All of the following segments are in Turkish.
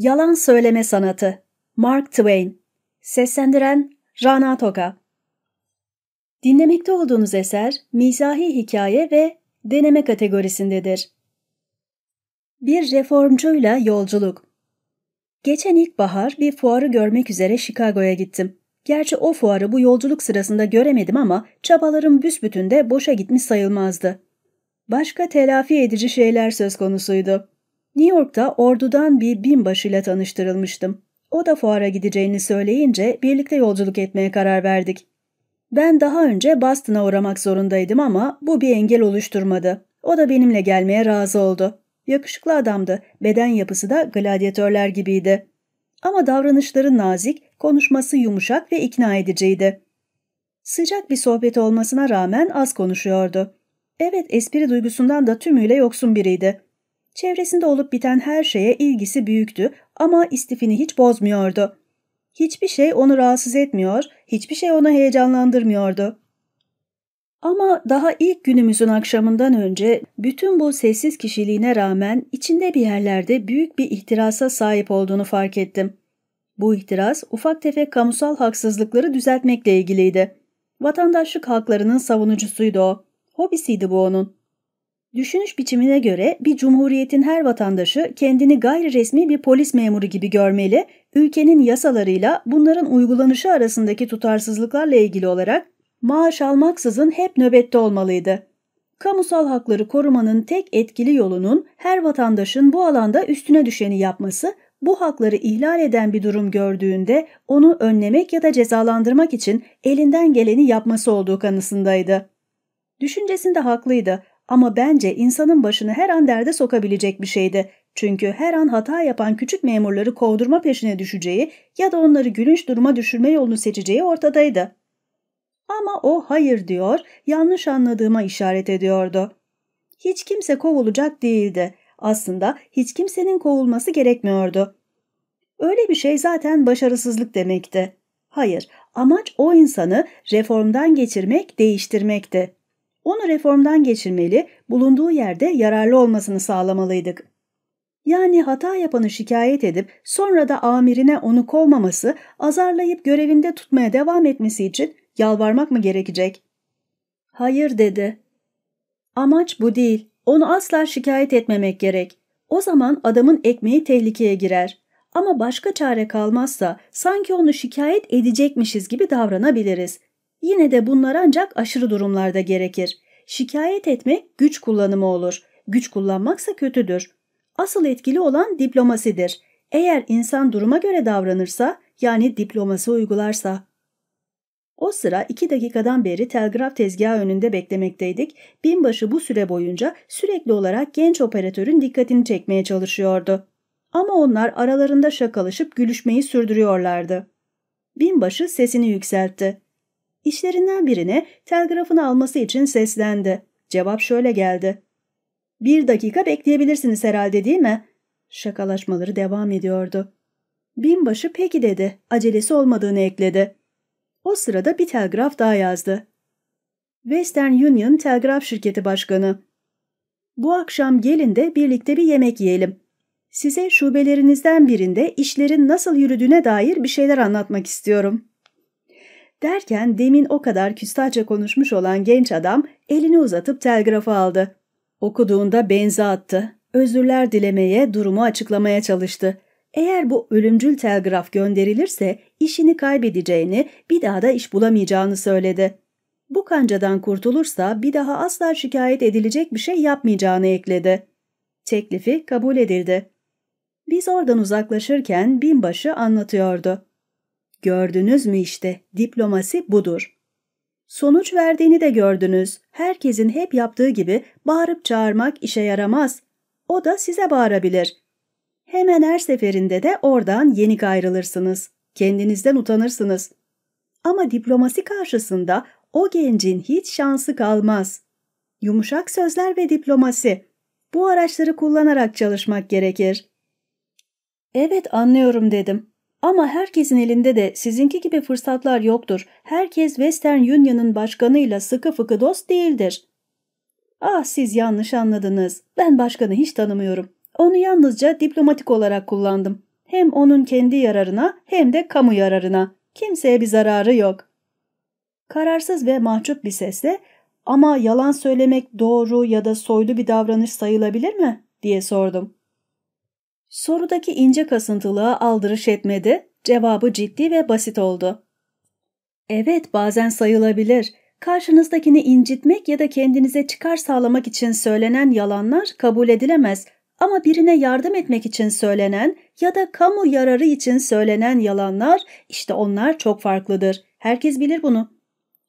Yalan Söyleme Sanatı Mark Twain Seslendiren Rana Toka Dinlemekte olduğunuz eser mizahi hikaye ve deneme kategorisindedir. Bir reformcuyla yolculuk Geçen ilkbahar bir fuarı görmek üzere Chicago'ya gittim. Gerçi o fuarı bu yolculuk sırasında göremedim ama çabalarım büsbütün de boşa gitmiş sayılmazdı. Başka telafi edici şeyler söz konusuydu. New York'ta ordudan bir binbaşıyla tanıştırılmıştım. O da fuara gideceğini söyleyince birlikte yolculuk etmeye karar verdik. Ben daha önce Boston'a uğramak zorundaydım ama bu bir engel oluşturmadı. O da benimle gelmeye razı oldu. Yakışıklı adamdı, beden yapısı da gladyatörler gibiydi. Ama davranışları nazik, konuşması yumuşak ve ikna ediciydi. Sıcak bir sohbet olmasına rağmen az konuşuyordu. Evet, espri duygusundan da tümüyle yoksun biriydi. Çevresinde olup biten her şeye ilgisi büyüktü ama istifini hiç bozmuyordu. Hiçbir şey onu rahatsız etmiyor, hiçbir şey onu heyecanlandırmıyordu. Ama daha ilk günümüzün akşamından önce bütün bu sessiz kişiliğine rağmen içinde bir yerlerde büyük bir ihtirasa sahip olduğunu fark ettim. Bu ihtiras ufak tefek kamusal haksızlıkları düzeltmekle ilgiliydi. Vatandaşlık haklarının savunucusuydu o. Hobisiydi bu onun. Düşünüş biçimine göre bir cumhuriyetin her vatandaşı kendini gayri resmi bir polis memuru gibi görmeli, ülkenin yasalarıyla bunların uygulanışı arasındaki tutarsızlıklarla ilgili olarak maaş almaksızın hep nöbette olmalıydı. Kamusal hakları korumanın tek etkili yolunun her vatandaşın bu alanda üstüne düşeni yapması, bu hakları ihlal eden bir durum gördüğünde onu önlemek ya da cezalandırmak için elinden geleni yapması olduğu kanısındaydı. Düşüncesinde haklıydı ama bence insanın başını her an derde sokabilecek bir şeydi. Çünkü her an hata yapan küçük memurları kovdurma peşine düşeceği ya da onları gülünç duruma düşürme yolunu seçeceği ortadaydı. Ama o hayır diyor, yanlış anladığıma işaret ediyordu. Hiç kimse kovulacak değildi. Aslında hiç kimsenin kovulması gerekmiyordu. Öyle bir şey zaten başarısızlık demekti. Hayır, amaç o insanı reformdan geçirmek, değiştirmekti. Onu reformdan geçirmeli, bulunduğu yerde yararlı olmasını sağlamalıydık. Yani hata yapanı şikayet edip sonra da amirine onu kovmaması, azarlayıp görevinde tutmaya devam etmesi için yalvarmak mı gerekecek? Hayır dedi. Amaç bu değil. Onu asla şikayet etmemek gerek. O zaman adamın ekmeği tehlikeye girer. Ama başka çare kalmazsa sanki onu şikayet edecekmişiz gibi davranabiliriz. Yine de bunlar ancak aşırı durumlarda gerekir. Şikayet etmek güç kullanımı olur. Güç kullanmaksa kötüdür. Asıl etkili olan diplomasidir. Eğer insan duruma göre davranırsa, yani diplomasi uygularsa. O sıra iki dakikadan beri telgraf tezgahı önünde beklemekteydik. Binbaşı bu süre boyunca sürekli olarak genç operatörün dikkatini çekmeye çalışıyordu. Ama onlar aralarında şakalaşıp gülüşmeyi sürdürüyorlardı. Binbaşı sesini yükseltti. İşlerinden birine telgrafını alması için seslendi. Cevap şöyle geldi. Bir dakika bekleyebilirsiniz herhalde değil mi? Şakalaşmaları devam ediyordu. Binbaşı peki dedi. Acelesi olmadığını ekledi. O sırada bir telgraf daha yazdı. Western Union Telgraf Şirketi Başkanı. Bu akşam gelin de birlikte bir yemek yiyelim. Size şubelerinizden birinde işlerin nasıl yürüdüğüne dair bir şeyler anlatmak istiyorum. Derken demin o kadar küstahça konuşmuş olan genç adam elini uzatıp telgrafı aldı. Okuduğunda benze attı. Özürler dilemeye, durumu açıklamaya çalıştı. Eğer bu ölümcül telgraf gönderilirse işini kaybedeceğini, bir daha da iş bulamayacağını söyledi. Bu kancadan kurtulursa bir daha asla şikayet edilecek bir şey yapmayacağını ekledi. Teklifi kabul edildi. Biz oradan uzaklaşırken binbaşı anlatıyordu. Gördünüz mü işte, diplomasi budur. Sonuç verdiğini de gördünüz. Herkesin hep yaptığı gibi bağırıp çağırmak işe yaramaz. O da size bağırabilir. Hemen her seferinde de oradan yenik ayrılırsınız. Kendinizden utanırsınız. Ama diplomasi karşısında o gencin hiç şansı kalmaz. Yumuşak sözler ve diplomasi. Bu araçları kullanarak çalışmak gerekir. Evet anlıyorum dedim. Ama herkesin elinde de sizinki gibi fırsatlar yoktur. Herkes Western Union'ın başkanıyla sıkı fıkı dost değildir. Ah siz yanlış anladınız. Ben başkanı hiç tanımıyorum. Onu yalnızca diplomatik olarak kullandım. Hem onun kendi yararına hem de kamu yararına. Kimseye bir zararı yok. Kararsız ve mahcup bir sesle ama yalan söylemek doğru ya da soylu bir davranış sayılabilir mi? diye sordum. Sorudaki ince kasıntılığa aldırış etmedi, cevabı ciddi ve basit oldu. Evet bazen sayılabilir. Karşınızdakini incitmek ya da kendinize çıkar sağlamak için söylenen yalanlar kabul edilemez ama birine yardım etmek için söylenen ya da kamu yararı için söylenen yalanlar işte onlar çok farklıdır. Herkes bilir bunu.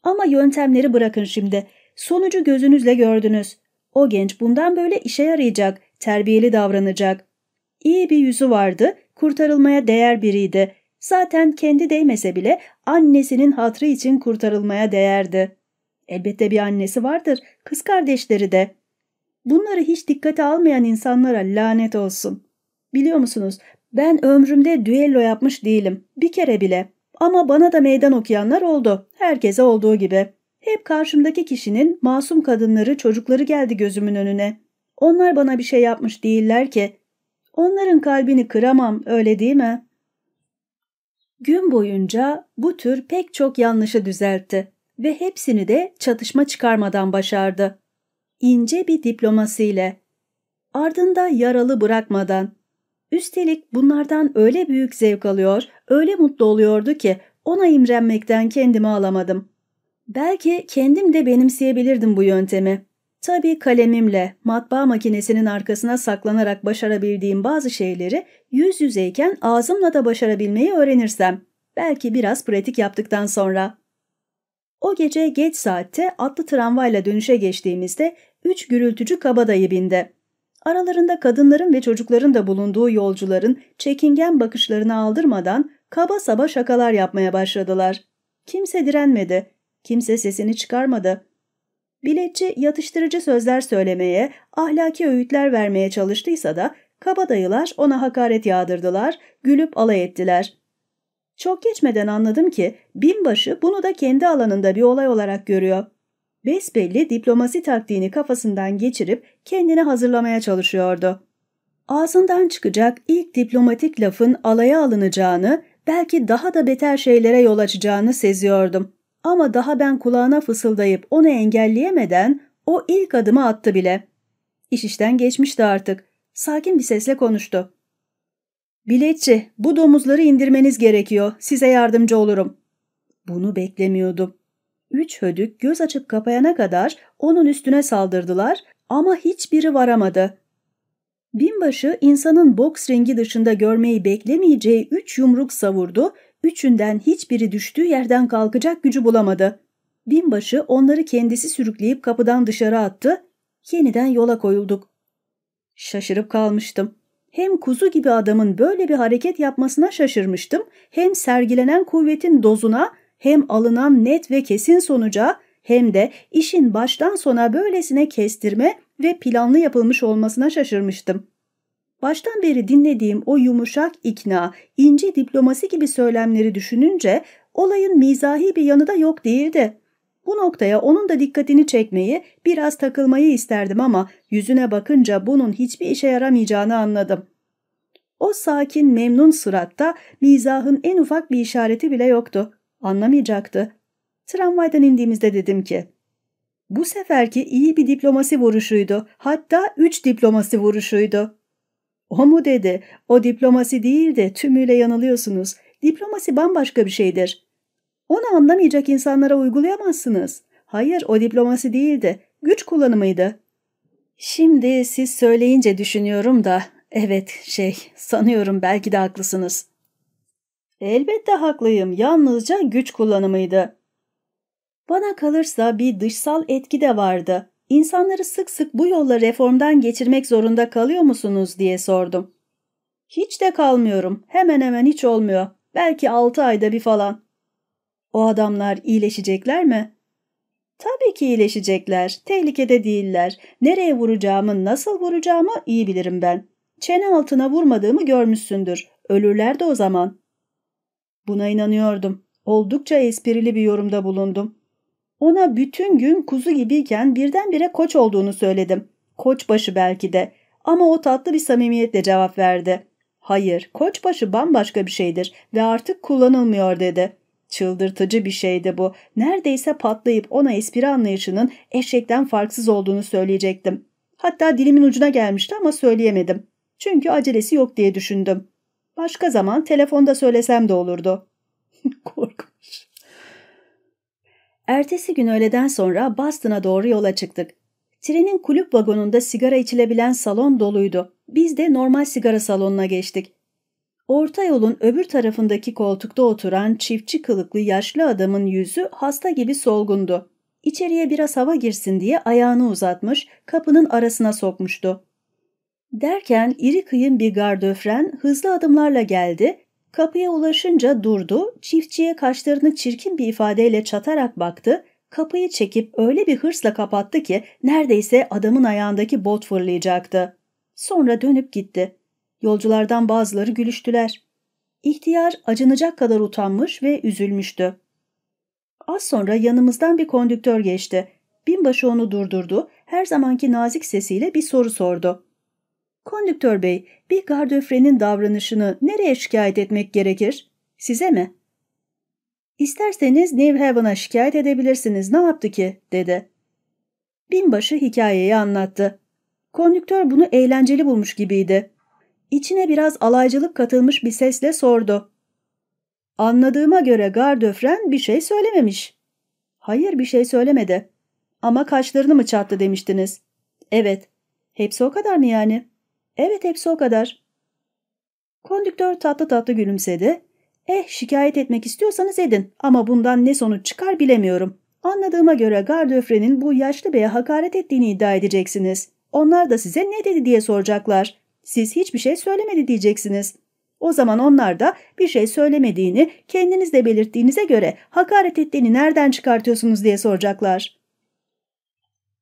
Ama yöntemleri bırakın şimdi. Sonucu gözünüzle gördünüz. O genç bundan böyle işe yarayacak, terbiyeli davranacak. İyi bir yüzü vardı, kurtarılmaya değer biriydi. Zaten kendi değmese bile annesinin hatrı için kurtarılmaya değerdi. Elbette bir annesi vardır, kız kardeşleri de. Bunları hiç dikkate almayan insanlara lanet olsun. Biliyor musunuz, ben ömrümde düello yapmış değilim, bir kere bile. Ama bana da meydan okuyanlar oldu, herkese olduğu gibi. Hep karşımdaki kişinin masum kadınları, çocukları geldi gözümün önüne. Onlar bana bir şey yapmış değiller ki. Onların kalbini kıramam, öyle değil mi? Gün boyunca bu tür pek çok yanlışı düzeltti ve hepsini de çatışma çıkarmadan başardı. İnce bir diplomasiyle. Ardında yaralı bırakmadan. Üstelik bunlardan öyle büyük zevk alıyor, öyle mutlu oluyordu ki ona imrenmekten kendimi alamadım. Belki kendim de benimseyebilirdim bu yöntemi. Tabii kalemimle, matbaa makinesinin arkasına saklanarak başarabildiğim bazı şeyleri yüz yüzeyken ağzımla da başarabilmeyi öğrenirsem. Belki biraz pratik yaptıktan sonra. O gece geç saatte atlı tramvayla dönüşe geçtiğimizde üç gürültücü kabadayı bindi. Aralarında kadınların ve çocukların da bulunduğu yolcuların çekingen bakışlarını aldırmadan kaba saba şakalar yapmaya başladılar. Kimse direnmedi, kimse sesini çıkarmadı. Biletçi yatıştırıcı sözler söylemeye, ahlaki öğütler vermeye çalıştıysa da kabadayılar ona hakaret yağdırdılar, gülüp alay ettiler. Çok geçmeden anladım ki binbaşı bunu da kendi alanında bir olay olarak görüyor. Besbelli diplomasi taktiğini kafasından geçirip kendini hazırlamaya çalışıyordu. Ağzından çıkacak ilk diplomatik lafın alaya alınacağını, belki daha da beter şeylere yol açacağını seziyordum. Ama daha ben kulağına fısıldayıp onu engelleyemeden o ilk adımı attı bile. İş işten geçmişti artık. Sakin bir sesle konuştu. Biletçi, bu domuzları indirmeniz gerekiyor. Size yardımcı olurum. Bunu beklemiyordum. Üç hödük göz açıp kapayana kadar onun üstüne saldırdılar ama hiçbiri varamadı. Binbaşı insanın boks ringi dışında görmeyi beklemeyeceği üç yumruk savurdu Üçünden hiçbiri düştüğü yerden kalkacak gücü bulamadı. Binbaşı onları kendisi sürükleyip kapıdan dışarı attı. Yeniden yola koyulduk. Şaşırıp kalmıştım. Hem kuzu gibi adamın böyle bir hareket yapmasına şaşırmıştım, hem sergilenen kuvvetin dozuna, hem alınan net ve kesin sonuca, hem de işin baştan sona böylesine kestirme ve planlı yapılmış olmasına şaşırmıştım. Baştan beri dinlediğim o yumuşak ikna, ince diplomasi gibi söylemleri düşününce olayın mizahi bir yanı da yok değildi. Bu noktaya onun da dikkatini çekmeyi, biraz takılmayı isterdim ama yüzüne bakınca bunun hiçbir işe yaramayacağını anladım. O sakin, memnun sıratta mizahın en ufak bir işareti bile yoktu. Anlamayacaktı. Tramvaydan indiğimizde dedim ki, bu seferki iyi bir diplomasi vuruşuydu. Hatta üç diplomasi vuruşuydu. O mu dedi? O diplomasi değil de tümüyle yanılıyorsunuz. Diplomasi bambaşka bir şeydir. Onu anlamayacak insanlara uygulayamazsınız. Hayır o diplomasi değildi. Güç kullanımıydı. Şimdi siz söyleyince düşünüyorum da evet şey sanıyorum belki de haklısınız. Elbette haklıyım. Yalnızca güç kullanımıydı. Bana kalırsa bir dışsal etki de vardı. İnsanları sık sık bu yolla reformdan geçirmek zorunda kalıyor musunuz diye sordum. Hiç de kalmıyorum. Hemen hemen hiç olmuyor. Belki altı ayda bir falan. O adamlar iyileşecekler mi? Tabii ki iyileşecekler. Tehlikede değiller. Nereye vuracağımı, nasıl vuracağımı iyi bilirim ben. Çene altına vurmadığımı görmüşsündür. Ölürler de o zaman. Buna inanıyordum. Oldukça esprili bir yorumda bulundum. Ona bütün gün kuzu gibiyken birdenbire koç olduğunu söyledim. Koçbaşı belki de. Ama o tatlı bir samimiyetle cevap verdi. Hayır, koçbaşı bambaşka bir şeydir ve artık kullanılmıyor dedi. Çıldırtıcı bir şeydi bu. Neredeyse patlayıp ona espri anlayışının eşekten farksız olduğunu söyleyecektim. Hatta dilimin ucuna gelmişti ama söyleyemedim. Çünkü acelesi yok diye düşündüm. Başka zaman telefonda söylesem de olurdu. Korkunç. Ertesi gün öğleden sonra Boston'a doğru yola çıktık. Trenin kulüp vagonunda sigara içilebilen salon doluydu. Biz de normal sigara salonuna geçtik. Orta yolun öbür tarafındaki koltukta oturan çiftçi kılıklı yaşlı adamın yüzü hasta gibi solgundu. İçeriye biraz hava girsin diye ayağını uzatmış, kapının arasına sokmuştu. Derken iri kıyım bir gardöfren hızlı adımlarla geldi, kapıya ulaşınca durdu, çiftçiye kaşlarını çirkin bir ifadeyle çatarak baktı, kapıyı çekip öyle bir hırsla kapattı ki neredeyse adamın ayağındaki bot fırlayacaktı. Sonra dönüp gitti. Yolculardan bazıları gülüştüler. İhtiyar acınacak kadar utanmış ve üzülmüştü. Az sonra yanımızdan bir kondüktör geçti. Binbaşı onu durdurdu, her zamanki nazik sesiyle bir soru sordu. Kondüktör bey, bir gardöfrenin davranışını nereye şikayet etmek gerekir? Size mi? İsterseniz New Haven'a şikayet edebilirsiniz. Ne yaptı ki? dedi. Binbaşı hikayeyi anlattı. Kondüktör bunu eğlenceli bulmuş gibiydi. İçine biraz alaycılık katılmış bir sesle sordu. Anladığıma göre gardöfren bir şey söylememiş. Hayır bir şey söylemedi. Ama kaşlarını mı çattı demiştiniz. Evet. Hepsi o kadar mı yani? Evet hepsi o kadar. Kondüktör tatlı tatlı gülümsedi. Eh şikayet etmek istiyorsanız edin ama bundan ne sonuç çıkar bilemiyorum. Anladığıma göre gardöfrenin bu yaşlı beye hakaret ettiğini iddia edeceksiniz. Onlar da size ne dedi diye soracaklar. Siz hiçbir şey söylemedi diyeceksiniz. O zaman onlar da bir şey söylemediğini kendiniz de belirttiğinize göre hakaret ettiğini nereden çıkartıyorsunuz diye soracaklar.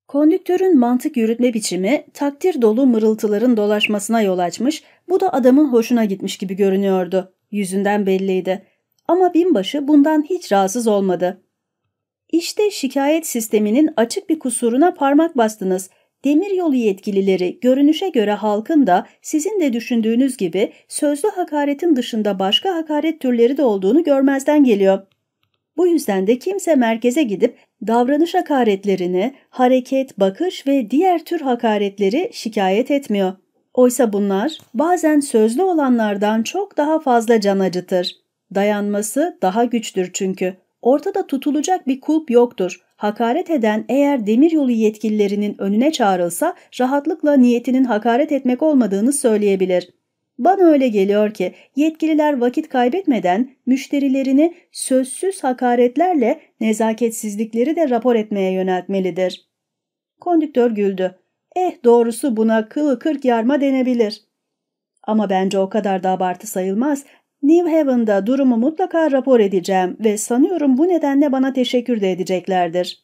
Kondüktörün mantık yürütme biçimi takdir dolu mırıltıların dolaşmasına yol açmış, bu da adamın hoşuna gitmiş gibi görünüyordu. Yüzünden belliydi. Ama binbaşı bundan hiç rahatsız olmadı. İşte şikayet sisteminin açık bir kusuruna parmak bastınız. Demiryolu yetkilileri görünüşe göre halkın da sizin de düşündüğünüz gibi sözlü hakaretin dışında başka hakaret türleri de olduğunu görmezden geliyor. Bu yüzden de kimse merkeze gidip davranış hakaretlerini, hareket, bakış ve diğer tür hakaretleri şikayet etmiyor. Oysa bunlar bazen sözlü olanlardan çok daha fazla can acıtır. Dayanması daha güçtür çünkü. Ortada tutulacak bir kulp yoktur. Hakaret eden eğer demiryolu yetkililerinin önüne çağrılsa rahatlıkla niyetinin hakaret etmek olmadığını söyleyebilir. Bana öyle geliyor ki yetkililer vakit kaybetmeden müşterilerini sözsüz hakaretlerle nezaketsizlikleri de rapor etmeye yöneltmelidir. Kondüktör güldü. Eh doğrusu buna kılı kırk yarma denebilir. Ama bence o kadar da abartı sayılmaz. New Haven'da durumu mutlaka rapor edeceğim ve sanıyorum bu nedenle bana teşekkür de edeceklerdir.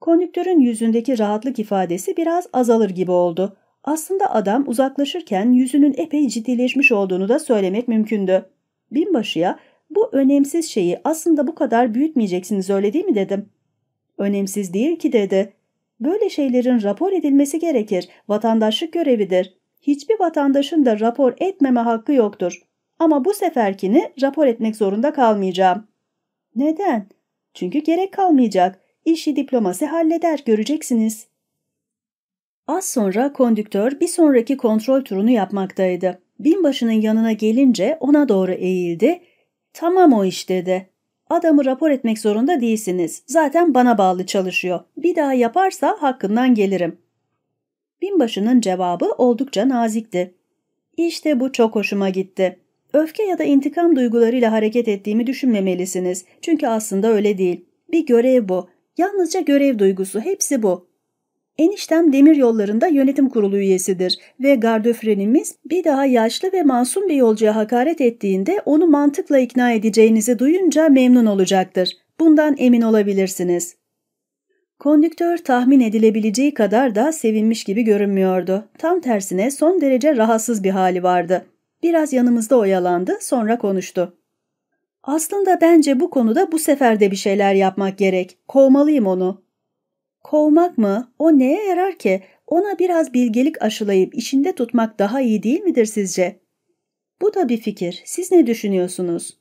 Kondüktörün yüzündeki rahatlık ifadesi biraz azalır gibi oldu. Aslında adam uzaklaşırken yüzünün epey ciddileşmiş olduğunu da söylemek mümkündü. Binbaşıya bu önemsiz şeyi aslında bu kadar büyütmeyeceksiniz öyle değil mi dedim. Önemsiz değil ki dedi. Böyle şeylerin rapor edilmesi gerekir. Vatandaşlık görevidir. Hiçbir vatandaşın da rapor etmeme hakkı yoktur. Ama bu seferkini rapor etmek zorunda kalmayacağım. Neden? Çünkü gerek kalmayacak. İşi diplomasi halleder göreceksiniz. Az sonra kondüktör bir sonraki kontrol turunu yapmaktaydı. Binbaşının yanına gelince ona doğru eğildi. Tamam o iş dedi. Adamı rapor etmek zorunda değilsiniz. Zaten bana bağlı çalışıyor. Bir daha yaparsa hakkından gelirim. Binbaşının cevabı oldukça nazikti. İşte bu çok hoşuma gitti. Öfke ya da intikam duygularıyla hareket ettiğimi düşünmemelisiniz. Çünkü aslında öyle değil. Bir görev bu. Yalnızca görev duygusu. Hepsi bu. Eniştem demir yollarında yönetim kurulu üyesidir ve gardöfrenimiz bir daha yaşlı ve masum bir yolcuya hakaret ettiğinde onu mantıkla ikna edeceğinizi duyunca memnun olacaktır. Bundan emin olabilirsiniz. Kondüktör tahmin edilebileceği kadar da sevinmiş gibi görünmüyordu. Tam tersine son derece rahatsız bir hali vardı. Biraz yanımızda oyalandı, sonra konuştu. Aslında bence bu konuda bu sefer de bir şeyler yapmak gerek. Kovmalıyım onu. Kovmak mı? O neye yarar ki? Ona biraz bilgelik aşılayıp işinde tutmak daha iyi değil midir sizce? Bu da bir fikir. Siz ne düşünüyorsunuz?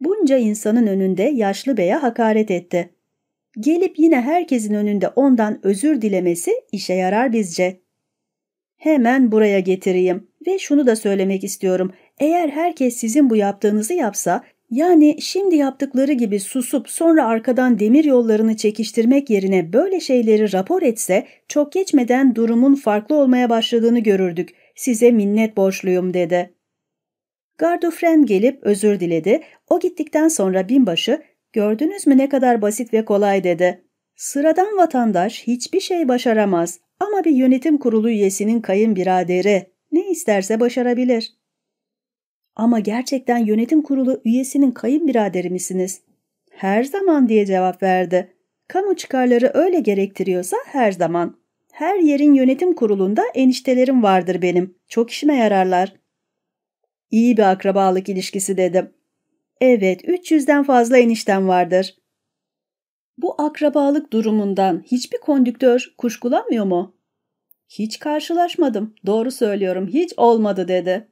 Bunca insanın önünde yaşlı beye hakaret etti. Gelip yine herkesin önünde ondan özür dilemesi işe yarar bizce. Hemen buraya getireyim ve şunu da söylemek istiyorum. Eğer herkes sizin bu yaptığınızı yapsa, yani şimdi yaptıkları gibi susup sonra arkadan demir yollarını çekiştirmek yerine böyle şeyleri rapor etse, çok geçmeden durumun farklı olmaya başladığını görürdük. Size minnet borçluyum dedi. Gardofren gelip özür diledi. O gittikten sonra binbaşı, gördünüz mü ne kadar basit ve kolay dedi. Sıradan vatandaş hiçbir şey başaramaz ama bir yönetim kurulu üyesinin kayınbiraderi ne isterse başarabilir. Ama gerçekten yönetim kurulu üyesinin kayınbiraderi misiniz? Her zaman diye cevap verdi. Kamu çıkarları öyle gerektiriyorsa her zaman. Her yerin yönetim kurulunda eniştelerim vardır benim. Çok işime yararlar. İyi bir akrabalık ilişkisi dedim. Evet, 300'den fazla eniştem vardır. Bu akrabalık durumundan hiçbir kondüktör kuşkulanmıyor mu? Hiç karşılaşmadım. Doğru söylüyorum, hiç olmadı dedi.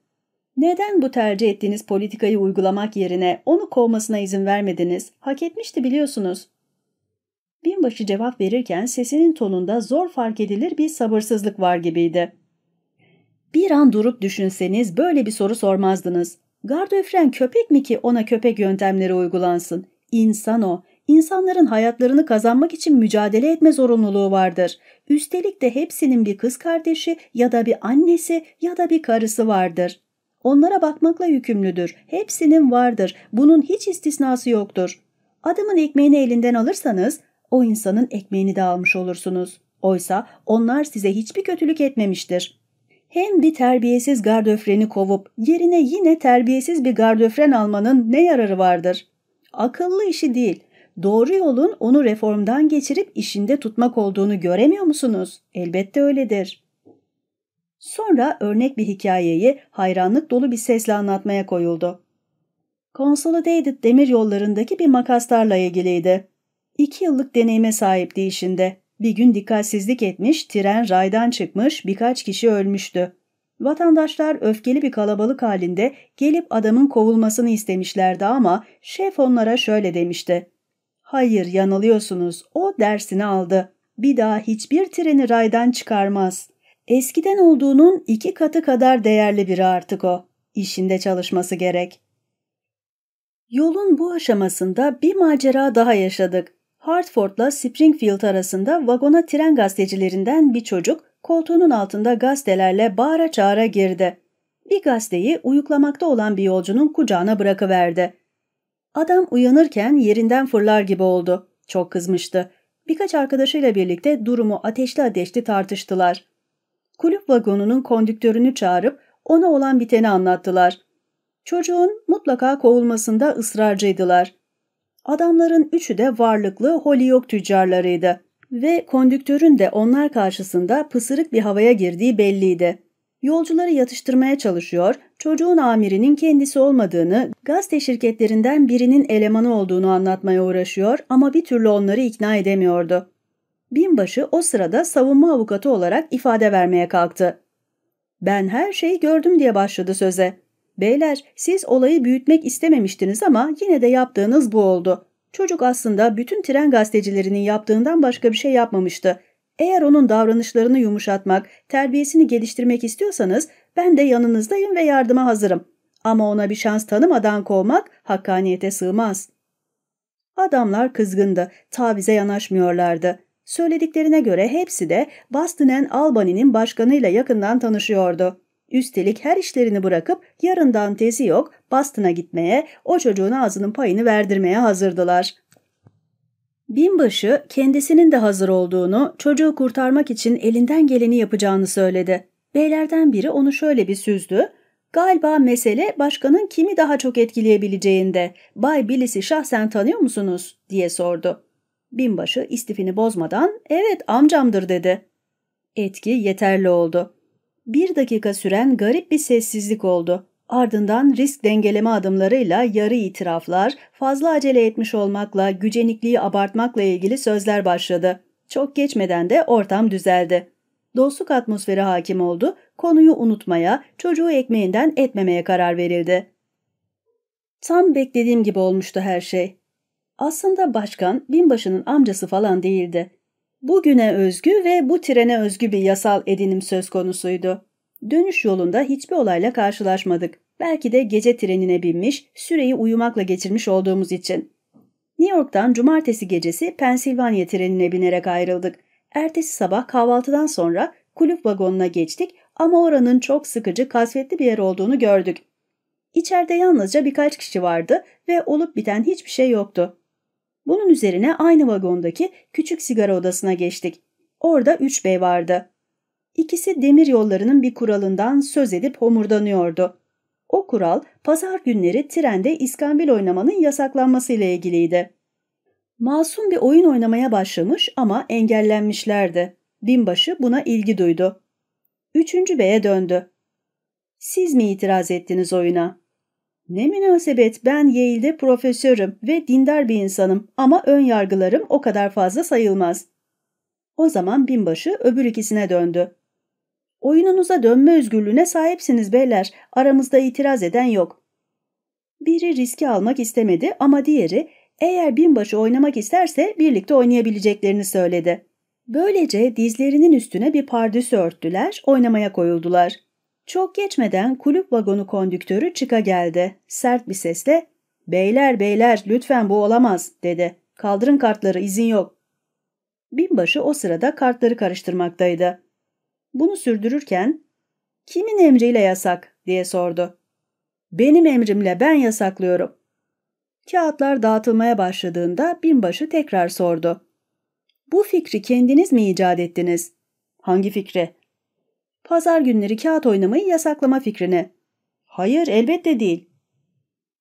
Neden bu tercih ettiğiniz politikayı uygulamak yerine onu kovmasına izin vermediniz? Hak etmişti biliyorsunuz. Binbaşı cevap verirken sesinin tonunda zor fark edilir bir sabırsızlık var gibiydi. Bir an durup düşünseniz böyle bir soru sormazdınız. Gardöfren köpek mi ki ona köpek yöntemleri uygulansın? İnsan o. İnsanların hayatlarını kazanmak için mücadele etme zorunluluğu vardır. Üstelik de hepsinin bir kız kardeşi ya da bir annesi ya da bir karısı vardır. Onlara bakmakla yükümlüdür. Hepsinin vardır. Bunun hiç istisnası yoktur. Adamın ekmeğini elinden alırsanız o insanın ekmeğini de almış olursunuz. Oysa onlar size hiçbir kötülük etmemiştir. Hem bir terbiyesiz gardöfreni kovup yerine yine terbiyesiz bir gardöfren almanın ne yararı vardır? Akıllı işi değil. Doğru yolun onu reformdan geçirip işinde tutmak olduğunu göremiyor musunuz? Elbette öyledir. Sonra örnek bir hikayeyi hayranlık dolu bir sesle anlatmaya koyuldu. Consolidated demir yollarındaki bir makaslarla ilgiliydi. İki yıllık deneyime sahipti işinde. Bir gün dikkatsizlik etmiş, tren raydan çıkmış, birkaç kişi ölmüştü. Vatandaşlar öfkeli bir kalabalık halinde gelip adamın kovulmasını istemişlerdi ama şef onlara şöyle demişti. Hayır yanılıyorsunuz, o dersini aldı. Bir daha hiçbir treni raydan çıkarmaz. Eskiden olduğunun iki katı kadar değerli biri artık o. İşinde çalışması gerek. Yolun bu aşamasında bir macera daha yaşadık. Hartford'la Springfield arasında vagona tren gazetecilerinden bir çocuk koltuğunun altında gazetelerle bağıra çağıra girdi. Bir gazeteyi uyuklamakta olan bir yolcunun kucağına bırakıverdi. Adam uyanırken yerinden fırlar gibi oldu. Çok kızmıştı. Birkaç arkadaşıyla birlikte durumu ateşli ateşli tartıştılar. Kulüp vagonunun kondüktörünü çağırıp ona olan biteni anlattılar. Çocuğun mutlaka kovulmasında ısrarcıydılar. Adamların üçü de varlıklı Holyoke tüccarlarıydı ve kondüktörün de onlar karşısında pısırık bir havaya girdiği belliydi. Yolcuları yatıştırmaya çalışıyor, çocuğun amirinin kendisi olmadığını, gazete şirketlerinden birinin elemanı olduğunu anlatmaya uğraşıyor ama bir türlü onları ikna edemiyordu. Binbaşı o sırada savunma avukatı olarak ifade vermeye kalktı. Ben her şeyi gördüm diye başladı söze. Beyler siz olayı büyütmek istememiştiniz ama yine de yaptığınız bu oldu. Çocuk aslında bütün tren gazetecilerinin yaptığından başka bir şey yapmamıştı. Eğer onun davranışlarını yumuşatmak, terbiyesini geliştirmek istiyorsanız ben de yanınızdayım ve yardıma hazırım. Ama ona bir şans tanımadan kovmak hakkaniyete sığmaz. Adamlar kızgındı, tavize yanaşmıyorlardı. Söylediklerine göre hepsi de Boston Albany'nin başkanıyla yakından tanışıyordu. Üstelik her işlerini bırakıp yarından tezi yok Boston'a gitmeye, o çocuğun ağzının payını verdirmeye hazırdılar. Binbaşı kendisinin de hazır olduğunu, çocuğu kurtarmak için elinden geleni yapacağını söyledi. Beylerden biri onu şöyle bir süzdü. Galiba mesele başkanın kimi daha çok etkileyebileceğinde. Bay Billis'i şahsen tanıyor musunuz? diye sordu. Binbaşı istifini bozmadan evet amcamdır dedi. Etki yeterli oldu. Bir dakika süren garip bir sessizlik oldu. Ardından risk dengeleme adımlarıyla yarı itiraflar, fazla acele etmiş olmakla, gücenikliği abartmakla ilgili sözler başladı. Çok geçmeden de ortam düzeldi. Dostluk atmosferi hakim oldu, konuyu unutmaya, çocuğu ekmeğinden etmemeye karar verildi. Tam beklediğim gibi olmuştu her şey. Aslında başkan binbaşının amcası falan değildi. Bugüne özgü ve bu trene özgü bir yasal edinim söz konusuydu. Dönüş yolunda hiçbir olayla karşılaşmadık. Belki de gece trenine binmiş, süreyi uyumakla geçirmiş olduğumuz için. New York'tan cumartesi gecesi Pensilvanya trenine binerek ayrıldık. Ertesi sabah kahvaltıdan sonra kulüp vagonuna geçtik ama oranın çok sıkıcı, kasvetli bir yer olduğunu gördük. İçeride yalnızca birkaç kişi vardı ve olup biten hiçbir şey yoktu. Bunun üzerine aynı vagondaki küçük sigara odasına geçtik. Orada üç bey vardı. İkisi demir yollarının bir kuralından söz edip homurdanıyordu. O kural pazar günleri trende iskambil oynamanın yasaklanması ile ilgiliydi. Masum bir oyun oynamaya başlamış ama engellenmişlerdi. Binbaşı buna ilgi duydu. Üçüncü beye döndü. Siz mi itiraz ettiniz oyuna? Ne münasebet ben Yale'de profesörüm ve dindar bir insanım ama ön yargılarım o kadar fazla sayılmaz. O zaman binbaşı öbür ikisine döndü. Oyununuza dönme özgürlüğüne sahipsiniz beyler. Aramızda itiraz eden yok. Biri riski almak istemedi ama diğeri eğer binbaşı oynamak isterse birlikte oynayabileceklerini söyledi. Böylece dizlerinin üstüne bir pardüsü örttüler, oynamaya koyuldular. Çok geçmeden kulüp vagonu kondüktörü çıka geldi. Sert bir sesle ''Beyler beyler lütfen bu olamaz'' dedi. ''Kaldırın kartları izin yok.'' Binbaşı o sırada kartları karıştırmaktaydı. Bunu sürdürürken ''Kimin emriyle yasak?'' diye sordu. ''Benim emrimle ben yasaklıyorum.'' Kağıtlar dağıtılmaya başladığında binbaşı tekrar sordu. ''Bu fikri kendiniz mi icat ettiniz?'' ''Hangi fikri?'' ''Pazar günleri kağıt oynamayı yasaklama fikrini.'' ''Hayır, elbette değil.''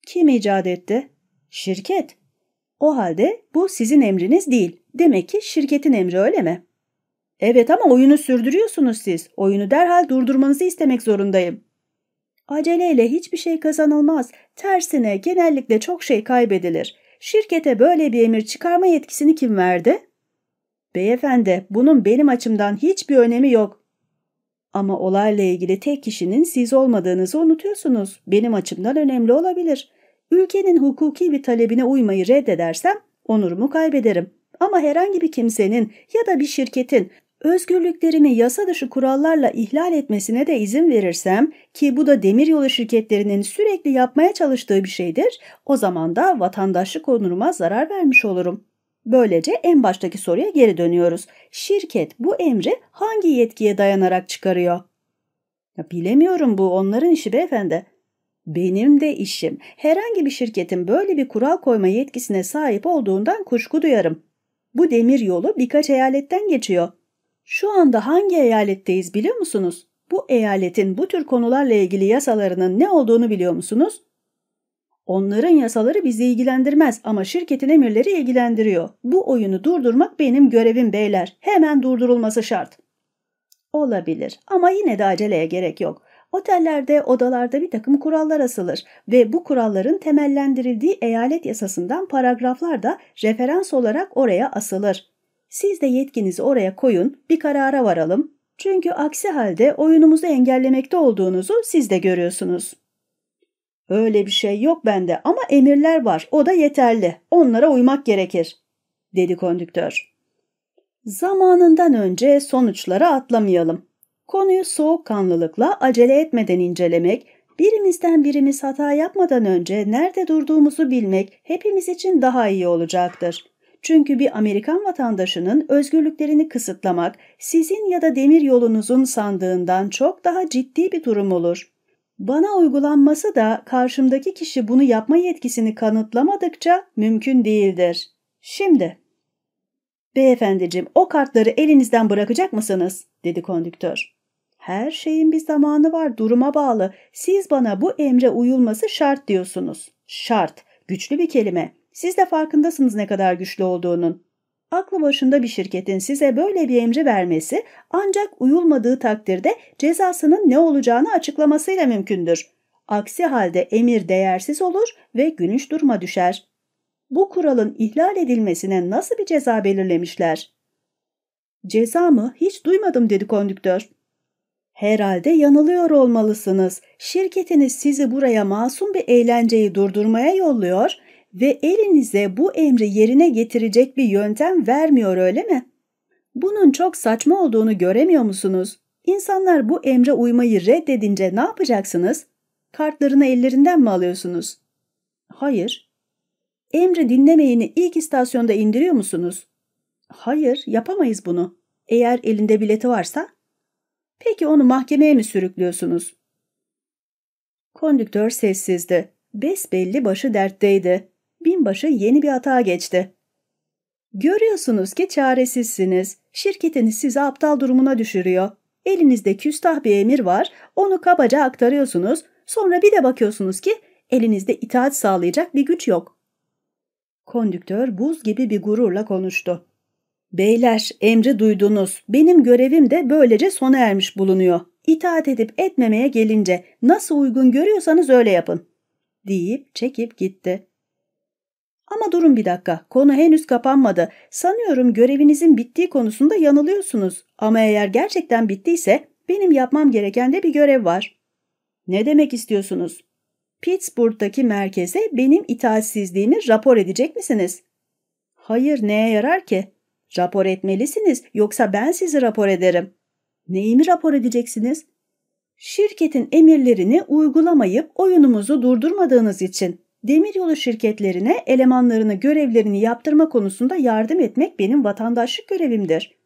''Kim icat etti?'' ''Şirket.'' ''O halde bu sizin emriniz değil. Demek ki şirketin emri öyle mi?'' Evet ama oyunu sürdürüyorsunuz siz. Oyunu derhal durdurmanızı istemek zorundayım. Aceleyle hiçbir şey kazanılmaz. Tersine genellikle çok şey kaybedilir. Şirkete böyle bir emir çıkarma yetkisini kim verdi? Beyefendi, bunun benim açımdan hiçbir önemi yok. Ama olayla ilgili tek kişinin siz olmadığınızı unutuyorsunuz. Benim açımdan önemli olabilir. Ülkenin hukuki bir talebine uymayı reddedersem onurumu kaybederim. Ama herhangi bir kimsenin ya da bir şirketin Özgürlüklerimi yasa dışı kurallarla ihlal etmesine de izin verirsem ki bu da demiryolu şirketlerinin sürekli yapmaya çalıştığı bir şeydir, o zaman da vatandaşlık onuruma zarar vermiş olurum. Böylece en baştaki soruya geri dönüyoruz. Şirket bu emri hangi yetkiye dayanarak çıkarıyor? Ya bilemiyorum bu onların işi beyefendi. Benim de işim. Herhangi bir şirketin böyle bir kural koyma yetkisine sahip olduğundan kuşku duyarım. Bu demir yolu birkaç eyaletten geçiyor. Şu anda hangi eyaletteyiz biliyor musunuz? Bu eyaletin bu tür konularla ilgili yasalarının ne olduğunu biliyor musunuz? Onların yasaları bizi ilgilendirmez ama şirketin emirleri ilgilendiriyor. Bu oyunu durdurmak benim görevim beyler. Hemen durdurulması şart. Olabilir ama yine de aceleye gerek yok. Otellerde, odalarda bir takım kurallar asılır ve bu kuralların temellendirildiği eyalet yasasından paragraflar da referans olarak oraya asılır. Siz de yetkinizi oraya koyun, bir karara varalım. Çünkü aksi halde oyunumuzu engellemekte olduğunuzu siz de görüyorsunuz. Öyle bir şey yok bende ama emirler var. O da yeterli. Onlara uymak gerekir, dedi kondüktör. Zamanından önce sonuçlara atlamayalım. Konuyu soğukkanlılıkla acele etmeden incelemek, birimizden birimiz hata yapmadan önce nerede durduğumuzu bilmek hepimiz için daha iyi olacaktır. Çünkü bir Amerikan vatandaşının özgürlüklerini kısıtlamak sizin ya da demir yolunuzun sandığından çok daha ciddi bir durum olur. Bana uygulanması da karşımdaki kişi bunu yapma yetkisini kanıtlamadıkça mümkün değildir. Şimdi, beyefendicim o kartları elinizden bırakacak mısınız? dedi kondüktör. Her şeyin bir zamanı var, duruma bağlı. Siz bana bu emre uyulması şart diyorsunuz. Şart, güçlü bir kelime. Siz de farkındasınız ne kadar güçlü olduğunun. Aklı başında bir şirketin size böyle bir emri vermesi ancak uyulmadığı takdirde cezasının ne olacağını açıklamasıyla mümkündür. Aksi halde emir değersiz olur ve gülünç duruma düşer. Bu kuralın ihlal edilmesine nasıl bir ceza belirlemişler? Ceza mı? Hiç duymadım dedi kondüktör. Herhalde yanılıyor olmalısınız. Şirketiniz sizi buraya masum bir eğlenceyi durdurmaya yolluyor ve elinize bu emri yerine getirecek bir yöntem vermiyor öyle mi? Bunun çok saçma olduğunu göremiyor musunuz? İnsanlar bu emre uymayı reddedince ne yapacaksınız? Kartlarını ellerinden mi alıyorsunuz? Hayır. Emri dinlemeyeni ilk istasyonda indiriyor musunuz? Hayır, yapamayız bunu. Eğer elinde bileti varsa? Peki onu mahkemeye mi sürüklüyorsunuz? Kondüktör sessizdi. Besbelli başı dertteydi. Binbaşı yeni bir hata geçti. Görüyorsunuz ki çaresizsiniz. Şirketiniz sizi aptal durumuna düşürüyor. Elinizde küstah bir emir var, onu kabaca aktarıyorsunuz, sonra bir de bakıyorsunuz ki elinizde itaat sağlayacak bir güç yok. Kondüktör buz gibi bir gururla konuştu. Beyler, emri duydunuz. Benim görevim de böylece sona ermiş bulunuyor. İtaat edip etmemeye gelince nasıl uygun görüyorsanız öyle yapın. Deyip çekip gitti. Ama durun bir dakika, konu henüz kapanmadı. Sanıyorum görevinizin bittiği konusunda yanılıyorsunuz. Ama eğer gerçekten bittiyse benim yapmam gereken de bir görev var. Ne demek istiyorsunuz? Pittsburgh'daki merkeze benim itaatsizliğimi rapor edecek misiniz? Hayır, neye yarar ki? Rapor etmelisiniz yoksa ben sizi rapor ederim. Neyimi rapor edeceksiniz? Şirketin emirlerini uygulamayıp oyunumuzu durdurmadığınız için demiryolu şirketlerine elemanlarını görevlerini yaptırma konusunda yardım etmek benim vatandaşlık görevimdir.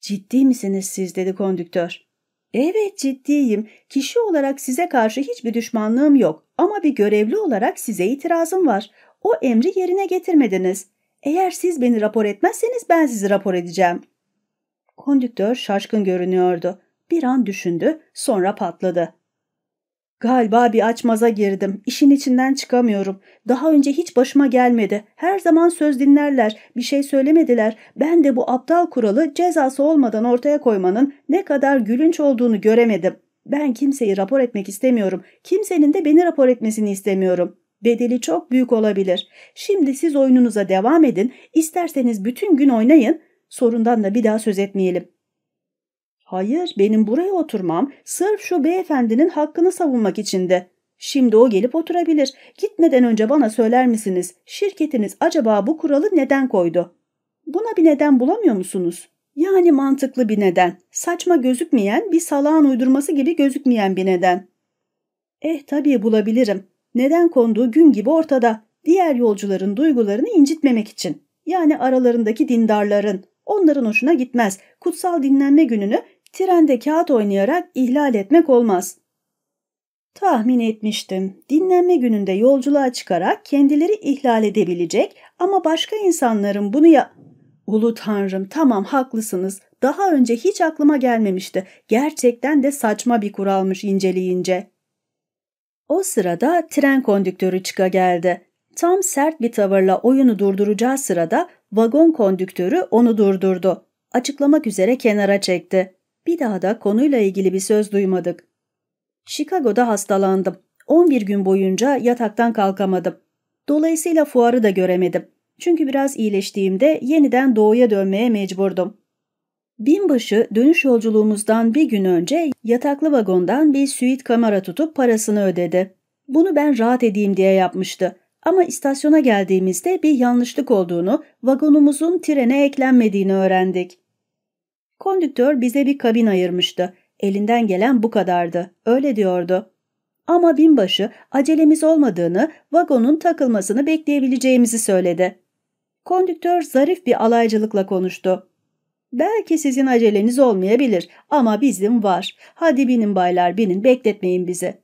Ciddi misiniz siz dedi kondüktör. Evet ciddiyim. Kişi olarak size karşı hiçbir düşmanlığım yok ama bir görevli olarak size itirazım var. O emri yerine getirmediniz. Eğer siz beni rapor etmezseniz ben sizi rapor edeceğim. Kondüktör şaşkın görünüyordu. Bir an düşündü, sonra patladı. Galiba bir açmaza girdim. İşin içinden çıkamıyorum. Daha önce hiç başıma gelmedi. Her zaman söz dinlerler. Bir şey söylemediler. Ben de bu aptal kuralı cezası olmadan ortaya koymanın ne kadar gülünç olduğunu göremedim. Ben kimseyi rapor etmek istemiyorum. Kimsenin de beni rapor etmesini istemiyorum. Bedeli çok büyük olabilir. Şimdi siz oyununuza devam edin. İsterseniz bütün gün oynayın. Sorundan da bir daha söz etmeyelim. Hayır, benim buraya oturmam sırf şu beyefendinin hakkını savunmak içindi. Şimdi o gelip oturabilir. Gitmeden önce bana söyler misiniz? Şirketiniz acaba bu kuralı neden koydu? Buna bir neden bulamıyor musunuz? Yani mantıklı bir neden. Saçma gözükmeyen, bir salağın uydurması gibi gözükmeyen bir neden. Eh tabii bulabilirim. Neden konduğu gün gibi ortada. Diğer yolcuların duygularını incitmemek için. Yani aralarındaki dindarların. Onların hoşuna gitmez. Kutsal dinlenme gününü trende kağıt oynayarak ihlal etmek olmaz. Tahmin etmiştim. Dinlenme gününde yolculuğa çıkarak kendileri ihlal edebilecek ama başka insanların bunu ya... Ulu Tanrım tamam haklısınız. Daha önce hiç aklıma gelmemişti. Gerçekten de saçma bir kuralmış inceleyince. O sırada tren kondüktörü çıka geldi. Tam sert bir tavırla oyunu durduracağı sırada vagon kondüktörü onu durdurdu. Açıklamak üzere kenara çekti. Bir daha da konuyla ilgili bir söz duymadık. Chicago'da hastalandım. 11 gün boyunca yataktan kalkamadım. Dolayısıyla fuarı da göremedim. Çünkü biraz iyileştiğimde yeniden doğuya dönmeye mecburdum. Binbaşı dönüş yolculuğumuzdan bir gün önce yataklı vagondan bir suite kamera tutup parasını ödedi. Bunu ben rahat edeyim diye yapmıştı. Ama istasyona geldiğimizde bir yanlışlık olduğunu, vagonumuzun trene eklenmediğini öğrendik. Kondüktör bize bir kabin ayırmıştı. Elinden gelen bu kadardı. Öyle diyordu. Ama binbaşı acelemiz olmadığını, vagonun takılmasını bekleyebileceğimizi söyledi. Kondüktör zarif bir alaycılıkla konuştu. Belki sizin aceleniz olmayabilir ama bizim var. Hadi binin baylar binin bekletmeyin bizi.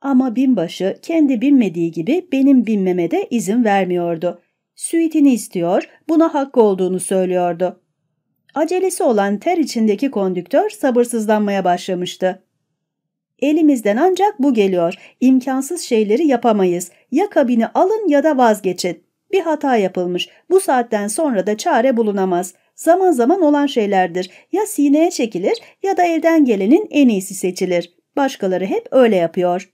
Ama binbaşı kendi binmediği gibi benim binmeme de izin vermiyordu. Süitini istiyor, buna hakkı olduğunu söylüyordu. Acelesi olan ter içindeki kondüktör sabırsızlanmaya başlamıştı. Elimizden ancak bu geliyor. İmkansız şeyleri yapamayız. Ya kabini alın ya da vazgeçin. Bir hata yapılmış. Bu saatten sonra da çare bulunamaz. Zaman zaman olan şeylerdir. Ya sineye çekilir ya da elden gelenin en iyisi seçilir. Başkaları hep öyle yapıyor.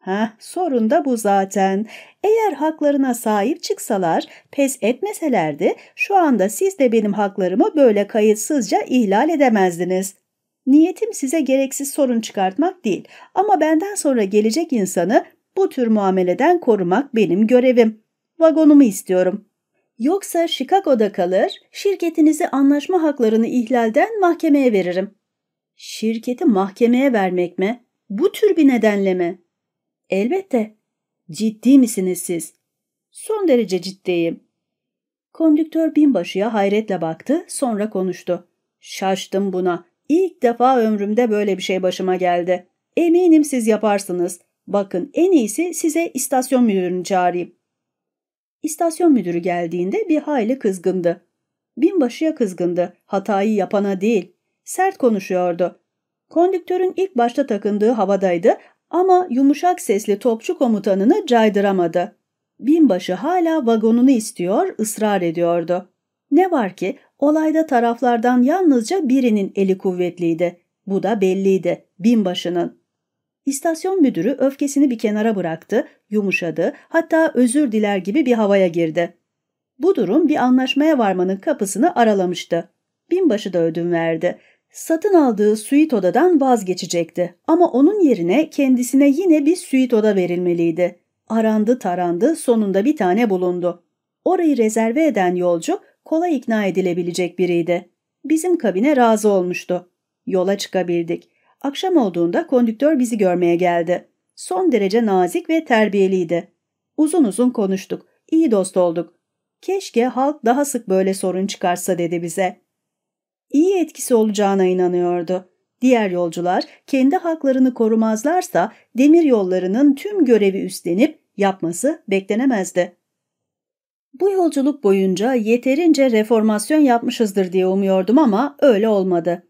Heh, sorun da bu zaten. Eğer haklarına sahip çıksalar, pes etmeselerdi, şu anda siz de benim haklarımı böyle kayıtsızca ihlal edemezdiniz. Niyetim size gereksiz sorun çıkartmak değil ama benden sonra gelecek insanı bu tür muameleden korumak benim görevim. Vagonumu istiyorum. Yoksa Chicago'da kalır, şirketinizi anlaşma haklarını ihlalden mahkemeye veririm. Şirketi mahkemeye vermek mi? Bu tür bir nedenle mi? Elbette. Ciddi misiniz siz? Son derece ciddiyim. Kondüktör binbaşıya hayretle baktı, sonra konuştu. Şaştım buna. İlk defa ömrümde böyle bir şey başıma geldi. Eminim siz yaparsınız. Bakın en iyisi size istasyon müdürünü çağırayım. İstasyon müdürü geldiğinde bir hayli kızgındı. Binbaşıya kızgındı, hatayı yapana değil. Sert konuşuyordu. Kondüktörün ilk başta takındığı havadaydı ama yumuşak sesli topçu komutanını caydıramadı. Binbaşı hala vagonunu istiyor, ısrar ediyordu. Ne var ki olayda taraflardan yalnızca birinin eli kuvvetliydi. Bu da belliydi, binbaşının. İstasyon müdürü öfkesini bir kenara bıraktı, yumuşadı, hatta özür diler gibi bir havaya girdi. Bu durum bir anlaşmaya varmanın kapısını aralamıştı. Binbaşı da ödün verdi. Satın aldığı suit odadan vazgeçecekti ama onun yerine kendisine yine bir suit oda verilmeliydi. Arandı tarandı sonunda bir tane bulundu. Orayı rezerve eden yolcu kolay ikna edilebilecek biriydi. Bizim kabine razı olmuştu. Yola çıkabildik. Akşam olduğunda kondüktör bizi görmeye geldi. Son derece nazik ve terbiyeliydi. Uzun uzun konuştuk. İyi dost olduk. Keşke halk daha sık böyle sorun çıkarsa dedi bize. İyi etkisi olacağına inanıyordu. Diğer yolcular kendi haklarını korumazlarsa demir yollarının tüm görevi üstlenip yapması beklenemezdi. Bu yolculuk boyunca yeterince reformasyon yapmışızdır diye umuyordum ama öyle olmadı.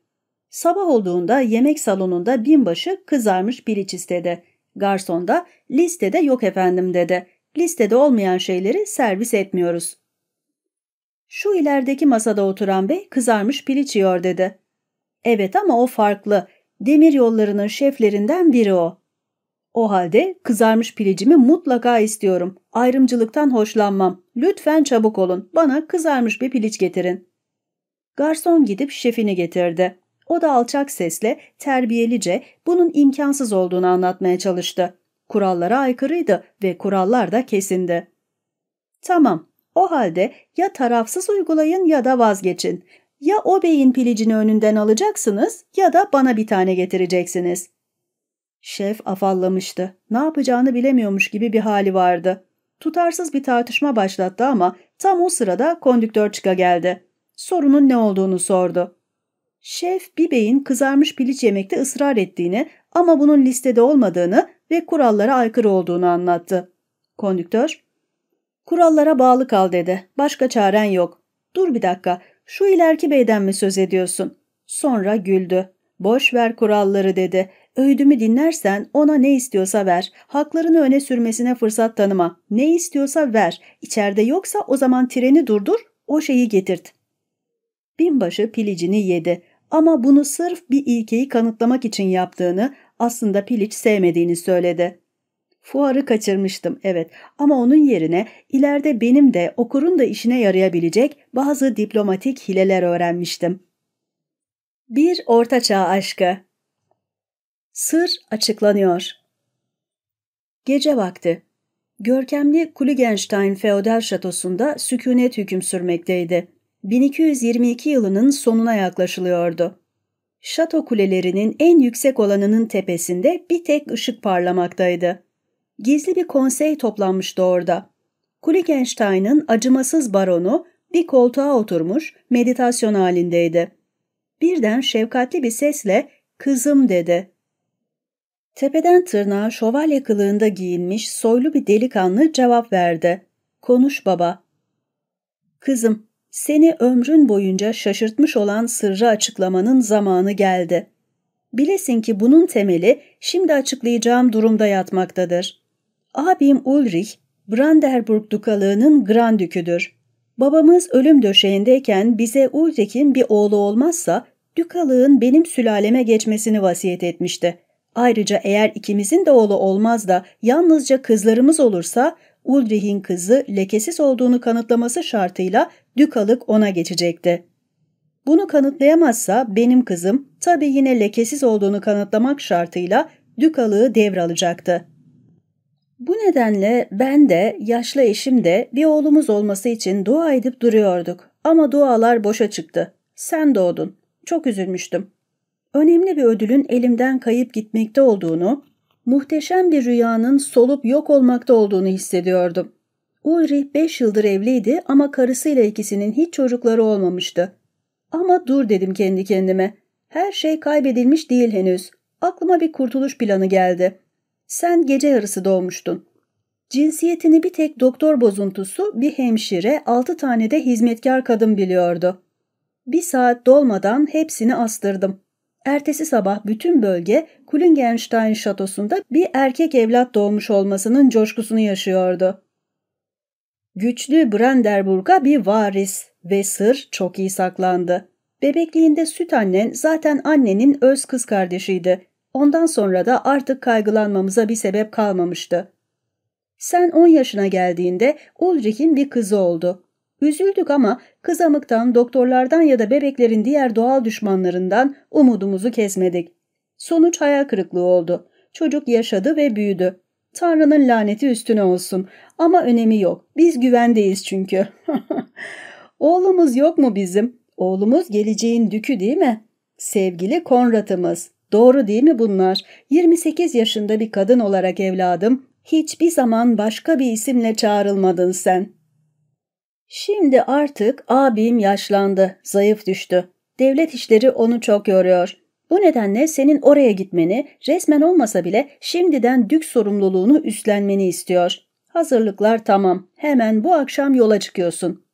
Sabah olduğunda yemek salonunda binbaşı kızarmış piliç istedi. Garson da listede yok efendim dedi. Listede olmayan şeyleri servis etmiyoruz. Şu ilerideki masada oturan bey kızarmış piliç yiyor dedi. Evet ama o farklı. Demir yollarının şeflerinden biri o. O halde kızarmış pilicimi mutlaka istiyorum. Ayrımcılıktan hoşlanmam. Lütfen çabuk olun. Bana kızarmış bir piliç getirin. Garson gidip şefini getirdi. O da alçak sesle, terbiyelice bunun imkansız olduğunu anlatmaya çalıştı. Kurallara aykırıydı ve kurallar da kesindi. Tamam, o halde ya tarafsız uygulayın ya da vazgeçin. Ya o beyin pilicini önünden alacaksınız ya da bana bir tane getireceksiniz. Şef afallamıştı. Ne yapacağını bilemiyormuş gibi bir hali vardı. Tutarsız bir tartışma başlattı ama tam o sırada kondüktör çıka geldi. Sorunun ne olduğunu sordu. Şef Bibey'in kızarmış piliç yemekte ısrar ettiğini ama bunun listede olmadığını ve kurallara aykırı olduğunu anlattı. Kondüktör, kurallara bağlı kal dedi. Başka çaren yok. Dur bir dakika, şu ileriki beyden mi söz ediyorsun? Sonra güldü. Boş ver kuralları dedi. Öğüdümü dinlersen ona ne istiyorsa ver. Haklarını öne sürmesine fırsat tanıma. Ne istiyorsa ver. İçeride yoksa o zaman treni durdur, o şeyi getirt. Binbaşı pilicini yedi ama bunu sırf bir ilkeyi kanıtlamak için yaptığını, aslında Piliç sevmediğini söyledi. Fuarı kaçırmıştım evet ama onun yerine ileride benim de okurun da işine yarayabilecek bazı diplomatik hileler öğrenmiştim. Bir Ortaçağ Aşkı Sır açıklanıyor. Gece vakti. Görkemli Kuligenstein feodal şatosunda sükunet hüküm sürmekteydi. 1222 yılının sonuna yaklaşılıyordu. Şato kulelerinin en yüksek olanının tepesinde bir tek ışık parlamaktaydı. Gizli bir konsey toplanmıştı orada. Kuligenstein'ın acımasız baronu bir koltuğa oturmuş meditasyon halindeydi. Birden şefkatli bir sesle kızım dedi. Tepeden tırnağa şövalye kılığında giyinmiş soylu bir delikanlı cevap verdi. Konuş baba. Kızım, seni ömrün boyunca şaşırtmış olan sırrı açıklamanın zamanı geldi. Bilesin ki bunun temeli şimdi açıklayacağım durumda yatmaktadır. Abim Ulrich, Brandenburg Dukalığı'nın Grand Düküdür. Babamız ölüm döşeğindeyken bize Ulrich'in bir oğlu olmazsa Dükalığın benim sülaleme geçmesini vasiyet etmişti. Ayrıca eğer ikimizin de oğlu olmaz da yalnızca kızlarımız olursa Ulrich'in kızı lekesiz olduğunu kanıtlaması şartıyla dükalık ona geçecekti. Bunu kanıtlayamazsa benim kızım tabii yine lekesiz olduğunu kanıtlamak şartıyla dükalığı devralacaktı. Bu nedenle ben de yaşlı eşim de bir oğlumuz olması için dua edip duruyorduk. Ama dualar boşa çıktı. Sen doğdun. Çok üzülmüştüm. Önemli bir ödülün elimden kayıp gitmekte olduğunu, muhteşem bir rüyanın solup yok olmakta olduğunu hissediyordum. Ulrich beş yıldır evliydi ama karısıyla ikisinin hiç çocukları olmamıştı. Ama dur dedim kendi kendime. Her şey kaybedilmiş değil henüz. Aklıma bir kurtuluş planı geldi. Sen gece yarısı doğmuştun. Cinsiyetini bir tek doktor bozuntusu, bir hemşire, altı tane de hizmetkar kadın biliyordu. Bir saat dolmadan hepsini astırdım. Ertesi sabah bütün bölge Kulingenstein şatosunda bir erkek evlat doğmuş olmasının coşkusunu yaşıyordu. Güçlü Brandenburg'a bir varis ve sır çok iyi saklandı. Bebekliğinde süt annen zaten annenin öz kız kardeşiydi. Ondan sonra da artık kaygılanmamıza bir sebep kalmamıştı. Sen 10 yaşına geldiğinde Ulrich'in bir kızı oldu. Üzüldük ama kızamıktan, doktorlardan ya da bebeklerin diğer doğal düşmanlarından umudumuzu kesmedik. Sonuç hayal kırıklığı oldu. Çocuk yaşadı ve büyüdü. Tanrı'nın laneti üstüne olsun. Ama önemi yok. Biz güvendeyiz çünkü. Oğlumuz yok mu bizim? Oğlumuz geleceğin dükü değil mi? Sevgili Konrad'ımız. Doğru değil mi bunlar? 28 yaşında bir kadın olarak evladım, hiçbir zaman başka bir isimle çağrılmadın sen. Şimdi artık abim yaşlandı, zayıf düştü. Devlet işleri onu çok yoruyor. Bu nedenle senin oraya gitmeni, resmen olmasa bile şimdiden dük sorumluluğunu üstlenmeni istiyor. Hazırlıklar tamam. Hemen bu akşam yola çıkıyorsun.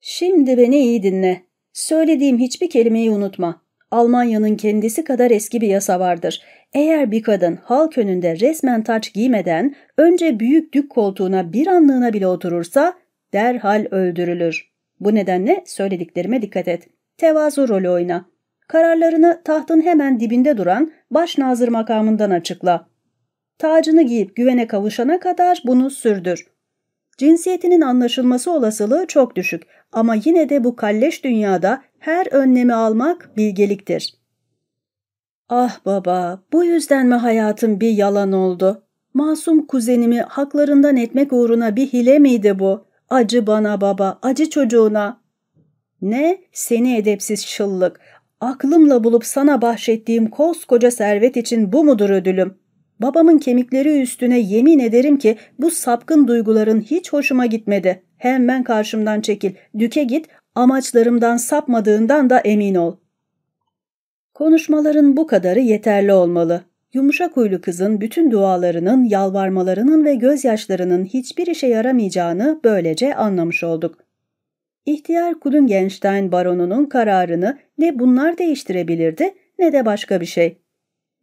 Şimdi beni iyi dinle. Söylediğim hiçbir kelimeyi unutma. Almanya'nın kendisi kadar eski bir yasa vardır. Eğer bir kadın halk önünde resmen taç giymeden önce büyük dük koltuğuna bir anlığına bile oturursa derhal öldürülür. Bu nedenle söylediklerime dikkat et. Tevazu rolü oyna. Kararlarını tahtın hemen dibinde duran başnazır makamından açıkla. Tacını giyip güvene kavuşana kadar bunu sürdür. Cinsiyetinin anlaşılması olasılığı çok düşük ama yine de bu kalleş dünyada her önlemi almak bilgeliktir. Ah baba, bu yüzden mi hayatım bir yalan oldu? Masum kuzenimi haklarından etmek uğruna bir hile miydi bu? Acı bana baba, acı çocuğuna. Ne? Seni edepsiz şıllık. Aklımla bulup sana bahşettiğim koskoca servet için bu mudur ödülüm? Babamın kemikleri üstüne yemin ederim ki bu sapkın duyguların hiç hoşuma gitmedi. Hemen karşımdan çekil, düke git, amaçlarımdan sapmadığından da emin ol. Konuşmaların bu kadarı yeterli olmalı. Yumuşak huylu kızın bütün dualarının, yalvarmalarının ve gözyaşlarının hiçbir işe yaramayacağını böylece anlamış olduk. İhtiyar Kulungenstein baronunun kararını ne bunlar değiştirebilirdi ne de başka bir şey.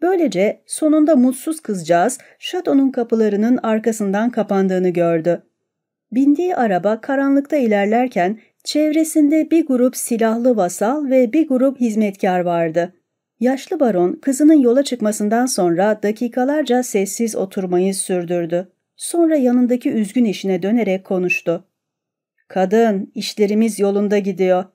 Böylece sonunda mutsuz kızcağız şatonun kapılarının arkasından kapandığını gördü. Bindiği araba karanlıkta ilerlerken çevresinde bir grup silahlı vasal ve bir grup hizmetkar vardı. Yaşlı baron kızının yola çıkmasından sonra dakikalarca sessiz oturmayı sürdürdü. Sonra yanındaki üzgün eşine dönerek konuştu. Kadın, işlerimiz yolunda gidiyor.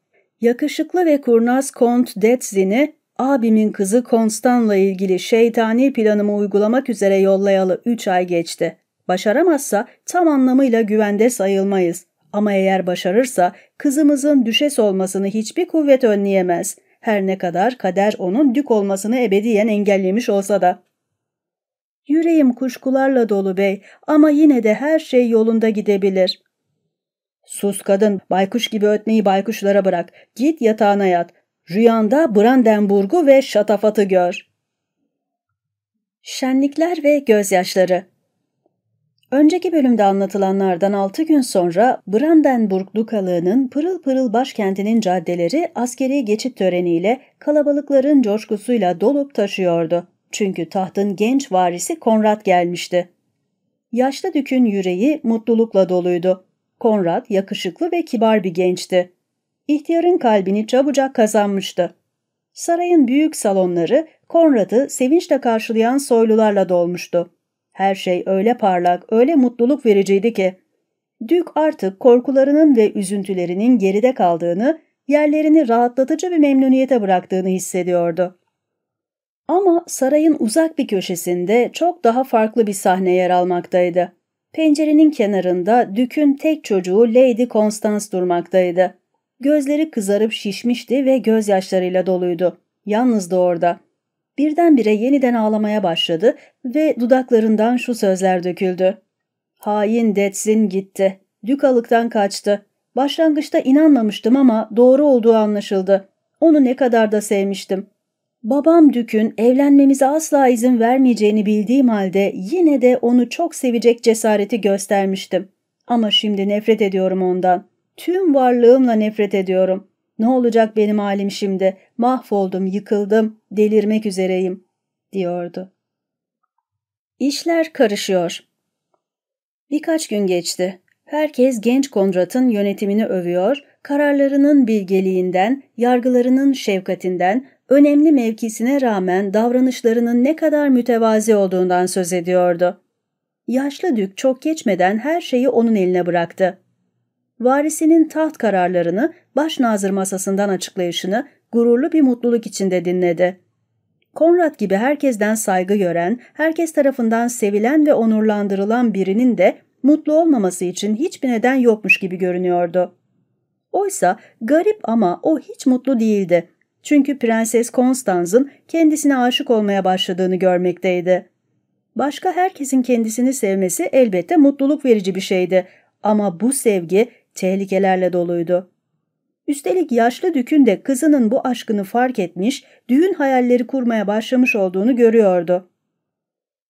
Yakışıklı ve kurnaz Kont Detzin'i abimin kızı Konstan'la ilgili şeytani planımı uygulamak üzere yollayalı üç ay geçti. Başaramazsa tam anlamıyla güvende sayılmayız. Ama eğer başarırsa kızımızın düşes olmasını hiçbir kuvvet önleyemez. Her ne kadar kader onun dük olmasını ebediyen engellemiş olsa da. Yüreğim kuşkularla dolu bey ama yine de her şey yolunda gidebilir. Sus kadın, baykuş gibi ötmeyi baykuşlara bırak. Git yatağına yat. Rüyanda Brandenburg'u ve şatafatı gör. Şenlikler ve gözyaşları Önceki bölümde anlatılanlardan 6 gün sonra Brandenburg Dukalığı'nın pırıl pırıl başkentinin caddeleri askeri geçit töreniyle kalabalıkların coşkusuyla dolup taşıyordu. Çünkü tahtın genç varisi Konrad gelmişti. Yaşlı dükün yüreği mutlulukla doluydu. Konrad yakışıklı ve kibar bir gençti. İhtiyarın kalbini çabucak kazanmıştı. Sarayın büyük salonları Konrad'ı sevinçle karşılayan soylularla dolmuştu. Her şey öyle parlak, öyle mutluluk vericiydi ki. Dük artık korkularının ve üzüntülerinin geride kaldığını, yerlerini rahatlatıcı bir memnuniyete bıraktığını hissediyordu. Ama sarayın uzak bir köşesinde çok daha farklı bir sahne yer almaktaydı. Pencerenin kenarında Dük'ün tek çocuğu Lady Constance durmaktaydı. Gözleri kızarıp şişmişti ve gözyaşlarıyla doluydu. Yalnızdı orada. Birdenbire yeniden ağlamaya başladı ve dudaklarından şu sözler döküldü. Hain Detsin gitti. Dükalıktan kaçtı. Başlangıçta inanmamıştım ama doğru olduğu anlaşıldı. Onu ne kadar da sevmiştim. Babam Dük'ün evlenmemize asla izin vermeyeceğini bildiğim halde yine de onu çok sevecek cesareti göstermiştim. Ama şimdi nefret ediyorum ondan. Tüm varlığımla nefret ediyorum. Ne olacak benim halim şimdi? Mahvoldum, yıkıldım, delirmek üzereyim, diyordu. İşler karışıyor. Birkaç gün geçti. Herkes genç Konrad'ın yönetimini övüyor, kararlarının bilgeliğinden, yargılarının şefkatinden, önemli mevkisine rağmen davranışlarının ne kadar mütevazi olduğundan söz ediyordu. Yaşlı dük çok geçmeden her şeyi onun eline bıraktı. Varisinin taht kararlarını başnazır masasından açıklayışını gururlu bir mutluluk içinde dinledi. Konrad gibi herkesten saygı gören, herkes tarafından sevilen ve onurlandırılan birinin de mutlu olmaması için hiçbir neden yokmuş gibi görünüyordu. Oysa garip ama o hiç mutlu değildi. Çünkü Prenses Constance'ın kendisine aşık olmaya başladığını görmekteydi. Başka herkesin kendisini sevmesi elbette mutluluk verici bir şeydi ama bu sevgi tehlikelerle doluydu. Üstelik yaşlı dükün de kızının bu aşkını fark etmiş, düğün hayalleri kurmaya başlamış olduğunu görüyordu.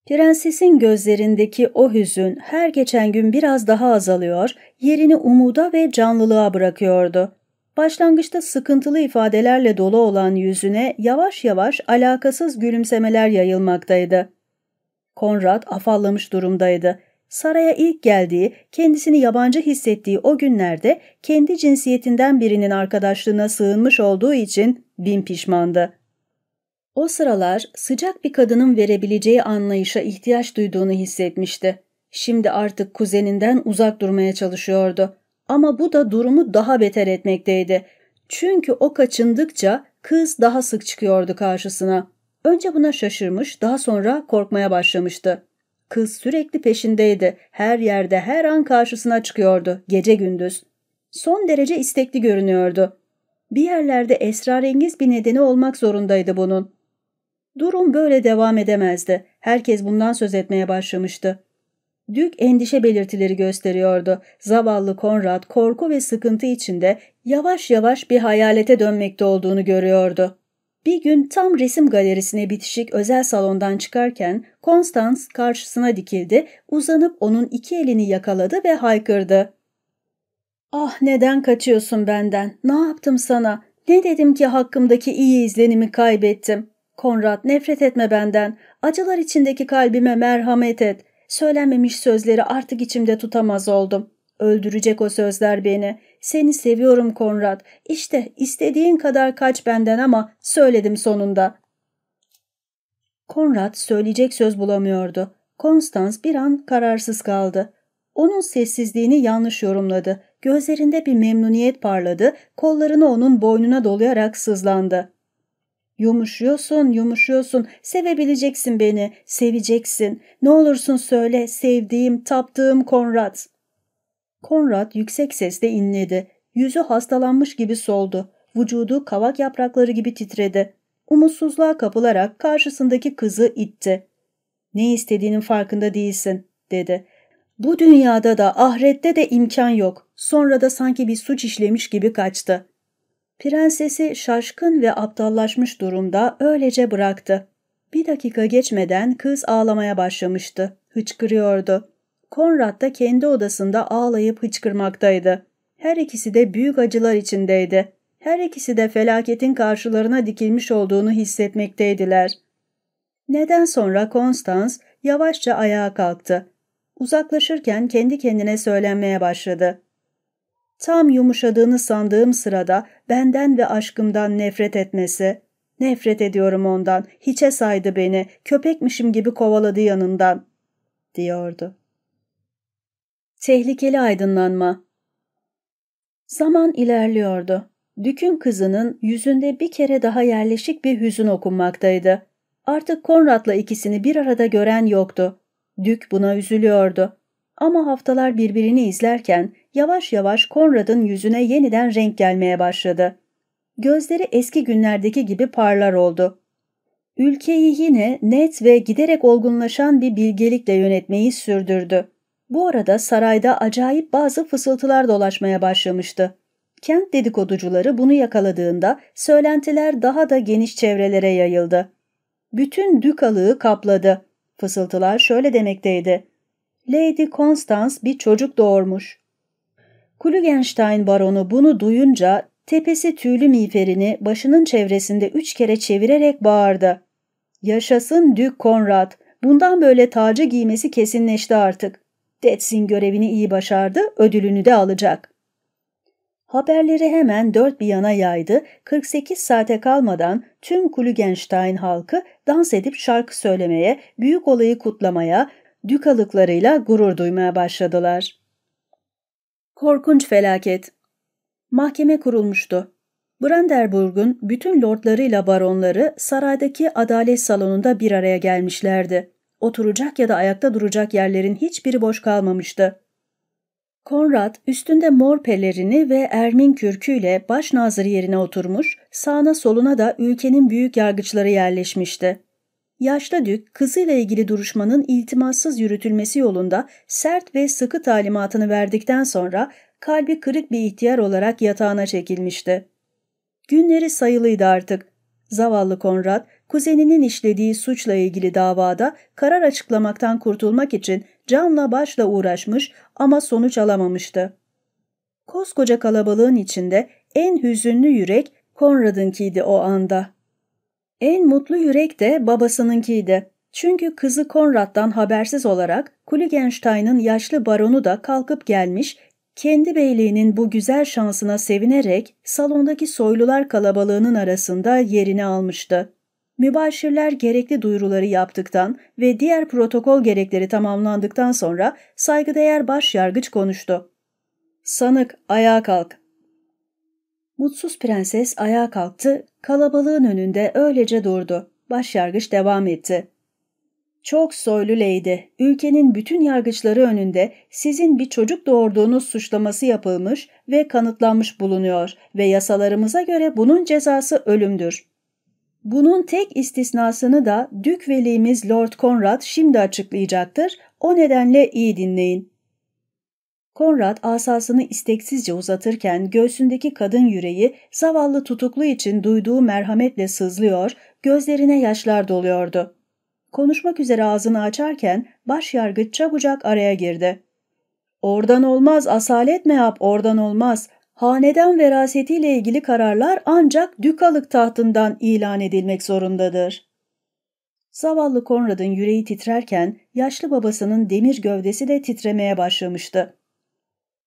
Prensesin gözlerindeki o hüzün her geçen gün biraz daha azalıyor, yerini umuda ve canlılığa bırakıyordu. Başlangıçta sıkıntılı ifadelerle dolu olan yüzüne yavaş yavaş alakasız gülümsemeler yayılmaktaydı. Konrad afallamış durumdaydı. Saraya ilk geldiği, kendisini yabancı hissettiği o günlerde kendi cinsiyetinden birinin arkadaşlığına sığınmış olduğu için bin pişmandı. O sıralar sıcak bir kadının verebileceği anlayışa ihtiyaç duyduğunu hissetmişti. Şimdi artık kuzeninden uzak durmaya çalışıyordu. Ama bu da durumu daha beter etmekteydi. Çünkü o kaçındıkça kız daha sık çıkıyordu karşısına. Önce buna şaşırmış, daha sonra korkmaya başlamıştı. Kız sürekli peşindeydi. Her yerde her an karşısına çıkıyordu. Gece gündüz. Son derece istekli görünüyordu. Bir yerlerde esrarengiz bir nedeni olmak zorundaydı bunun. Durum böyle devam edemezdi. Herkes bundan söz etmeye başlamıştı. Dük endişe belirtileri gösteriyordu. Zavallı Konrad korku ve sıkıntı içinde yavaş yavaş bir hayalete dönmekte olduğunu görüyordu. Bir gün tam resim galerisine bitişik özel salondan çıkarken Konstans karşısına dikildi, uzanıp onun iki elini yakaladı ve haykırdı. ''Ah neden kaçıyorsun benden? Ne yaptım sana? Ne dedim ki hakkımdaki iyi izlenimi kaybettim? Konrad nefret etme benden. Acılar içindeki kalbime merhamet et. Söylenmemiş sözleri artık içimde tutamaz oldum. Öldürecek o sözler beni. Seni seviyorum Konrad. İşte istediğin kadar kaç benden ama söyledim sonunda. Konrad söyleyecek söz bulamıyordu. Konstans bir an kararsız kaldı. Onun sessizliğini yanlış yorumladı. Gözlerinde bir memnuniyet parladı, kollarını onun boynuna dolayarak sızlandı. Yumuşuyorsun, yumuşuyorsun, sevebileceksin beni, seveceksin. Ne olursun söyle, sevdiğim, taptığım Konrad. Konrad yüksek sesle inledi. Yüzü hastalanmış gibi soldu. Vücudu kavak yaprakları gibi titredi. Umutsuzluğa kapılarak karşısındaki kızı itti. Ne istediğinin farkında değilsin, dedi. Bu dünyada da ahirette de imkan yok. Sonra da sanki bir suç işlemiş gibi kaçtı. Prensesi şaşkın ve aptallaşmış durumda öylece bıraktı. Bir dakika geçmeden kız ağlamaya başlamıştı. Hıçkırıyordu. Konrad da kendi odasında ağlayıp hıçkırmaktaydı. Her ikisi de büyük acılar içindeydi. Her ikisi de felaketin karşılarına dikilmiş olduğunu hissetmekteydiler. Neden sonra Konstans yavaşça ayağa kalktı. Uzaklaşırken kendi kendine söylenmeye başladı. Tam yumuşadığını sandığım sırada benden ve aşkımdan nefret etmesi. Nefret ediyorum ondan, hiçe saydı beni, köpekmişim gibi kovaladı yanından, diyordu. Tehlikeli aydınlanma Zaman ilerliyordu. Dük'ün kızının yüzünde bir kere daha yerleşik bir hüzün okunmaktaydı. Artık Konrad'la ikisini bir arada gören yoktu. Dük buna üzülüyordu. Ama haftalar birbirini izlerken yavaş yavaş Konrad'ın yüzüne yeniden renk gelmeye başladı. Gözleri eski günlerdeki gibi parlar oldu. Ülkeyi yine net ve giderek olgunlaşan bir bilgelikle yönetmeyi sürdürdü. Bu arada sarayda acayip bazı fısıltılar dolaşmaya başlamıştı. Kent dedikoducuları bunu yakaladığında söylentiler daha da geniş çevrelere yayıldı. Bütün dükalığı kapladı. Fısıltılar şöyle demekteydi. Lady Constance bir çocuk doğurmuş. Klugenstein baronu bunu duyunca tepesi tüylü miğferini başının çevresinde üç kere çevirerek bağırdı. Yaşasın Dük Konrad, bundan böyle tacı giymesi kesinleşti artık. Detzin görevini iyi başardı, ödülünü de alacak. Haberleri hemen dört bir yana yaydı, 48 saate kalmadan tüm Klugenstein halkı dans edip şarkı söylemeye, büyük olayı kutlamaya, dükalıklarıyla gurur duymaya başladılar. Korkunç felaket. Mahkeme kurulmuştu. Brandenburg'un bütün lordlarıyla baronları saraydaki adalet salonunda bir araya gelmişlerdi. Oturacak ya da ayakta duracak yerlerin hiçbiri boş kalmamıştı. Konrad üstünde mor pelerini ve ermin kürküyle başnazır yerine oturmuş, sağına soluna da ülkenin büyük yargıçları yerleşmişti. Yaşlı dük kızıyla ilgili duruşmanın iltimassız yürütülmesi yolunda sert ve sıkı talimatını verdikten sonra kalbi kırık bir ihtiyar olarak yatağına çekilmişti. Günleri sayılıydı artık. Zavallı Konrad, kuzeninin işlediği suçla ilgili davada karar açıklamaktan kurtulmak için canla başla uğraşmış ama sonuç alamamıştı. Koskoca kalabalığın içinde en hüzünlü yürek Konrad'ınkiydi o anda. En mutlu yürek de babasınınkiydi. Çünkü kızı Konrad'dan habersiz olarak Kuligenstein'ın yaşlı baronu da kalkıp gelmiş, kendi beyliğinin bu güzel şansına sevinerek salondaki soylular kalabalığının arasında yerini almıştı. Mübaşirler gerekli duyuruları yaptıktan ve diğer protokol gerekleri tamamlandıktan sonra saygıdeğer başyargıç konuştu. Sanık ayağa kalk. Mutsuz prenses ayağa kalktı, kalabalığın önünde öylece durdu. Başyargıç devam etti. Çok soylu lady, ülkenin bütün yargıçları önünde sizin bir çocuk doğurduğunuz suçlaması yapılmış ve kanıtlanmış bulunuyor ve yasalarımıza göre bunun cezası ölümdür. Bunun tek istisnasını da Dük velimiz Lord Conrad şimdi açıklayacaktır, o nedenle iyi dinleyin. Konrad asasını isteksizce uzatırken göğsündeki kadın yüreği zavallı tutuklu için duyduğu merhametle sızlıyor, gözlerine yaşlar doluyordu. Konuşmak üzere ağzını açarken başyargıç çabucak araya girdi. Oradan olmaz, asalet mi yap, oradan olmaz. Hanedan verasetiyle ilgili kararlar ancak dükalık tahtından ilan edilmek zorundadır. Zavallı Konrad'ın yüreği titrerken yaşlı babasının demir gövdesi de titremeye başlamıştı.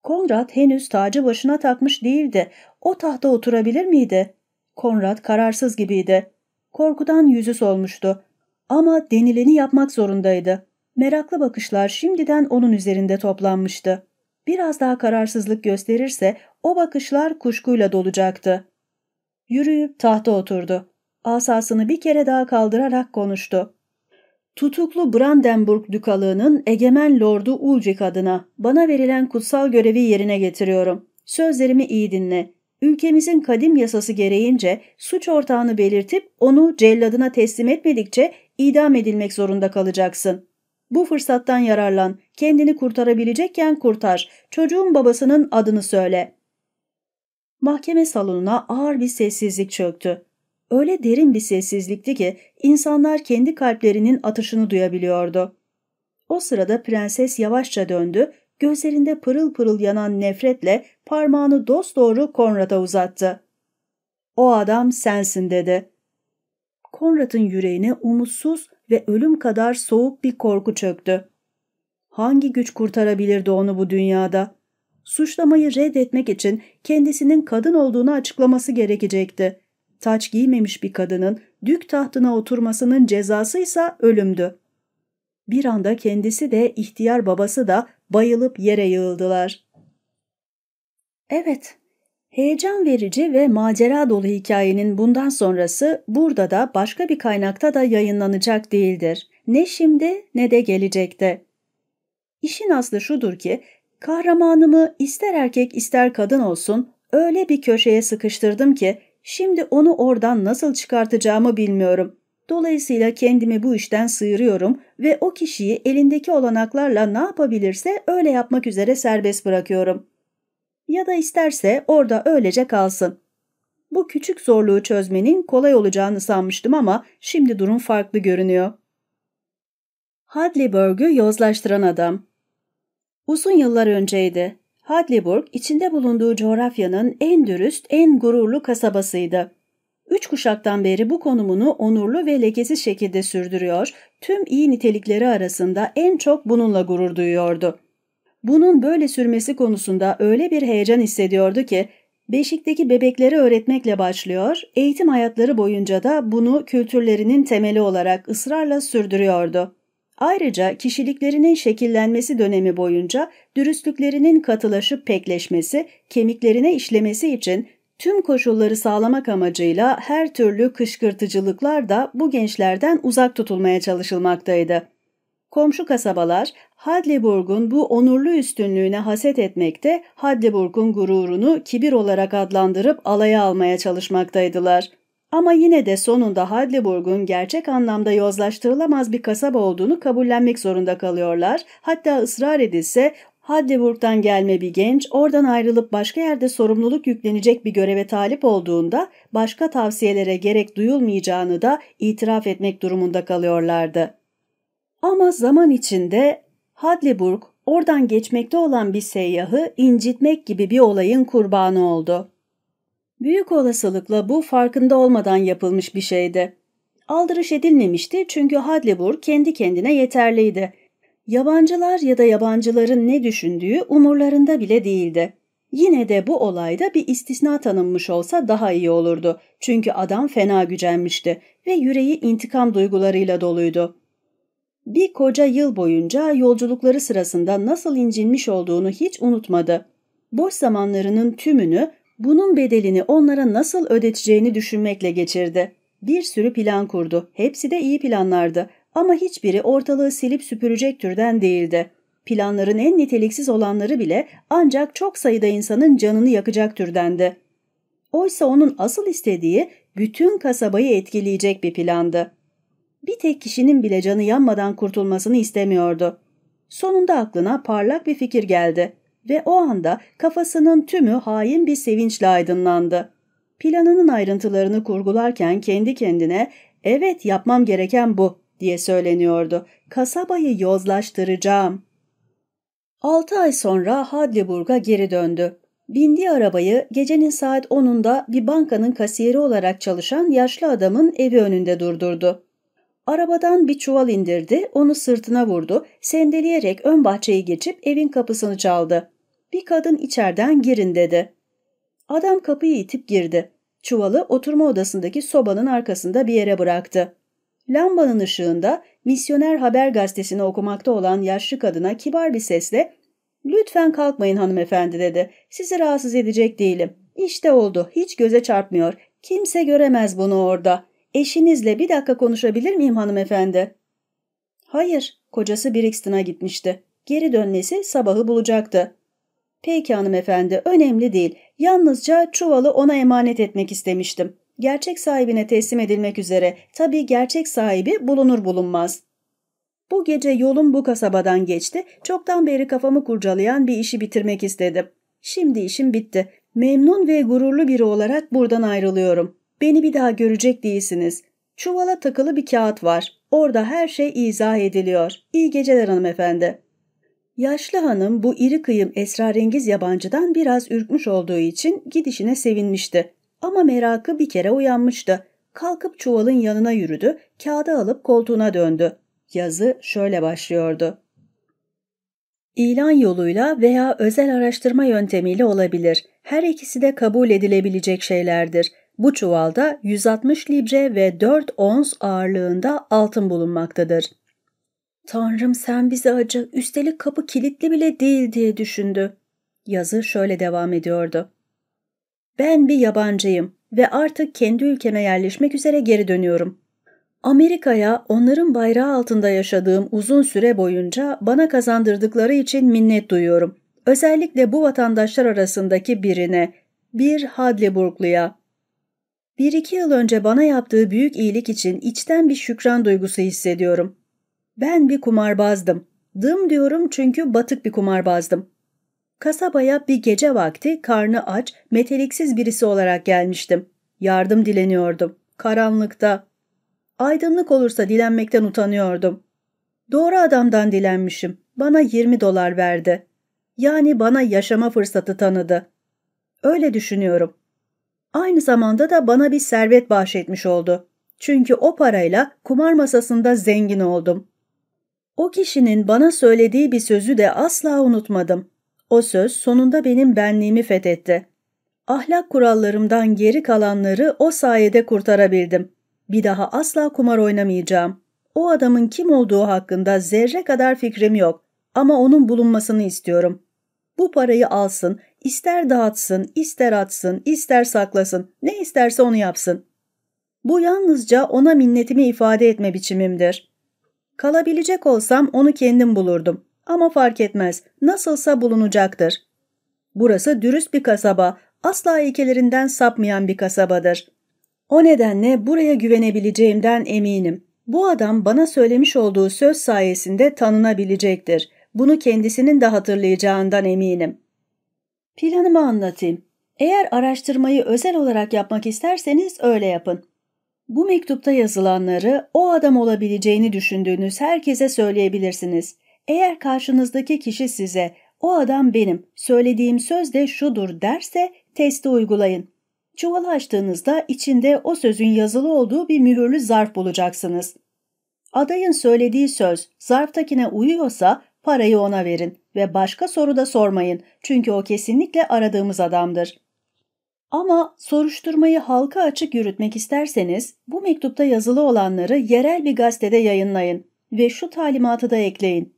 Konrad henüz tacı başına takmış değildi. O tahta oturabilir miydi? Konrad kararsız gibiydi. Korkudan yüzü solmuştu. Ama denileni yapmak zorundaydı. Meraklı bakışlar şimdiden onun üzerinde toplanmıştı. Biraz daha kararsızlık gösterirse o bakışlar kuşkuyla dolacaktı. Yürüyüp tahta oturdu. Asasını bir kere daha kaldırarak konuştu. Tutuklu Brandenburg dükalığının egemen lordu Ulcik adına bana verilen kutsal görevi yerine getiriyorum. Sözlerimi iyi dinle. Ülkemizin kadim yasası gereğince suç ortağını belirtip onu celladına teslim etmedikçe idam edilmek zorunda kalacaksın. Bu fırsattan yararlan, kendini kurtarabilecekken kurtar, çocuğun babasının adını söyle. Mahkeme salonuna ağır bir sessizlik çöktü. Öyle derin bir sessizlikti ki insanlar kendi kalplerinin atışını duyabiliyordu. O sırada prenses yavaşça döndü, gözlerinde pırıl pırıl yanan nefretle parmağını dosdoğru Konrad'a uzattı. O adam sensin dedi. Konrad'ın yüreğine umutsuz ve ölüm kadar soğuk bir korku çöktü. Hangi güç kurtarabilirdi onu bu dünyada? Suçlamayı reddetmek için kendisinin kadın olduğunu açıklaması gerekecekti. Taç giymemiş bir kadının dük tahtına oturmasının cezası ise ölümdü. Bir anda kendisi de ihtiyar babası da bayılıp yere yığıldılar. Evet, Heyecan verici ve macera dolu hikayenin bundan sonrası burada da başka bir kaynakta da yayınlanacak değildir. Ne şimdi ne de gelecekte. İşin aslı şudur ki kahramanımı ister erkek ister kadın olsun öyle bir köşeye sıkıştırdım ki şimdi onu oradan nasıl çıkartacağımı bilmiyorum. Dolayısıyla kendimi bu işten sıyırıyorum ve o kişiyi elindeki olanaklarla ne yapabilirse öyle yapmak üzere serbest bırakıyorum. Ya da isterse orada öylece kalsın. Bu küçük zorluğu çözmenin kolay olacağını sanmıştım ama şimdi durum farklı görünüyor. Hadleyburg'u yozlaştıran adam Uzun yıllar önceydi. Hadleyburg, içinde bulunduğu coğrafyanın en dürüst, en gururlu kasabasıydı. Üç kuşaktan beri bu konumunu onurlu ve lekesiz şekilde sürdürüyor, tüm iyi nitelikleri arasında en çok bununla gurur duyuyordu. Bunun böyle sürmesi konusunda öyle bir heyecan hissediyordu ki, Beşik'teki bebekleri öğretmekle başlıyor, eğitim hayatları boyunca da bunu kültürlerinin temeli olarak ısrarla sürdürüyordu. Ayrıca kişiliklerinin şekillenmesi dönemi boyunca dürüstlüklerinin katılaşıp pekleşmesi, kemiklerine işlemesi için tüm koşulları sağlamak amacıyla her türlü kışkırtıcılıklar da bu gençlerden uzak tutulmaya çalışılmaktaydı. Komşu kasabalar Hadleburg'un bu onurlu üstünlüğüne haset etmekte, Hadleburg'un gururunu kibir olarak adlandırıp alaya almaya çalışmaktaydılar. Ama yine de sonunda Hadleburg'un gerçek anlamda yozlaştırılamaz bir kasaba olduğunu kabullenmek zorunda kalıyorlar. Hatta ısrar edilse Hadleburg'dan gelme bir genç oradan ayrılıp başka yerde sorumluluk yüklenecek bir göreve talip olduğunda başka tavsiyelere gerek duyulmayacağını da itiraf etmek durumunda kalıyorlardı. Ama zaman içinde Hadleburg oradan geçmekte olan bir seyyahı incitmek gibi bir olayın kurbanı oldu. Büyük olasılıkla bu farkında olmadan yapılmış bir şeydi. Aldırış edilmemişti çünkü Hadleburg kendi kendine yeterliydi. Yabancılar ya da yabancıların ne düşündüğü umurlarında bile değildi. Yine de bu olayda bir istisna tanınmış olsa daha iyi olurdu. Çünkü adam fena gücenmişti ve yüreği intikam duygularıyla doluydu. Bir koca yıl boyunca yolculukları sırasında nasıl incinmiş olduğunu hiç unutmadı. Boş zamanlarının tümünü bunun bedelini onlara nasıl ödeteceğini düşünmekle geçirdi. Bir sürü plan kurdu. Hepsi de iyi planlardı ama hiçbiri ortalığı silip süpürecek türden değildi. Planların en niteliksiz olanları bile ancak çok sayıda insanın canını yakacak türdendi. Oysa onun asıl istediği bütün kasabayı etkileyecek bir plandı. Bir tek kişinin bile canı yanmadan kurtulmasını istemiyordu. Sonunda aklına parlak bir fikir geldi ve o anda kafasının tümü hain bir sevinçle aydınlandı. Planının ayrıntılarını kurgularken kendi kendine evet yapmam gereken bu diye söyleniyordu. Kasabayı yozlaştıracağım. Altı ay sonra Hadleburg'a geri döndü. Bindiği arabayı gecenin saat 10'unda bir bankanın kasiyeri olarak çalışan yaşlı adamın evi önünde durdurdu. Arabadan bir çuval indirdi, onu sırtına vurdu, sendeleyerek ön bahçeyi geçip evin kapısını çaldı. Bir kadın içeriden girin dedi. Adam kapıyı itip girdi. Çuvalı oturma odasındaki sobanın arkasında bir yere bıraktı. Lambanın ışığında misyoner haber gazetesini okumakta olan yaşlı kadına kibar bir sesle ''Lütfen kalkmayın hanımefendi'' dedi. ''Sizi rahatsız edecek değilim. İşte oldu. Hiç göze çarpmıyor. Kimse göremez bunu orada. Eşinizle bir dakika konuşabilir miyim hanımefendi?'' Hayır, kocası Brixton'a gitmişti. Geri dönmesi sabahı bulacaktı. Peki hanımefendi, önemli değil. Yalnızca çuvalı ona emanet etmek istemiştim. Gerçek sahibine teslim edilmek üzere. Tabii gerçek sahibi bulunur bulunmaz. Bu gece yolum bu kasabadan geçti. Çoktan beri kafamı kurcalayan bir işi bitirmek istedim. Şimdi işim bitti. Memnun ve gururlu biri olarak buradan ayrılıyorum. Beni bir daha görecek değilsiniz. Çuvala takılı bir kağıt var. Orada her şey izah ediliyor. İyi geceler hanımefendi. Yaşlı hanım bu iri kıyım esrarengiz yabancıdan biraz ürkmüş olduğu için gidişine sevinmişti. Ama merakı bir kere uyanmıştı. Kalkıp çuvalın yanına yürüdü, kağıdı alıp koltuğuna döndü. Yazı şöyle başlıyordu. İlan yoluyla veya özel araştırma yöntemiyle olabilir. Her ikisi de kabul edilebilecek şeylerdir. Bu çuvalda 160 libre ve 4 ons ağırlığında altın bulunmaktadır. Tanrım sen bizi acı, üstelik kapı kilitli bile değil diye düşündü. Yazı şöyle devam ediyordu. Ben bir yabancıyım ve artık kendi ülkeme yerleşmek üzere geri dönüyorum. Amerika'ya onların bayrağı altında yaşadığım uzun süre boyunca bana kazandırdıkları için minnet duyuyorum. Özellikle bu vatandaşlar arasındaki birine, bir Hadleburglu'ya. Bir iki yıl önce bana yaptığı büyük iyilik için içten bir şükran duygusu hissediyorum. Ben bir kumarbazdım. Dım diyorum çünkü batık bir kumarbazdım. Kasabaya bir gece vakti karnı aç, meteliksiz birisi olarak gelmiştim. Yardım dileniyordum. Karanlıkta. Aydınlık olursa dilenmekten utanıyordum. Doğru adamdan dilenmişim. Bana 20 dolar verdi. Yani bana yaşama fırsatı tanıdı. Öyle düşünüyorum. Aynı zamanda da bana bir servet bahşetmiş oldu. Çünkü o parayla kumar masasında zengin oldum. O kişinin bana söylediği bir sözü de asla unutmadım. O söz sonunda benim benliğimi fethetti. Ahlak kurallarımdan geri kalanları o sayede kurtarabildim. Bir daha asla kumar oynamayacağım. O adamın kim olduğu hakkında zerre kadar fikrim yok ama onun bulunmasını istiyorum. Bu parayı alsın, ister dağıtsın, ister atsın, ister saklasın, ne isterse onu yapsın. Bu yalnızca ona minnetimi ifade etme biçimimdir. Kalabilecek olsam onu kendim bulurdum. Ama fark etmez, nasılsa bulunacaktır. Burası dürüst bir kasaba, asla ilkelerinden sapmayan bir kasabadır. O nedenle buraya güvenebileceğimden eminim. Bu adam bana söylemiş olduğu söz sayesinde tanınabilecektir. Bunu kendisinin de hatırlayacağından eminim. Planımı anlatayım. Eğer araştırmayı özel olarak yapmak isterseniz öyle yapın. Bu mektupta yazılanları o adam olabileceğini düşündüğünüz herkese söyleyebilirsiniz. Eğer karşınızdaki kişi size o adam benim, söylediğim söz de şudur derse testi uygulayın. Çuvalı açtığınızda içinde o sözün yazılı olduğu bir mühürlü zarf bulacaksınız. Adayın söylediği söz zarftakine uyuyorsa parayı ona verin ve başka soru da sormayın çünkü o kesinlikle aradığımız adamdır. Ama soruşturmayı halka açık yürütmek isterseniz bu mektupta yazılı olanları yerel bir gazetede yayınlayın ve şu talimatı da ekleyin.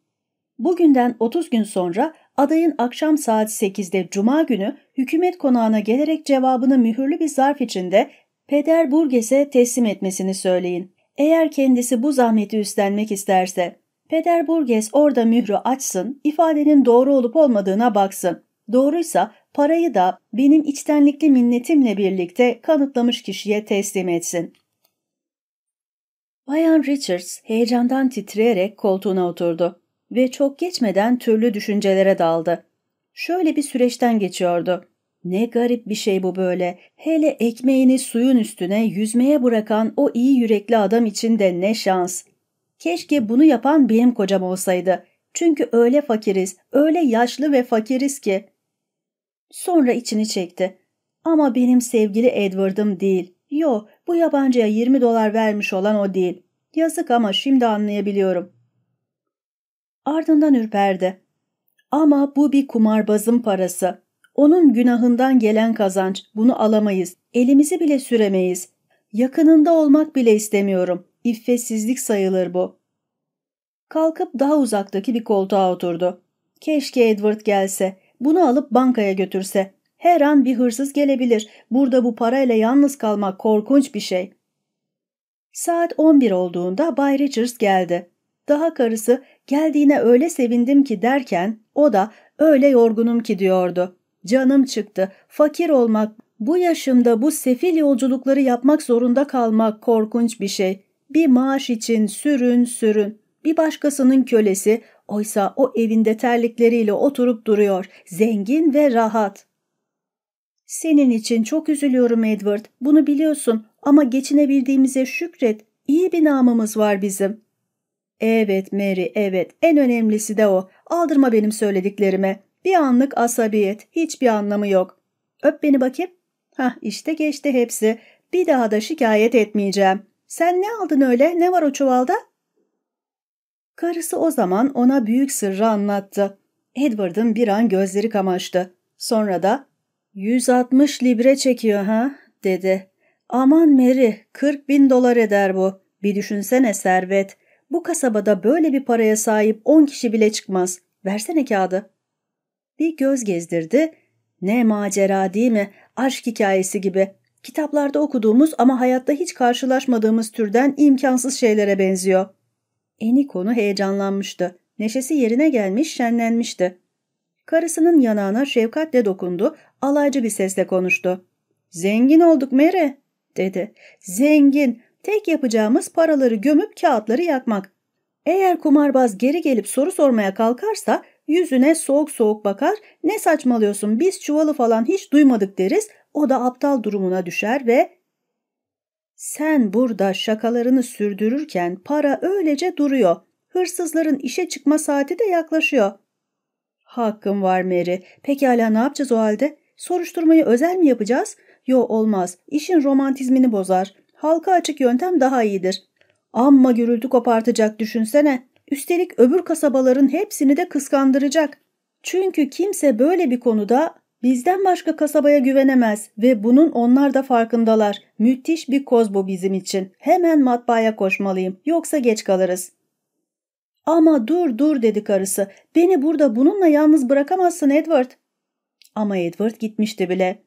Bugünden 30 gün sonra adayın akşam saat 8'de Cuma günü hükümet konağına gelerek cevabını mühürlü bir zarf içinde Peder Burges'e teslim etmesini söyleyin. Eğer kendisi bu zahmeti üstlenmek isterse, Peder Burges orada mührü açsın, ifadenin doğru olup olmadığına baksın. Doğruysa parayı da benim içtenlikli minnetimle birlikte kanıtlamış kişiye teslim etsin. Bayan Richards heyecandan titreyerek koltuğuna oturdu ve çok geçmeden türlü düşüncelere daldı. Şöyle bir süreçten geçiyordu. Ne garip bir şey bu böyle. Hele ekmeğini suyun üstüne yüzmeye bırakan o iyi yürekli adam için de ne şans. Keşke bunu yapan benim kocam olsaydı. Çünkü öyle fakiriz, öyle yaşlı ve fakiriz ki. Sonra içini çekti. Ama benim sevgili Edward'ım değil. Yo, bu yabancıya 20 dolar vermiş olan o değil. Yazık ama şimdi anlayabiliyorum. Ardından ürperdi. Ama bu bir kumarbazın parası. Onun günahından gelen kazanç. Bunu alamayız. Elimizi bile süremeyiz. Yakınında olmak bile istemiyorum. İffetsizlik sayılır bu. Kalkıp daha uzaktaki bir koltuğa oturdu. Keşke Edward gelse. Bunu alıp bankaya götürse. Her an bir hırsız gelebilir. Burada bu parayla yalnız kalmak korkunç bir şey. Saat 11 olduğunda Bay Richards geldi. Daha karısı geldiğine öyle sevindim ki derken o da öyle yorgunum ki diyordu. Canım çıktı. Fakir olmak, bu yaşımda bu sefil yolculukları yapmak zorunda kalmak korkunç bir şey. Bir maaş için sürün sürün. Bir başkasının kölesi, oysa o evinde terlikleriyle oturup duruyor, zengin ve rahat. Senin için çok üzülüyorum Edward, bunu biliyorsun ama geçinebildiğimize şükret. İyi bir namımız var bizim. Evet Mary, evet. En önemlisi de o. Aldırma benim söylediklerime. Bir anlık asabiyet, hiçbir anlamı yok. Öp beni bakayım. Hah işte geçti hepsi. Bir daha da şikayet etmeyeceğim. Sen ne aldın öyle? Ne var o çuvalda? Karısı o zaman ona büyük sırrı anlattı. Edward'ın bir an gözleri kamaştı. Sonra da ''160 libre çekiyor ha?'' dedi. ''Aman Mary, 40 bin dolar eder bu. Bir düşünsene servet. Bu kasabada böyle bir paraya sahip 10 kişi bile çıkmaz. Versene kağıdı.'' Bir göz gezdirdi. Ne macera değil mi? Aşk hikayesi gibi. Kitaplarda okuduğumuz ama hayatta hiç karşılaşmadığımız türden imkansız şeylere benziyor. Eni konu heyecanlanmıştı. Neşesi yerine gelmiş, şenlenmişti. Karısının yanağına şefkatle dokundu, alaycı bir sesle konuştu. ''Zengin olduk Mere'' dedi. ''Zengin. Tek yapacağımız paraları gömüp kağıtları yakmak. Eğer kumarbaz geri gelip soru sormaya kalkarsa yüzüne soğuk soğuk bakar, ne saçmalıyorsun biz çuvalı falan hiç duymadık deriz, o da aptal durumuna düşer ve sen burada şakalarını sürdürürken para öylece duruyor. Hırsızların işe çıkma saati de yaklaşıyor. Hakkım var Mary. Pekala ne yapacağız o halde? Soruşturmayı özel mi yapacağız? Yo olmaz. İşin romantizmini bozar. Halka açık yöntem daha iyidir. Amma gürültü kopartacak düşünsene. Üstelik öbür kasabaların hepsini de kıskandıracak. Çünkü kimse böyle bir konuda bizden başka kasabaya güvenemez ve bunun onlar da farkındalar. Müthiş bir koz bu bizim için. Hemen matbaaya koşmalıyım yoksa geç kalırız. Ama dur dur dedi karısı. Beni burada bununla yalnız bırakamazsın Edward. Ama Edward gitmişti bile.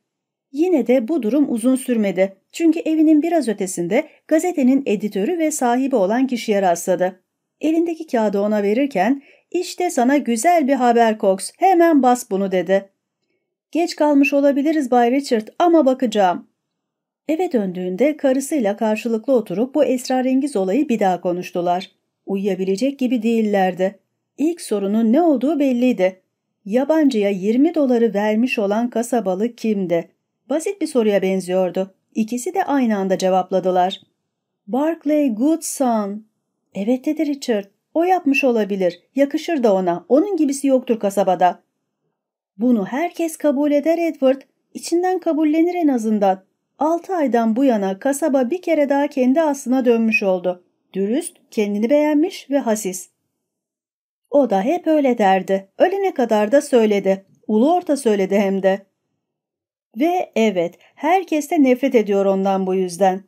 Yine de bu durum uzun sürmedi. Çünkü evinin biraz ötesinde gazetenin editörü ve sahibi olan kişiye rastladı. Elindeki kağıdı ona verirken işte sana güzel bir haber Cox hemen bas bunu dedi. Geç kalmış olabiliriz Bay Richard ama bakacağım. Eve döndüğünde karısıyla karşılıklı oturup bu esrarengiz olayı bir daha konuştular. Uyuyabilecek gibi değillerdi. İlk sorunun ne olduğu belliydi. Yabancıya 20 doları vermiş olan kasabalı kimdi? Basit bir soruya benziyordu. İkisi de aynı anda cevapladılar. Barclay Goodson. Evet dedi Richard. O yapmış olabilir. Yakışır da ona. Onun gibisi yoktur kasabada. Bunu herkes kabul eder Edward. İçinden kabullenir en azından. Altı aydan bu yana kasaba bir kere daha kendi aslına dönmüş oldu. Dürüst, kendini beğenmiş ve hasis. O da hep öyle derdi. Ölene kadar da söyledi. Ulu orta söyledi hem de. Ve evet, herkes de nefret ediyor ondan bu yüzden.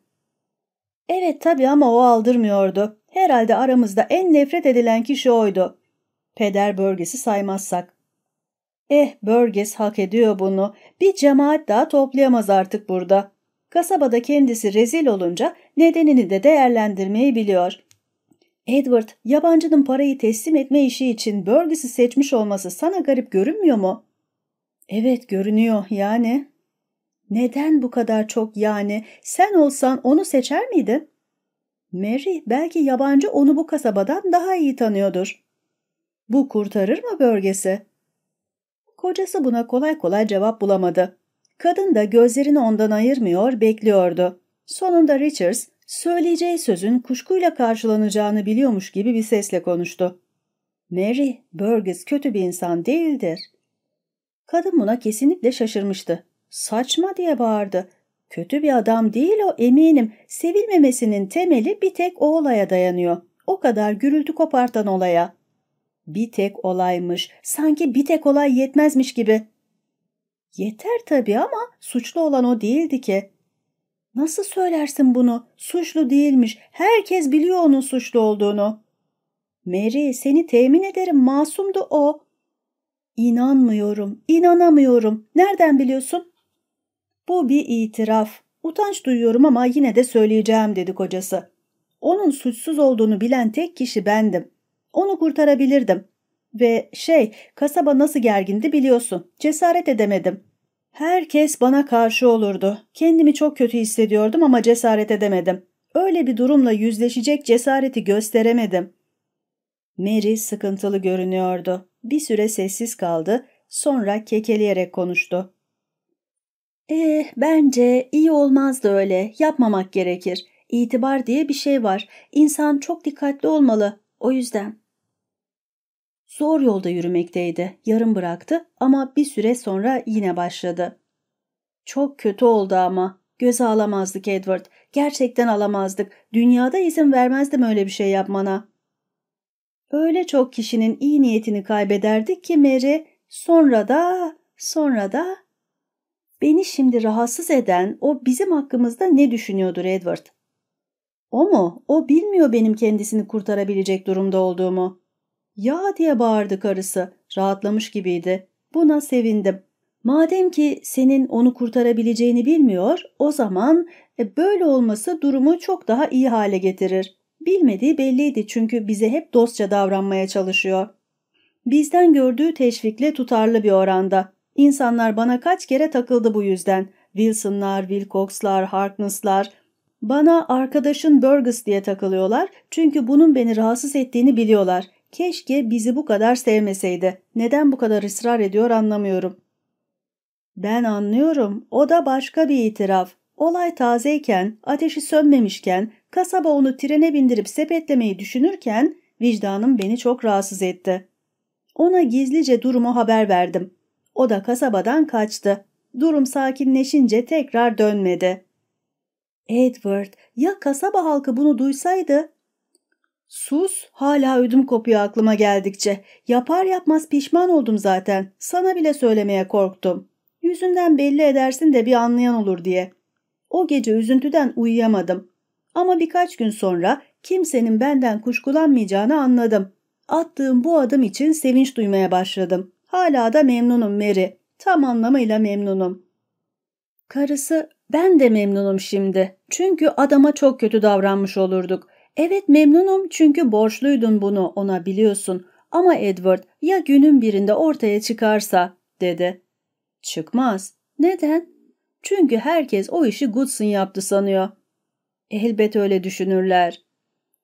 Evet tabii ama o aldırmıyordu. Herhalde aramızda en nefret edilen kişi oydu. Peder bölgesi saymazsak. Eh Burgess hak ediyor bunu. Bir cemaat daha toplayamaz artık burada. Kasabada kendisi rezil olunca nedenini de değerlendirmeyi biliyor. Edward, yabancının parayı teslim etme işi için Burgess'i seçmiş olması sana garip görünmüyor mu? Evet görünüyor yani. Neden bu kadar çok yani? Sen olsan onu seçer miydin? Mary belki yabancı onu bu kasabadan daha iyi tanıyordur. Bu kurtarır mı bölgesi? Kocası buna kolay kolay cevap bulamadı. Kadın da gözlerini ondan ayırmıyor, bekliyordu. Sonunda Richards, söyleyeceği sözün kuşkuyla karşılanacağını biliyormuş gibi bir sesle konuştu. Mary, Burgess kötü bir insan değildir. Kadın buna kesinlikle şaşırmıştı. Saçma diye bağırdı. Kötü bir adam değil o eminim. Sevilmemesinin temeli bir tek o olaya dayanıyor. O kadar gürültü kopartan olaya. Bir tek olaymış. Sanki bir tek olay yetmezmiş gibi. Yeter tabii ama suçlu olan o değildi ki. Nasıl söylersin bunu? Suçlu değilmiş. Herkes biliyor onun suçlu olduğunu. Mary seni temin ederim masumdu o. İnanmıyorum, inanamıyorum. Nereden biliyorsun? Bu bir itiraf. Utanç duyuyorum ama yine de söyleyeceğim dedi kocası. Onun suçsuz olduğunu bilen tek kişi bendim. Onu kurtarabilirdim. Ve şey, kasaba nasıl gergindi biliyorsun. Cesaret edemedim. Herkes bana karşı olurdu. Kendimi çok kötü hissediyordum ama cesaret edemedim. Öyle bir durumla yüzleşecek cesareti gösteremedim. Mary sıkıntılı görünüyordu. Bir süre sessiz kaldı, sonra kekeleyerek konuştu. Eh, bence iyi olmazdı öyle. Yapmamak gerekir. İtibar diye bir şey var. İnsan çok dikkatli olmalı. O yüzden. Zor yolda yürümekteydi. Yarım bıraktı ama bir süre sonra yine başladı. Çok kötü oldu ama. Göze alamazdık Edward. Gerçekten alamazdık. Dünyada izin vermezdim öyle bir şey yapmana. Öyle çok kişinin iyi niyetini kaybederdik ki Mary. Sonra da, sonra da... Beni şimdi rahatsız eden o bizim hakkımızda ne düşünüyordur Edward? O mu? O bilmiyor benim kendisini kurtarabilecek durumda olduğumu. Ya diye bağırdı karısı. Rahatlamış gibiydi. Buna sevindim. Madem ki senin onu kurtarabileceğini bilmiyor, o zaman e, böyle olması durumu çok daha iyi hale getirir. Bilmediği belliydi çünkü bize hep dostça davranmaya çalışıyor. Bizden gördüğü teşvikle tutarlı bir oranda. İnsanlar bana kaç kere takıldı bu yüzden. Wilson'lar, Wilcox'lar, Harkness'lar. Bana arkadaşın Burgess diye takılıyorlar çünkü bunun beni rahatsız ettiğini biliyorlar. Keşke bizi bu kadar sevmeseydi. Neden bu kadar ısrar ediyor anlamıyorum. Ben anlıyorum. O da başka bir itiraf. Olay tazeyken, ateşi sönmemişken, kasaba onu trene bindirip sepetlemeyi düşünürken vicdanım beni çok rahatsız etti. Ona gizlice durumu haber verdim. O da kasabadan kaçtı. Durum sakinleşince tekrar dönmedi. Edward, ya kasaba halkı bunu duysaydı? Sus, hala ödüm kopuyor aklıma geldikçe. Yapar yapmaz pişman oldum zaten. Sana bile söylemeye korktum. Yüzünden belli edersin de bir anlayan olur diye. O gece üzüntüden uyuyamadım. Ama birkaç gün sonra kimsenin benden kuşkulanmayacağını anladım. Attığım bu adım için sevinç duymaya başladım. Hala da memnunum Mary. Tam anlamıyla memnunum. Karısı ben de memnunum şimdi. Çünkü adama çok kötü davranmış olurduk. Evet memnunum çünkü borçluydun bunu ona biliyorsun. Ama Edward ya günün birinde ortaya çıkarsa dedi. Çıkmaz. Neden? Çünkü herkes o işi Goodson yaptı sanıyor. Elbet öyle düşünürler.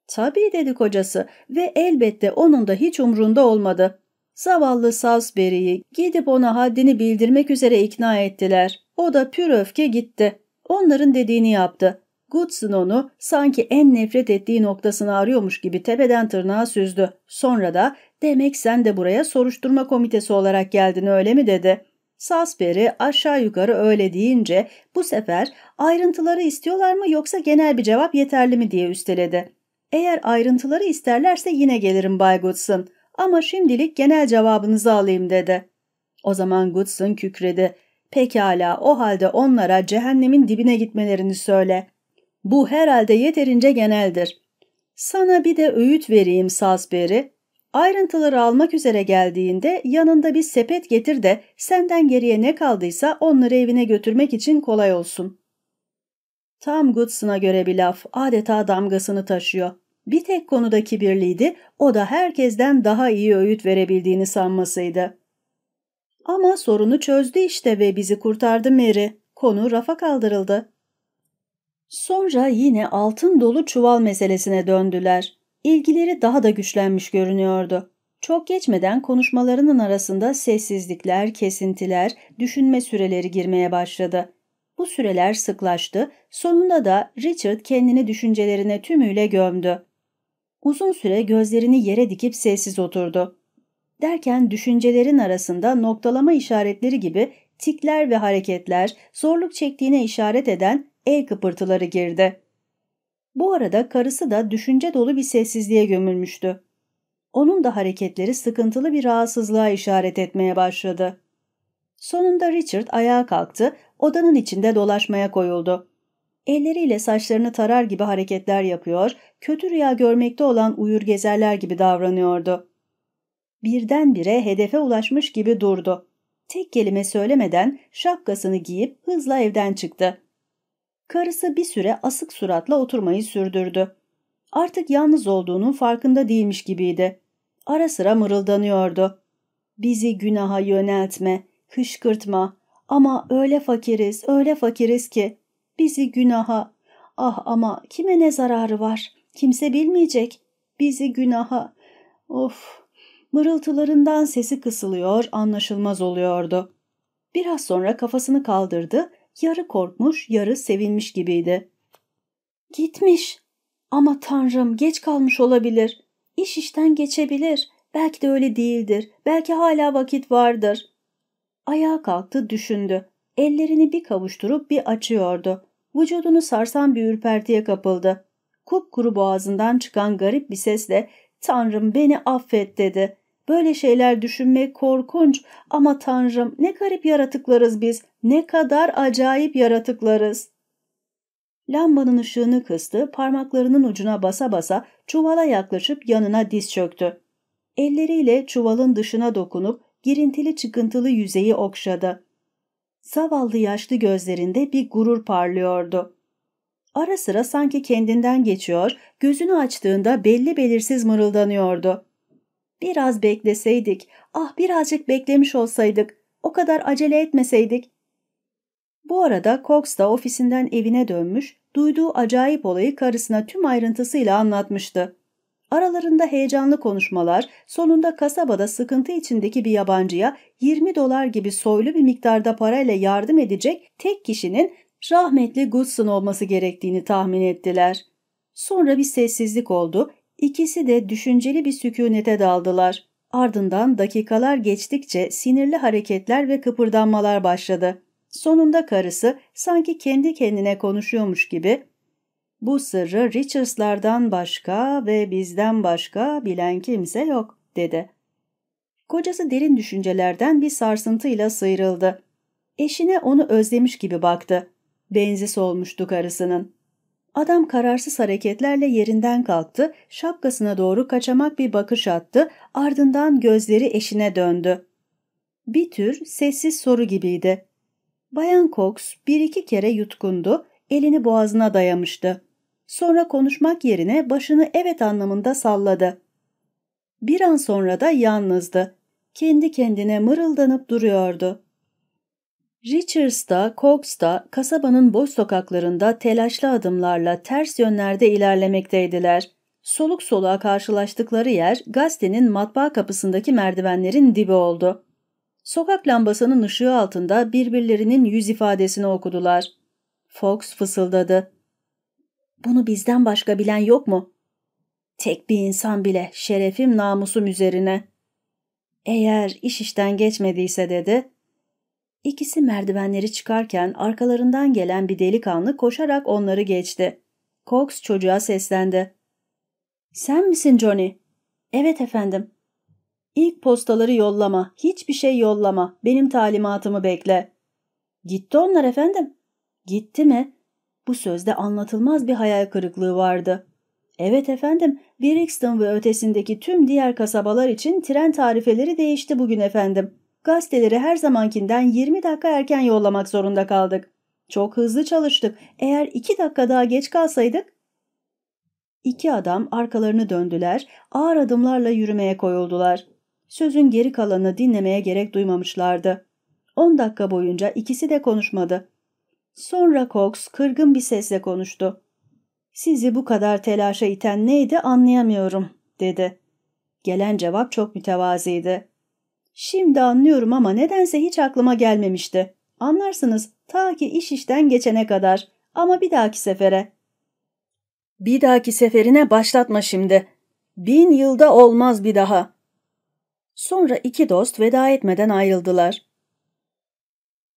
Tabii dedi kocası ve elbette onun da hiç umrunda olmadı. Zavallı Salisbury'yi gidip ona haddini bildirmek üzere ikna ettiler. O da pür öfke gitti. Onların dediğini yaptı. Goodson onu sanki en nefret ettiği noktasını arıyormuş gibi tepeden tırnağa süzdü. Sonra da demek sen de buraya soruşturma komitesi olarak geldin öyle mi dedi. Salisbury aşağı yukarı öyle deyince bu sefer ayrıntıları istiyorlar mı yoksa genel bir cevap yeterli mi diye üsteledi. Eğer ayrıntıları isterlerse yine gelirim Bay Goodson ama şimdilik genel cevabınızı alayım dedi. O zaman Goodson kükredi. Pekala o halde onlara cehennemin dibine gitmelerini söyle. Bu herhalde yeterince geneldir. Sana bir de öğüt vereyim Salisbury. Ayrıntıları almak üzere geldiğinde yanında bir sepet getir de senden geriye ne kaldıysa onları evine götürmek için kolay olsun. Tam Goodson'a göre bir laf adeta damgasını taşıyor. Bir tek konuda kibirliydi, o da herkesten daha iyi öğüt verebildiğini sanmasıydı. Ama sorunu çözdü işte ve bizi kurtardı Mary. Konu rafa kaldırıldı. Sonra yine altın dolu çuval meselesine döndüler. İlgileri daha da güçlenmiş görünüyordu. Çok geçmeden konuşmalarının arasında sessizlikler, kesintiler, düşünme süreleri girmeye başladı. Bu süreler sıklaştı, sonunda da Richard kendini düşüncelerine tümüyle gömdü. Uzun süre gözlerini yere dikip sessiz oturdu. Derken düşüncelerin arasında noktalama işaretleri gibi tikler ve hareketler, zorluk çektiğine işaret eden el kıpırtıları girdi. Bu arada karısı da düşünce dolu bir sessizliğe gömülmüştü. Onun da hareketleri sıkıntılı bir rahatsızlığa işaret etmeye başladı. Sonunda Richard ayağa kalktı, odanın içinde dolaşmaya koyuldu. Elleriyle saçlarını tarar gibi hareketler yapıyor, kötü rüya görmekte olan uyur gezerler gibi davranıyordu. Birdenbire hedefe ulaşmış gibi durdu. Tek kelime söylemeden şapkasını giyip hızla evden çıktı. Karısı bir süre asık suratla oturmayı sürdürdü. Artık yalnız olduğunun farkında değilmiş gibiydi. Ara sıra mırıldanıyordu. Bizi günaha yöneltme, hışkırtma ama öyle fakiriz, öyle fakiriz ki bizi günaha. Ah ama kime ne zararı var? Kimse bilmeyecek. Bizi günaha. Of. Mırıltılarından sesi kısılıyor, anlaşılmaz oluyordu. Biraz sonra kafasını kaldırdı yarı korkmuş, yarı sevinmiş gibiydi. Gitmiş. Ama tanrım geç kalmış olabilir. İş işten geçebilir. Belki de öyle değildir. Belki hala vakit vardır. Ayağa kalktı, düşündü. Ellerini bir kavuşturup bir açıyordu. Vücudunu sarsan bir ürpertiye kapıldı. Kupkuru boğazından çıkan garip bir sesle ''Tanrım beni affet'' dedi. Böyle şeyler düşünmek korkunç ama Tanrım ne garip yaratıklarız biz, ne kadar acayip yaratıklarız. Lambanın ışığını kıstı, parmaklarının ucuna basa basa çuvala yaklaşıp yanına diz çöktü. Elleriyle çuvalın dışına dokunup girintili çıkıntılı yüzeyi okşadı. Zavallı yaşlı gözlerinde bir gurur parlıyordu. Ara sıra sanki kendinden geçiyor, gözünü açtığında belli belirsiz mırıldanıyordu. Biraz bekleseydik, ah birazcık beklemiş olsaydık, o kadar acele etmeseydik. Bu arada Cox da ofisinden evine dönmüş, duyduğu acayip olayı karısına tüm ayrıntısıyla anlatmıştı. Aralarında heyecanlı konuşmalar, sonunda kasabada sıkıntı içindeki bir yabancıya 20 dolar gibi soylu bir miktarda parayla yardım edecek tek kişinin rahmetli Goodson olması gerektiğini tahmin ettiler. Sonra bir sessizlik oldu, ikisi de düşünceli bir sükunete daldılar. Ardından dakikalar geçtikçe sinirli hareketler ve kıpırdanmalar başladı. Sonunda karısı sanki kendi kendine konuşuyormuş gibi bu sırrı Richards'lardan başka ve bizden başka bilen kimse yok, dedi. Kocası derin düşüncelerden bir sarsıntıyla sıyrıldı. Eşine onu özlemiş gibi baktı. Benzi solmuştu karısının. Adam kararsız hareketlerle yerinden kalktı, şapkasına doğru kaçamak bir bakış attı, ardından gözleri eşine döndü. Bir tür sessiz soru gibiydi. Bayan Cox bir iki kere yutkundu, elini boğazına dayamıştı. Sonra konuşmak yerine başını evet anlamında salladı. Bir an sonra da yalnızdı. Kendi kendine mırıldanıp duruyordu. Richards da Cox da kasabanın boş sokaklarında telaşlı adımlarla ters yönlerde ilerlemekteydiler. Soluk soluğa karşılaştıkları yer gazetenin matbaa kapısındaki merdivenlerin dibi oldu. Sokak lambasının ışığı altında birbirlerinin yüz ifadesini okudular. Fox fısıldadı. Bunu bizden başka bilen yok mu? Tek bir insan bile şerefim namusum üzerine. Eğer iş işten geçmediyse dedi. İkisi merdivenleri çıkarken arkalarından gelen bir delikanlı koşarak onları geçti. Cox çocuğa seslendi. Sen misin Johnny? Evet efendim. İlk postaları yollama, hiçbir şey yollama, benim talimatımı bekle. Gitti onlar efendim. Gitti mi? Bu sözde anlatılmaz bir hayal kırıklığı vardı. Evet efendim, Brixton ve ötesindeki tüm diğer kasabalar için tren tarifeleri değişti bugün efendim. Gazeteleri her zamankinden 20 dakika erken yollamak zorunda kaldık. Çok hızlı çalıştık. Eğer iki dakika daha geç kalsaydık... İki adam arkalarını döndüler, ağır adımlarla yürümeye koyuldular. Sözün geri kalanını dinlemeye gerek duymamışlardı. On dakika boyunca ikisi de konuşmadı. Sonra Cox kırgın bir sesle konuştu. Sizi bu kadar telaşa iten neydi anlayamıyorum, dedi. Gelen cevap çok mütevaziydi. Şimdi anlıyorum ama nedense hiç aklıma gelmemişti. Anlarsınız ta ki iş işten geçene kadar ama bir dahaki sefere. Bir dahaki seferine başlatma şimdi. Bin yılda olmaz bir daha. Sonra iki dost veda etmeden ayrıldılar.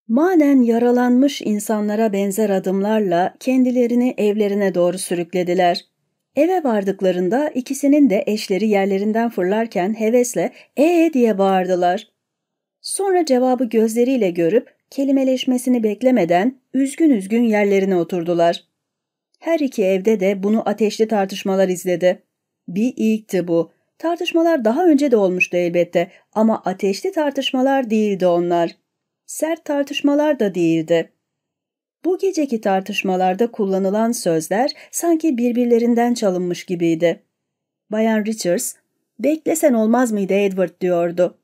Manen yaralanmış insanlara benzer adımlarla kendilerini evlerine doğru sürüklediler. Eve vardıklarında ikisinin de eşleri yerlerinden fırlarken hevesle ee diye bağırdılar. Sonra cevabı gözleriyle görüp kelimeleşmesini beklemeden üzgün üzgün yerlerine oturdular. Her iki evde de bunu ateşli tartışmalar izledi. Bir ilkti bu. Tartışmalar daha önce de olmuştu elbette ama ateşli tartışmalar değildi onlar sert tartışmalar da değildi. Bu geceki tartışmalarda kullanılan sözler sanki birbirlerinden çalınmış gibiydi. Bayan Richards, beklesen olmaz mıydı Edward diyordu.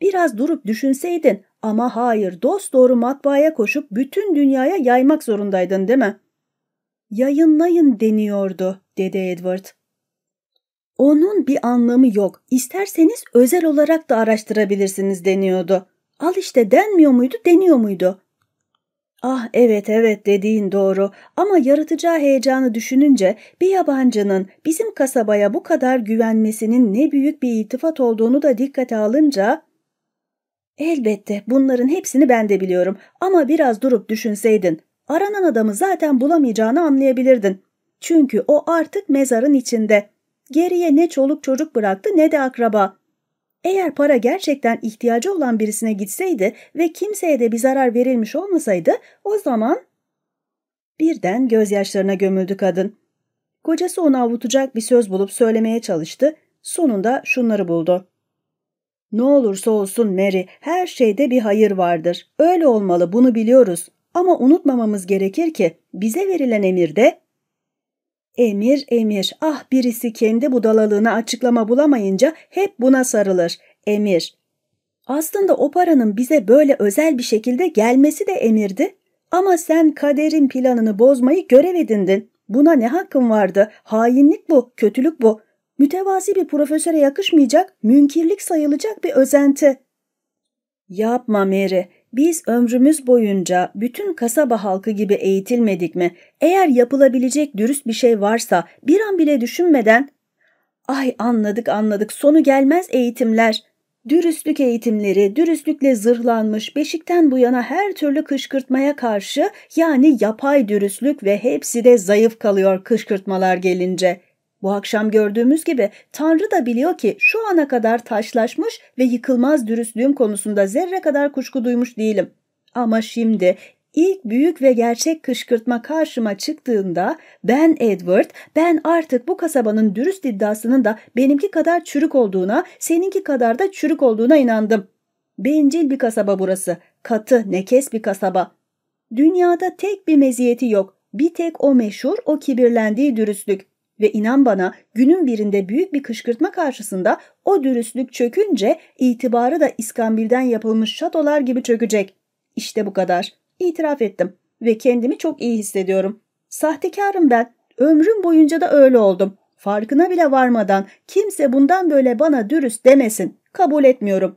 Biraz durup düşünseydin ama hayır dost doğru matbaaya koşup bütün dünyaya yaymak zorundaydın değil mi? Yayınlayın deniyordu dedi Edward. Onun bir anlamı yok. İsterseniz özel olarak da araştırabilirsiniz deniyordu. Al işte denmiyor muydu, deniyor muydu? Ah evet evet dediğin doğru ama yaratacağı heyecanı düşününce bir yabancının bizim kasabaya bu kadar güvenmesinin ne büyük bir iltifat olduğunu da dikkate alınca Elbette bunların hepsini ben de biliyorum ama biraz durup düşünseydin aranan adamı zaten bulamayacağını anlayabilirdin. Çünkü o artık mezarın içinde. Geriye ne çoluk çocuk bıraktı ne de akraba. Eğer para gerçekten ihtiyacı olan birisine gitseydi ve kimseye de bir zarar verilmiş olmasaydı o zaman... Birden gözyaşlarına gömüldü kadın. Kocası onu avutacak bir söz bulup söylemeye çalıştı. Sonunda şunları buldu. Ne olursa olsun Mary, her şeyde bir hayır vardır. Öyle olmalı, bunu biliyoruz. Ama unutmamamız gerekir ki bize verilen emirde Emir, emir. Ah birisi kendi budalalığına açıklama bulamayınca hep buna sarılır. Emir. Aslında o paranın bize böyle özel bir şekilde gelmesi de emirdi. Ama sen kaderin planını bozmayı görev edindin. Buna ne hakkın vardı? Hainlik bu, kötülük bu. Mütevazi bir profesöre yakışmayacak, münkirlik sayılacak bir özenti. Yapma Mary. Biz ömrümüz boyunca bütün kasaba halkı gibi eğitilmedik mi? Eğer yapılabilecek dürüst bir şey varsa bir an bile düşünmeden Ay anladık anladık sonu gelmez eğitimler. Dürüstlük eğitimleri, dürüstlükle zırhlanmış, beşikten bu yana her türlü kışkırtmaya karşı yani yapay dürüstlük ve hepsi de zayıf kalıyor kışkırtmalar gelince. Bu akşam gördüğümüz gibi Tanrı da biliyor ki şu ana kadar taşlaşmış ve yıkılmaz dürüstlüğüm konusunda zerre kadar kuşku duymuş değilim. Ama şimdi ilk büyük ve gerçek kışkırtma karşıma çıktığında ben Edward, ben artık bu kasabanın dürüst iddiasının da benimki kadar çürük olduğuna, seninki kadar da çürük olduğuna inandım. Bencil bir kasaba burası, katı, nekes bir kasaba. Dünyada tek bir meziyeti yok, bir tek o meşhur, o kibirlendiği dürüstlük. Ve inan bana günün birinde büyük bir kışkırtma karşısında o dürüstlük çökünce itibarı da iskambilden yapılmış şatolar gibi çökecek. İşte bu kadar. İtiraf ettim ve kendimi çok iyi hissediyorum. Sahtekarım ben. Ömrüm boyunca da öyle oldum. Farkına bile varmadan kimse bundan böyle bana dürüst demesin. Kabul etmiyorum.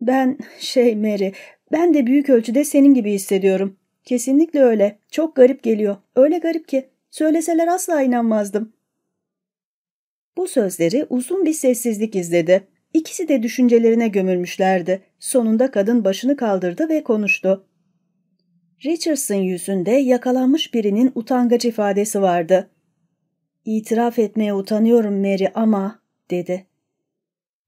Ben şey Mary, ben de büyük ölçüde senin gibi hissediyorum. Kesinlikle öyle. Çok garip geliyor. Öyle garip ki. Söyleseler asla inanmazdım. Bu sözleri uzun bir sessizlik izledi. İkisi de düşüncelerine gömülmüşlerdi. Sonunda kadın başını kaldırdı ve konuştu. Richardson yüzünde yakalanmış birinin utangaç ifadesi vardı. İtiraf etmeye utanıyorum Mary ama, dedi.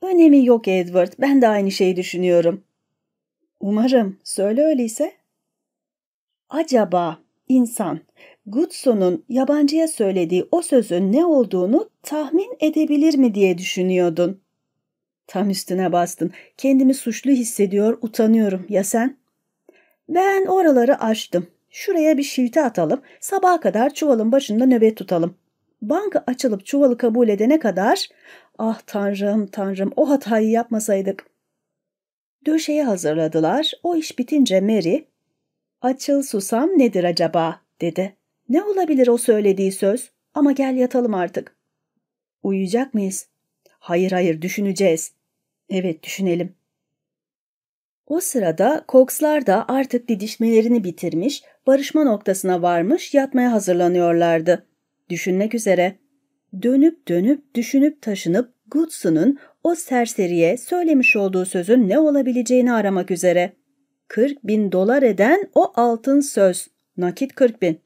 Önemi yok Edward, ben de aynı şeyi düşünüyorum. Umarım, söyle öyleyse. Acaba insan Goodson'un yabancıya söylediği o sözün ne olduğunu tahmin edebilir mi diye düşünüyordun. Tam üstüne bastın. Kendimi suçlu hissediyor, utanıyorum. Ya sen? Ben oraları açtım. Şuraya bir şilte atalım. Sabaha kadar çuvalın başında nöbet tutalım. Banka açılıp çuvalı kabul edene kadar... Ah tanrım tanrım o hatayı yapmasaydık. Döşeyi hazırladılar. O iş bitince Mary... Açıl susam nedir acaba? dedi. Ne olabilir o söylediği söz? Ama gel yatalım artık. Uyuyacak mıyız? Hayır hayır düşüneceğiz. Evet düşünelim. O sırada Cox'lar da artık didişmelerini bitirmiş, barışma noktasına varmış, yatmaya hazırlanıyorlardı. Düşünmek üzere. Dönüp dönüp, düşünüp taşınıp Goodson'un o serseriye söylemiş olduğu sözün ne olabileceğini aramak üzere. 40 bin dolar eden o altın söz. Nakit 40 bin.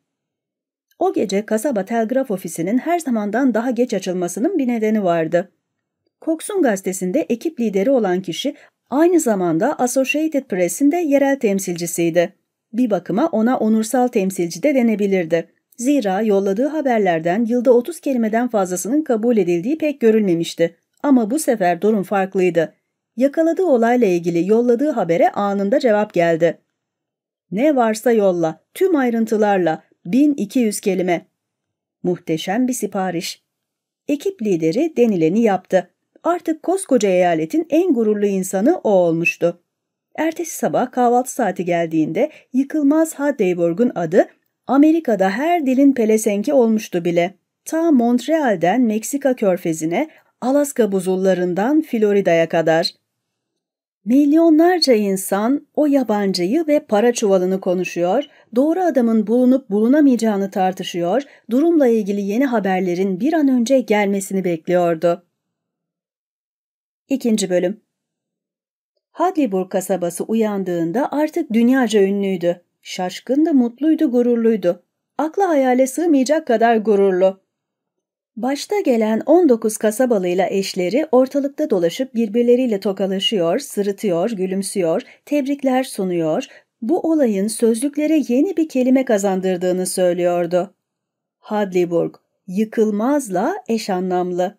O gece kasaba telgraf ofisinin her zamandan daha geç açılmasının bir nedeni vardı. Cox'un gazetesinde ekip lideri olan kişi aynı zamanda Associated Press'in de yerel temsilcisiydi. Bir bakıma ona onursal temsilci de denebilirdi. Zira yolladığı haberlerden yılda 30 kelimeden fazlasının kabul edildiği pek görülmemişti. Ama bu sefer durum farklıydı. Yakaladığı olayla ilgili yolladığı habere anında cevap geldi. Ne varsa yolla, tüm ayrıntılarla, 1200 kelime. Muhteşem bir sipariş. Ekip lideri denileni yaptı. Artık koskoca eyaletin en gururlu insanı o olmuştu. Ertesi sabah kahvaltı saati geldiğinde yıkılmaz Haddeyburg'un adı Amerika'da her dilin pelesenki olmuştu bile. Ta Montreal'den Meksika körfezine, Alaska buzullarından Florida'ya kadar. Milyonlarca insan o yabancıyı ve para çuvalını konuşuyor, doğru adamın bulunup bulunamayacağını tartışıyor, durumla ilgili yeni haberlerin bir an önce gelmesini bekliyordu. İkinci bölüm Hadleyburg kasabası uyandığında artık dünyaca ünlüydü. Şaşkın da mutluydu, gururluydu. Akla hayale sığmayacak kadar gururlu. Başta gelen 19 kasabalıyla eşleri ortalıkta dolaşıp birbirleriyle tokalaşıyor, sırıtıyor, gülümsüyor, tebrikler sunuyor, bu olayın sözlüklere yeni bir kelime kazandırdığını söylüyordu. Hadleyburg, yıkılmazla eş anlamlı.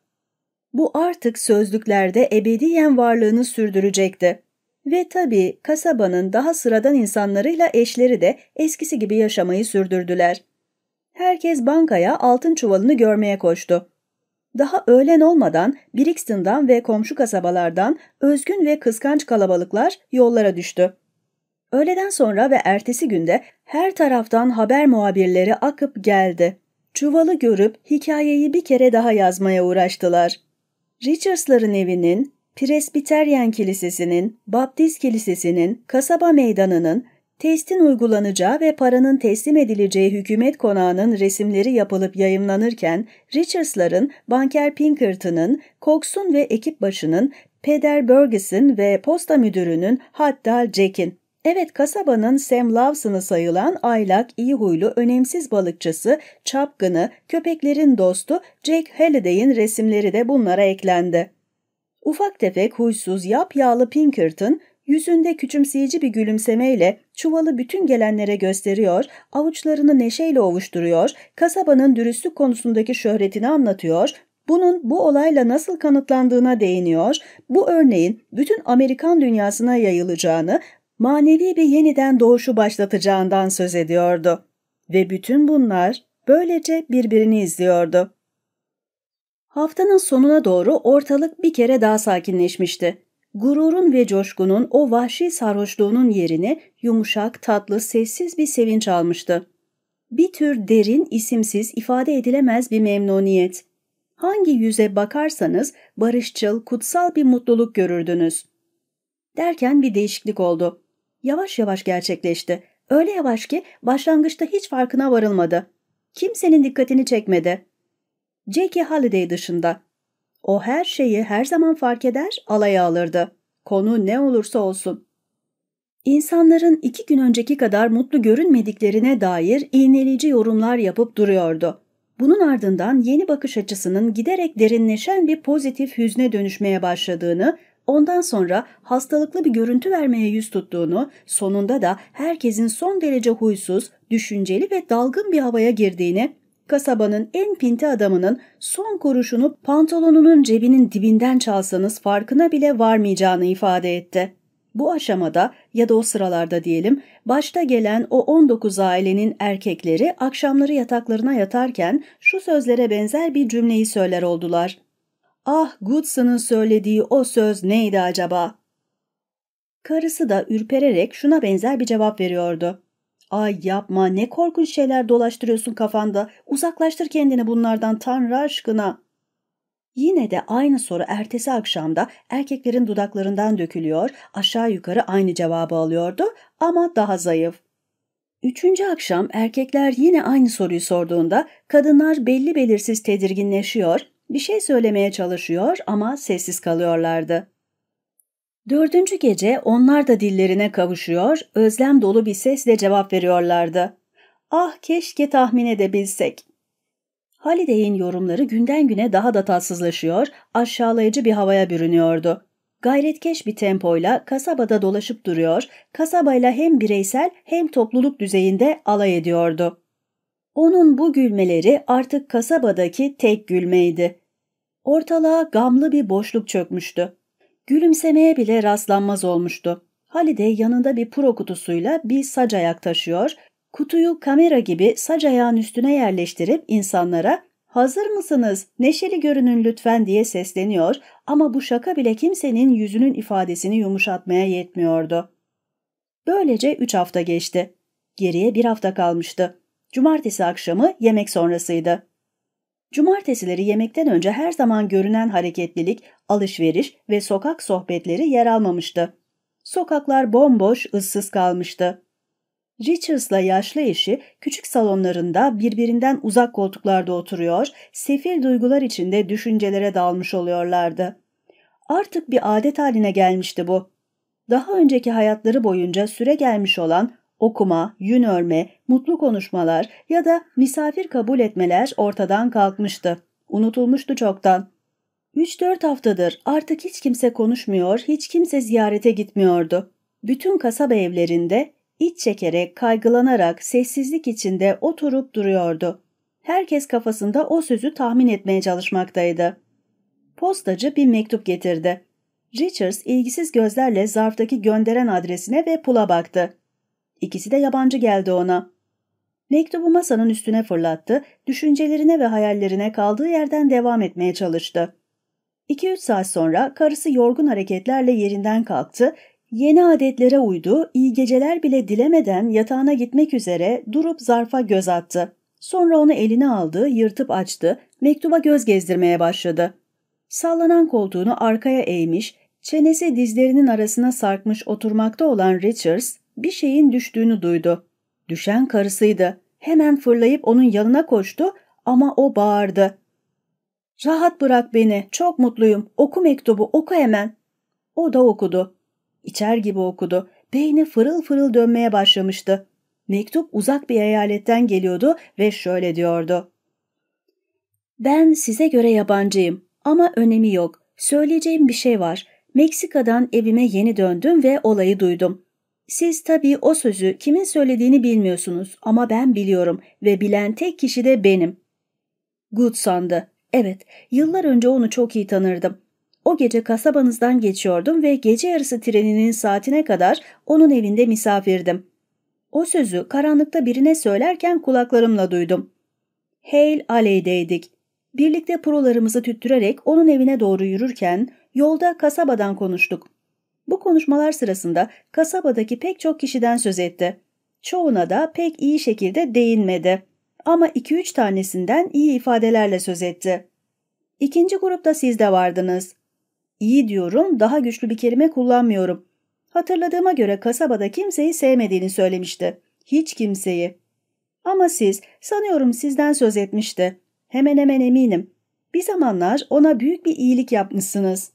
Bu artık sözlüklerde ebediyen varlığını sürdürecekti. Ve tabii kasabanın daha sıradan insanlarıyla eşleri de eskisi gibi yaşamayı sürdürdüler. Herkes bankaya altın çuvalını görmeye koştu. Daha öğlen olmadan Brixton'dan ve komşu kasabalardan özgün ve kıskanç kalabalıklar yollara düştü. Öğleden sonra ve ertesi günde her taraftan haber muhabirleri akıp geldi. Çuvalı görüp hikayeyi bir kere daha yazmaya uğraştılar. Richards'ların evinin, Presbiteryen Kilisesi'nin, Baptist Kilisesi'nin, kasaba meydanının, testin uygulanacağı ve paranın teslim edileceği hükümet konağının resimleri yapılıp yayımlanırken Richards'ların, banker Pinkerton'ın, Cox'un ve ekip başının, Peder Burgess'in ve posta müdürünün hatta Jack'in Evet kasabanın Sam Lawson'ı sayılan aylak, iyi huylu, önemsiz balıkçısı, çapkını, köpeklerin dostu Jack Halliday'in resimleri de bunlara eklendi. Ufak tefek, huysuz, yapyağlı Pinkerton, yüzünde küçümseyici bir gülümsemeyle çuvalı bütün gelenlere gösteriyor, avuçlarını neşeyle ovuşturuyor, kasabanın dürüstlük konusundaki şöhretini anlatıyor, bunun bu olayla nasıl kanıtlandığına değiniyor, bu örneğin bütün Amerikan dünyasına yayılacağını, manevi bir yeniden doğuşu başlatacağından söz ediyordu. Ve bütün bunlar böylece birbirini izliyordu. Haftanın sonuna doğru ortalık bir kere daha sakinleşmişti. Gururun ve coşkunun o vahşi sarhoşluğunun yerini yumuşak, tatlı, sessiz bir sevinç almıştı. Bir tür derin, isimsiz, ifade edilemez bir memnuniyet. Hangi yüze bakarsanız barışçıl, kutsal bir mutluluk görürdünüz. Derken bir değişiklik oldu yavaş yavaş gerçekleşti. Öyle yavaş ki başlangıçta hiç farkına varılmadı. Kimsenin dikkatini çekmedi. Jackie Halliday dışında. O her şeyi her zaman fark eder, alaya alırdı. Konu ne olursa olsun. İnsanların iki gün önceki kadar mutlu görünmediklerine dair iğneleyici yorumlar yapıp duruyordu. Bunun ardından yeni bakış açısının giderek derinleşen bir pozitif hüzne dönüşmeye başladığını Ondan sonra hastalıklı bir görüntü vermeye yüz tuttuğunu, sonunda da herkesin son derece huysuz, düşünceli ve dalgın bir havaya girdiğini, kasabanın en pinti adamının son kuruşunu pantolonunun cebinin dibinden çalsanız farkına bile varmayacağını ifade etti. Bu aşamada ya da o sıralarda diyelim, başta gelen o 19 ailenin erkekleri akşamları yataklarına yatarken şu sözlere benzer bir cümleyi söyler oldular. Ah Goodson'ın söylediği o söz neydi acaba? Karısı da ürpererek şuna benzer bir cevap veriyordu. Ay yapma ne korkunç şeyler dolaştırıyorsun kafanda. Uzaklaştır kendini bunlardan Tanrı aşkına. Yine de aynı soru ertesi akşamda erkeklerin dudaklarından dökülüyor, aşağı yukarı aynı cevabı alıyordu ama daha zayıf. Üçüncü akşam erkekler yine aynı soruyu sorduğunda kadınlar belli belirsiz tedirginleşiyor, bir şey söylemeye çalışıyor ama sessiz kalıyorlardı. Dördüncü gece onlar da dillerine kavuşuyor, özlem dolu bir sesle cevap veriyorlardı. Ah keşke tahmin edebilsek. Haliday'in yorumları günden güne daha da tatsızlaşıyor, aşağılayıcı bir havaya bürünüyordu. Gayretkeş bir tempoyla kasabada dolaşıp duruyor, kasabayla hem bireysel hem topluluk düzeyinde alay ediyordu. Onun bu gülmeleri artık kasabadaki tek gülmeydi. Ortalığa gamlı bir boşluk çökmüştü. Gülümsemeye bile rastlanmaz olmuştu. Halide yanında bir pro kutusuyla bir sac ayak taşıyor, kutuyu kamera gibi sac ayağın üstüne yerleştirip insanlara ''Hazır mısınız? Neşeli görünün lütfen'' diye sesleniyor ama bu şaka bile kimsenin yüzünün ifadesini yumuşatmaya yetmiyordu. Böylece üç hafta geçti. Geriye bir hafta kalmıştı. Cumartesi akşamı yemek sonrasıydı. Cumartesileri yemekten önce her zaman görünen hareketlilik, alışveriş ve sokak sohbetleri yer almamıştı. Sokaklar bomboş, ıssız kalmıştı. Richards'la yaşlı eşi küçük salonlarında birbirinden uzak koltuklarda oturuyor, sefil duygular içinde düşüncelere dalmış oluyorlardı. Artık bir adet haline gelmişti bu. Daha önceki hayatları boyunca süre gelmiş olan okuma, yün örme, mutlu konuşmalar ya da misafir kabul etmeler ortadan kalkmıştı. Unutulmuştu çoktan. 3-4 haftadır artık hiç kimse konuşmuyor, hiç kimse ziyarete gitmiyordu. Bütün kasaba evlerinde iç çekerek, kaygılanarak, sessizlik içinde oturup duruyordu. Herkes kafasında o sözü tahmin etmeye çalışmaktaydı. Postacı bir mektup getirdi. Richards ilgisiz gözlerle zarftaki gönderen adresine ve pula baktı. İkisi de yabancı geldi ona. Mektubu masanın üstüne fırlattı, düşüncelerine ve hayallerine kaldığı yerden devam etmeye çalıştı. 2-3 saat sonra karısı yorgun hareketlerle yerinden kalktı, yeni adetlere uydu, iyi geceler bile dilemeden yatağına gitmek üzere durup zarfa göz attı. Sonra onu eline aldı, yırtıp açtı, mektuba göz gezdirmeye başladı. Sallanan koltuğunu arkaya eğmiş, çenesi dizlerinin arasına sarkmış oturmakta olan Richards bir şeyin düştüğünü duydu. Düşen karısıydı. Hemen fırlayıp onun yanına koştu ama o bağırdı. ''Rahat bırak beni, çok mutluyum. Oku mektubu, oku hemen.'' O da okudu. İçer gibi okudu. Beyni fırıl fırıl dönmeye başlamıştı. Mektup uzak bir eyaletten geliyordu ve şöyle diyordu. ''Ben size göre yabancıyım ama önemi yok. Söyleyeceğim bir şey var. Meksika'dan evime yeni döndüm ve olayı duydum. Siz tabii o sözü kimin söylediğini bilmiyorsunuz ama ben biliyorum ve bilen tek kişi de benim. Goodson'dı. Evet, yıllar önce onu çok iyi tanırdım. O gece kasabanızdan geçiyordum ve gece yarısı treninin saatine kadar onun evinde misafirdim. O sözü karanlıkta birine söylerken kulaklarımla duydum. Hale Alley'deydik. Birlikte prolarımızı tüttürerek onun evine doğru yürürken yolda kasabadan konuştuk. Bu konuşmalar sırasında kasabadaki pek çok kişiden söz etti. Çoğuna da pek iyi şekilde değinmedi. Ama iki üç tanesinden iyi ifadelerle söz etti. İkinci grupta siz de vardınız. İyi diyorum, daha güçlü bir kelime kullanmıyorum. Hatırladığıma göre kasabada kimseyi sevmediğini söylemişti. Hiç kimseyi. Ama siz, sanıyorum sizden söz etmişti. Hemen hemen eminim. Bir zamanlar ona büyük bir iyilik yapmışsınız.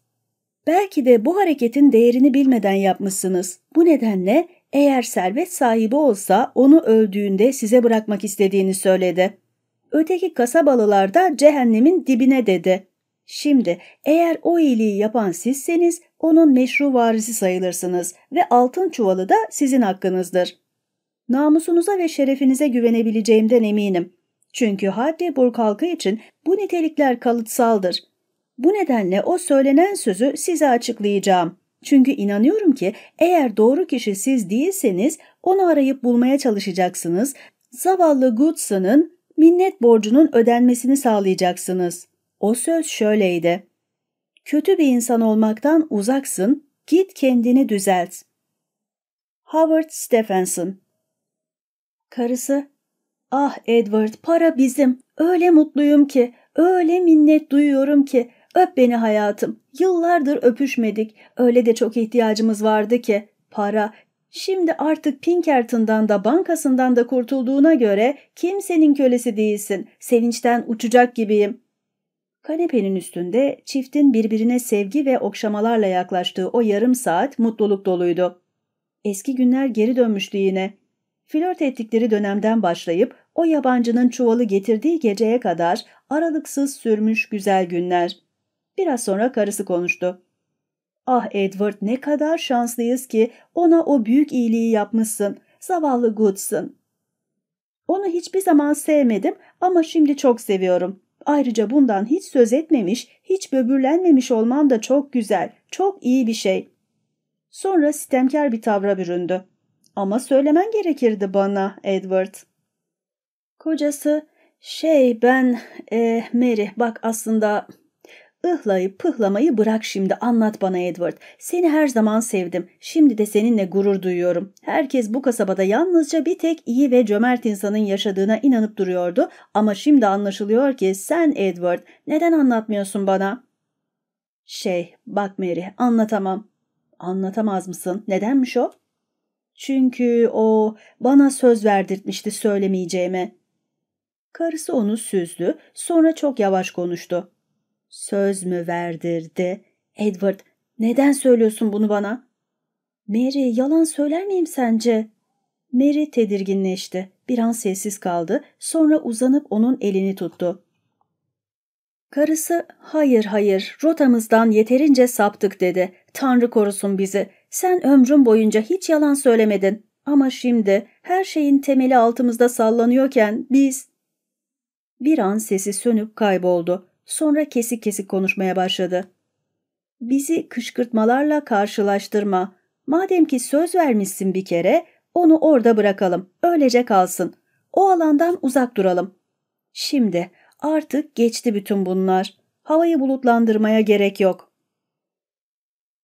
Belki de bu hareketin değerini bilmeden yapmışsınız. Bu nedenle eğer servet sahibi olsa onu öldüğünde size bırakmak istediğini söyledi. Öteki kasabalılar da cehennemin dibine dedi. Şimdi eğer o iyiliği yapan sizseniz onun meşru varisi sayılırsınız ve altın çuvalı da sizin hakkınızdır. Namusunuza ve şerefinize güvenebileceğimden eminim. Çünkü Haddeburg halkı için bu nitelikler kalıtsaldır. Bu nedenle o söylenen sözü size açıklayacağım. Çünkü inanıyorum ki eğer doğru kişi siz değilseniz onu arayıp bulmaya çalışacaksınız. Zavallı Goodson'ın minnet borcunun ödenmesini sağlayacaksınız. O söz şöyleydi. Kötü bir insan olmaktan uzaksın, git kendini düzelt. Howard Stephenson Karısı, ah Edward para bizim, öyle mutluyum ki, öyle minnet duyuyorum ki, öp beni hayatım, yıllardır öpüşmedik, öyle de çok ihtiyacımız vardı ki, para, Şimdi artık Pinkerton'dan da bankasından da kurtulduğuna göre kimsenin kölesi değilsin. Sevinçten uçacak gibiyim. Kanepenin üstünde çiftin birbirine sevgi ve okşamalarla yaklaştığı o yarım saat mutluluk doluydu. Eski günler geri dönmüştü yine. Flört ettikleri dönemden başlayıp o yabancının çuvalı getirdiği geceye kadar aralıksız sürmüş güzel günler. Biraz sonra karısı konuştu. Ah Edward ne kadar şanslıyız ki ona o büyük iyiliği yapmışsın. Zavallı Goodson. Onu hiçbir zaman sevmedim ama şimdi çok seviyorum. Ayrıca bundan hiç söz etmemiş, hiç böbürlenmemiş olman da çok güzel, çok iyi bir şey. Sonra sitemkar bir tavra büründü. Ama söylemen gerekirdi bana, Edward. Kocası, şey ben, e, Mary bak aslında Ihlayıp pıhlamayı bırak şimdi anlat bana Edward. Seni her zaman sevdim. Şimdi de seninle gurur duyuyorum. Herkes bu kasabada yalnızca bir tek iyi ve cömert insanın yaşadığına inanıp duruyordu. Ama şimdi anlaşılıyor ki sen Edward neden anlatmıyorsun bana? Şey bak Mary anlatamam. Anlatamaz mısın? Nedenmiş o? Çünkü o bana söz verdirtmişti söylemeyeceğime. Karısı onu süzdü, sonra çok yavaş konuştu. Söz mü verdirdi? Edward, neden söylüyorsun bunu bana? Mary, yalan söyler miyim sence? Mary tedirginleşti. Bir an sessiz kaldı. Sonra uzanıp onun elini tuttu. Karısı, hayır hayır, rotamızdan yeterince saptık dedi. Tanrı korusun bizi. Sen ömrün boyunca hiç yalan söylemedin. Ama şimdi her şeyin temeli altımızda sallanıyorken biz... Bir an sesi sönüp kayboldu. Sonra kesik kesik konuşmaya başladı. Bizi kışkırtmalarla karşılaştırma. Madem ki söz vermişsin bir kere, onu orada bırakalım. Öylece kalsın. O alandan uzak duralım. Şimdi artık geçti bütün bunlar. Havayı bulutlandırmaya gerek yok.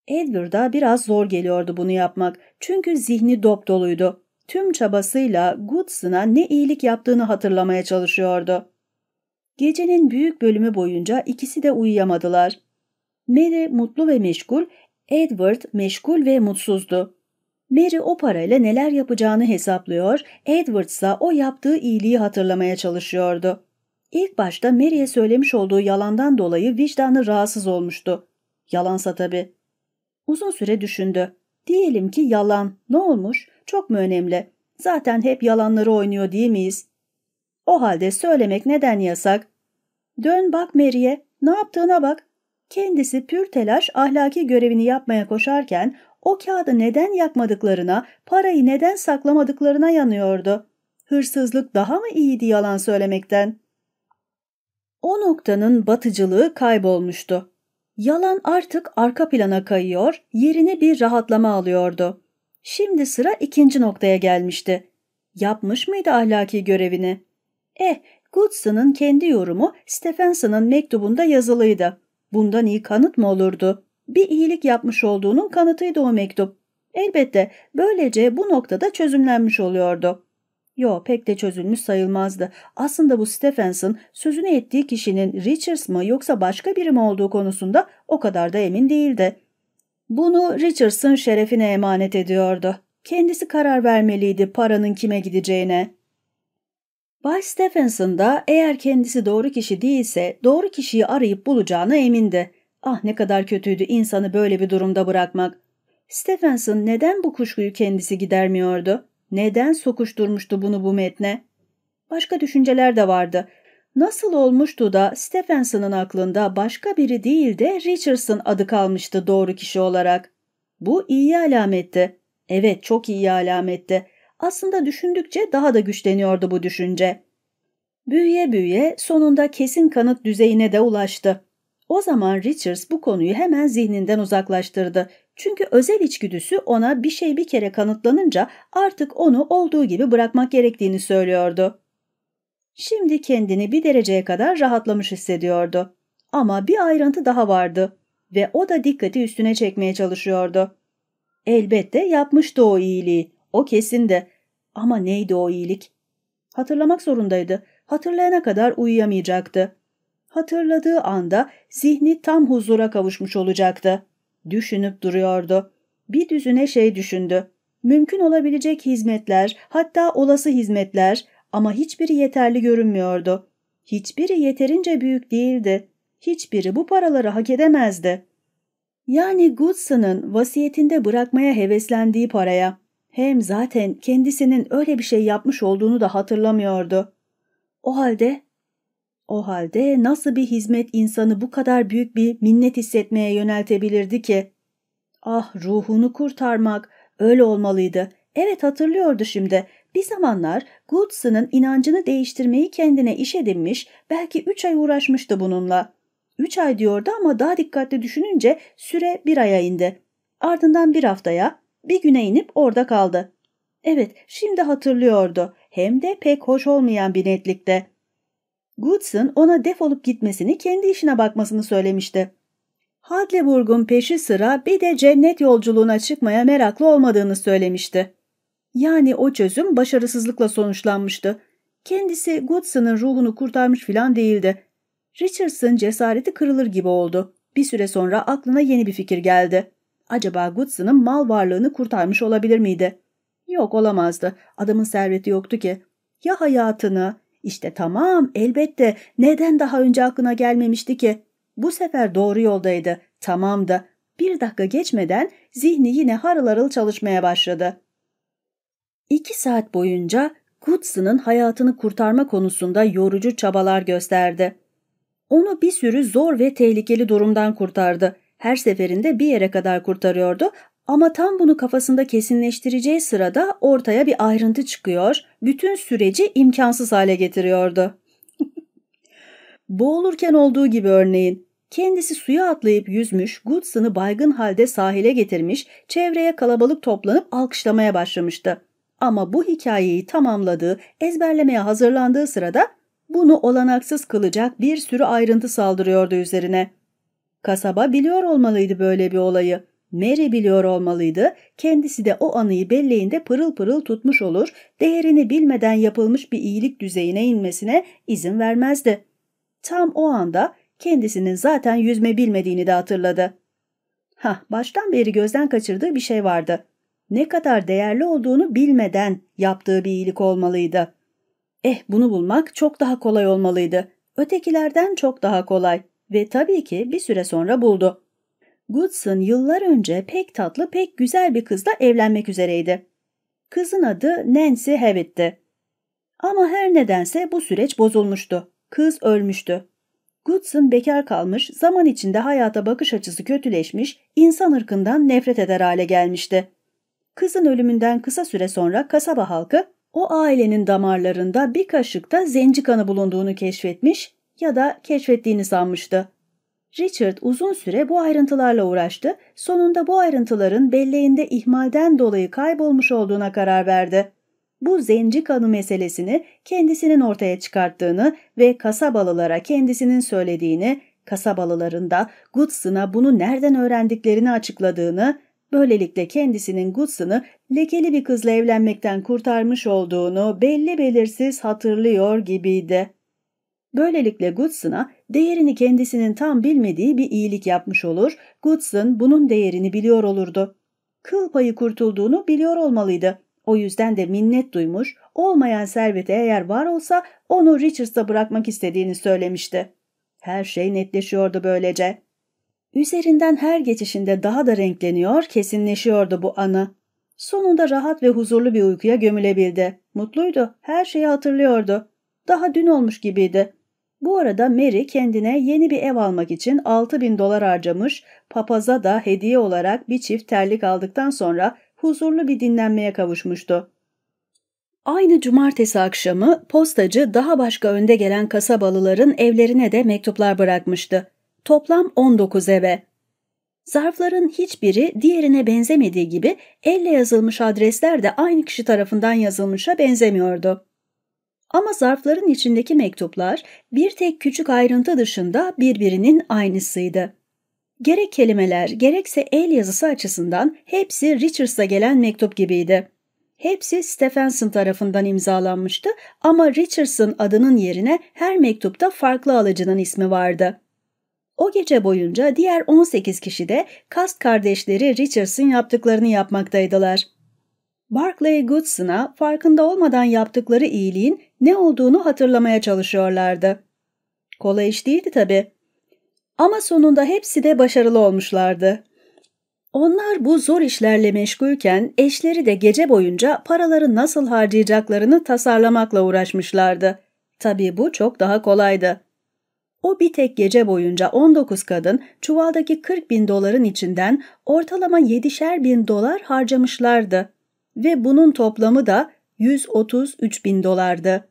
Edward'a biraz zor geliyordu bunu yapmak. Çünkü zihni dop doluydu. Tüm çabasıyla Goodson'a ne iyilik yaptığını hatırlamaya çalışıyordu. Gecenin büyük bölümü boyunca ikisi de uyuyamadılar. Mary mutlu ve meşgul, Edward meşgul ve mutsuzdu. Mary o parayla neler yapacağını hesaplıyor, Edward ise o yaptığı iyiliği hatırlamaya çalışıyordu. İlk başta Mary'e söylemiş olduğu yalandan dolayı vicdanı rahatsız olmuştu. Yalansa tabii. Uzun süre düşündü. Diyelim ki yalan. Ne olmuş? Çok mu önemli? Zaten hep yalanları oynuyor değil miyiz? O halde söylemek neden yasak? Dön bak Mary'e. Ne yaptığına bak. Kendisi pür telaş ahlaki görevini yapmaya koşarken o kağıdı neden yakmadıklarına, parayı neden saklamadıklarına yanıyordu. Hırsızlık daha mı iyiydi yalan söylemekten? O noktanın batıcılığı kaybolmuştu. Yalan artık arka plana kayıyor, yerine bir rahatlama alıyordu. Şimdi sıra ikinci noktaya gelmişti. Yapmış mıydı ahlaki görevini? Eh, Goodson'ın kendi yorumu Stephenson'ın mektubunda yazılıydı. Bundan iyi kanıt mı olurdu? Bir iyilik yapmış olduğunun kanıtıydı o mektup. Elbette böylece bu noktada çözümlenmiş oluyordu. Yo pek de çözülmüş sayılmazdı. Aslında bu Stephenson sözünü ettiği kişinin Richards mı yoksa başka biri mi olduğu konusunda o kadar da emin değildi. Bunu Richards'ın şerefine emanet ediyordu. Kendisi karar vermeliydi paranın kime gideceğine. Bay Stephenson da eğer kendisi doğru kişi değilse doğru kişiyi arayıp bulacağına emindi. Ah ne kadar kötüydü insanı böyle bir durumda bırakmak. Stephenson neden bu kuşkuyu kendisi gidermiyordu? Neden sokuşturmuştu bunu bu metne? Başka düşünceler de vardı. Nasıl olmuştu da Stephenson'ın aklında başka biri değil de Richardson adı kalmıştı doğru kişi olarak? Bu iyi alametti. Evet çok iyi alametti. Aslında düşündükçe daha da güçleniyordu bu düşünce. Büyüye büyüye sonunda kesin kanıt düzeyine de ulaştı. O zaman Richards bu konuyu hemen zihninden uzaklaştırdı. Çünkü özel içgüdüsü ona bir şey bir kere kanıtlanınca artık onu olduğu gibi bırakmak gerektiğini söylüyordu. Şimdi kendini bir dereceye kadar rahatlamış hissediyordu. Ama bir ayrıntı daha vardı ve o da dikkati üstüne çekmeye çalışıyordu. Elbette yapmıştı o iyiliği, o kesindi. Ama neydi o iyilik? Hatırlamak zorundaydı. Hatırlayana kadar uyuyamayacaktı. Hatırladığı anda zihni tam huzura kavuşmuş olacaktı. Düşünüp duruyordu. Bir düzüne şey düşündü. Mümkün olabilecek hizmetler, hatta olası hizmetler ama hiçbiri yeterli görünmüyordu. Hiçbiri yeterince büyük değildi. Hiçbiri bu paraları hak edemezdi. Yani Goodson'ın vasiyetinde bırakmaya heveslendiği paraya. Hem zaten kendisinin öyle bir şey yapmış olduğunu da hatırlamıyordu. O halde o halde nasıl bir hizmet insanı bu kadar büyük bir minnet hissetmeye yöneltebilirdi ki? Ah ruhunu kurtarmak öyle olmalıydı. Evet hatırlıyordu şimdi. Bir zamanlar Goodson'ın inancını değiştirmeyi kendine iş edinmiş, belki üç ay uğraşmıştı bununla. Üç ay diyordu ama daha dikkatli düşününce süre bir aya indi. Ardından bir haftaya, bir güne inip orada kaldı. Evet, şimdi hatırlıyordu. Hem de pek hoş olmayan bir netlikte. Goodson ona defolup gitmesini, kendi işine bakmasını söylemişti. Hadleburg'un peşi sıra bir de cennet yolculuğuna çıkmaya meraklı olmadığını söylemişti. Yani o çözüm başarısızlıkla sonuçlanmıştı. Kendisi Goodson'ın ruhunu kurtarmış filan değildi. Richardson cesareti kırılır gibi oldu. Bir süre sonra aklına yeni bir fikir geldi. Acaba Goodson'ın mal varlığını kurtarmış olabilir miydi? Yok olamazdı. Adamın serveti yoktu ki. Ya hayatını, işte tamam elbette neden daha önce aklına gelmemişti ki? Bu sefer doğru yoldaydı. Tamam da bir dakika geçmeden zihni yine harıl harıl çalışmaya başladı. İki saat boyunca Goodson'ın hayatını kurtarma konusunda yorucu çabalar gösterdi. Onu bir sürü zor ve tehlikeli durumdan kurtardı. Her seferinde bir yere kadar kurtarıyordu ama tam bunu kafasında kesinleştireceği sırada ortaya bir ayrıntı çıkıyor, bütün süreci imkansız hale getiriyordu. Boğulurken olduğu gibi örneğin. Kendisi suya atlayıp yüzmüş, Goodson'ı baygın halde sahile getirmiş, çevreye kalabalık toplanıp alkışlamaya başlamıştı. Ama bu hikayeyi tamamladığı, ezberlemeye hazırlandığı sırada bunu olanaksız kılacak bir sürü ayrıntı saldırıyordu üzerine. Kasaba biliyor olmalıydı böyle bir olayı. Mary biliyor olmalıydı, kendisi de o anıyı belleğinde pırıl pırıl tutmuş olur, değerini bilmeden yapılmış bir iyilik düzeyine inmesine izin vermezdi. Tam o anda kendisinin zaten yüzme bilmediğini de hatırladı. Hah, baştan beri gözden kaçırdığı bir şey vardı. Ne kadar değerli olduğunu bilmeden yaptığı bir iyilik olmalıydı. Eh, bunu bulmak çok daha kolay olmalıydı. Ötekilerden çok daha kolay. Ve tabii ki bir süre sonra buldu. Goodson yıllar önce pek tatlı, pek güzel bir kızla evlenmek üzereydi. Kızın adı Nancy Hewitt'ti. Ama her nedense bu süreç bozulmuştu. Kız ölmüştü. Goodson bekar kalmış, zaman içinde hayata bakış açısı kötüleşmiş, insan ırkından nefret eder hale gelmişti. Kızın ölümünden kısa süre sonra kasaba halkı o ailenin damarlarında bir kaşıkta zenci kanı bulunduğunu keşfetmiş ya da keşfettiğini sanmıştı. Richard uzun süre bu ayrıntılarla uğraştı, sonunda bu ayrıntıların belleğinde ihmalden dolayı kaybolmuş olduğuna karar verdi. Bu zenci kanı meselesini kendisinin ortaya çıkarttığını ve kasabalılara kendisinin söylediğini, kasabalıların da Goodson'a bunu nereden öğrendiklerini açıkladığını, böylelikle kendisinin Goodson'ı lekeli bir kızla evlenmekten kurtarmış olduğunu belli belirsiz hatırlıyor gibiydi. Böylelikle Goodson'a değerini kendisinin tam bilmediği bir iyilik yapmış olur, Goodson bunun değerini biliyor olurdu. Kıl payı kurtulduğunu biliyor olmalıydı. O yüzden de minnet duymuş, olmayan serveti eğer var olsa onu Richards'a bırakmak istediğini söylemişti. Her şey netleşiyordu böylece. Üzerinden her geçişinde daha da renkleniyor, kesinleşiyordu bu anı. Sonunda rahat ve huzurlu bir uykuya gömülebildi. Mutluydu, her şeyi hatırlıyordu. Daha dün olmuş gibiydi. Bu arada Mary kendine yeni bir ev almak için 6 bin dolar harcamış, papaza da hediye olarak bir çift terlik aldıktan sonra huzurlu bir dinlenmeye kavuşmuştu. Aynı cumartesi akşamı postacı daha başka önde gelen kasabalıların evlerine de mektuplar bırakmıştı. Toplam 19 eve. Zarfların hiçbiri diğerine benzemediği gibi elle yazılmış adresler de aynı kişi tarafından yazılmışa benzemiyordu. Ama zarfların içindeki mektuplar bir tek küçük ayrıntı dışında birbirinin aynısıydı. Gerek kelimeler gerekse el yazısı açısından hepsi Richards'a gelen mektup gibiydi. Hepsi Stephenson tarafından imzalanmıştı ama Richardson adının yerine her mektupta farklı alıcının ismi vardı. O gece boyunca diğer 18 kişi de kast kardeşleri Richardson yaptıklarını yapmaktaydılar. Barclay Goodson'a farkında olmadan yaptıkları iyiliğin ne olduğunu hatırlamaya çalışıyorlardı. Kolay iş değildi tabii. Ama sonunda hepsi de başarılı olmuşlardı. Onlar bu zor işlerle meşgulken eşleri de gece boyunca paraları nasıl harcayacaklarını tasarlamakla uğraşmışlardı. Tabii bu çok daha kolaydı. O bir tek gece boyunca 19 kadın çuvaldaki 40 bin doların içinden ortalama 7'şer bin dolar harcamışlardı. Ve bunun toplamı da 133 bin dolardı.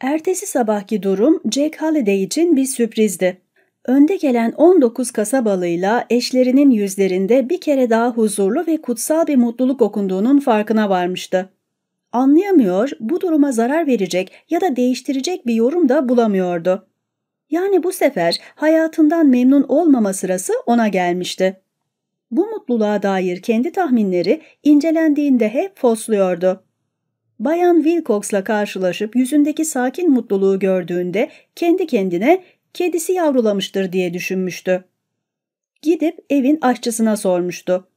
Ertesi sabahki durum Jack Halliday için bir sürprizdi. Önde gelen 19 kasabalıyla eşlerinin yüzlerinde bir kere daha huzurlu ve kutsal bir mutluluk okunduğunun farkına varmıştı. Anlayamıyor, bu duruma zarar verecek ya da değiştirecek bir yorum da bulamıyordu. Yani bu sefer hayatından memnun olmama sırası ona gelmişti. Bu mutluluğa dair kendi tahminleri incelendiğinde hep fosluyordu. Bayan Wilcox'la karşılaşıp yüzündeki sakin mutluluğu gördüğünde kendi kendine kedisi yavrulamıştır diye düşünmüştü. Gidip evin aşçısına sormuştu.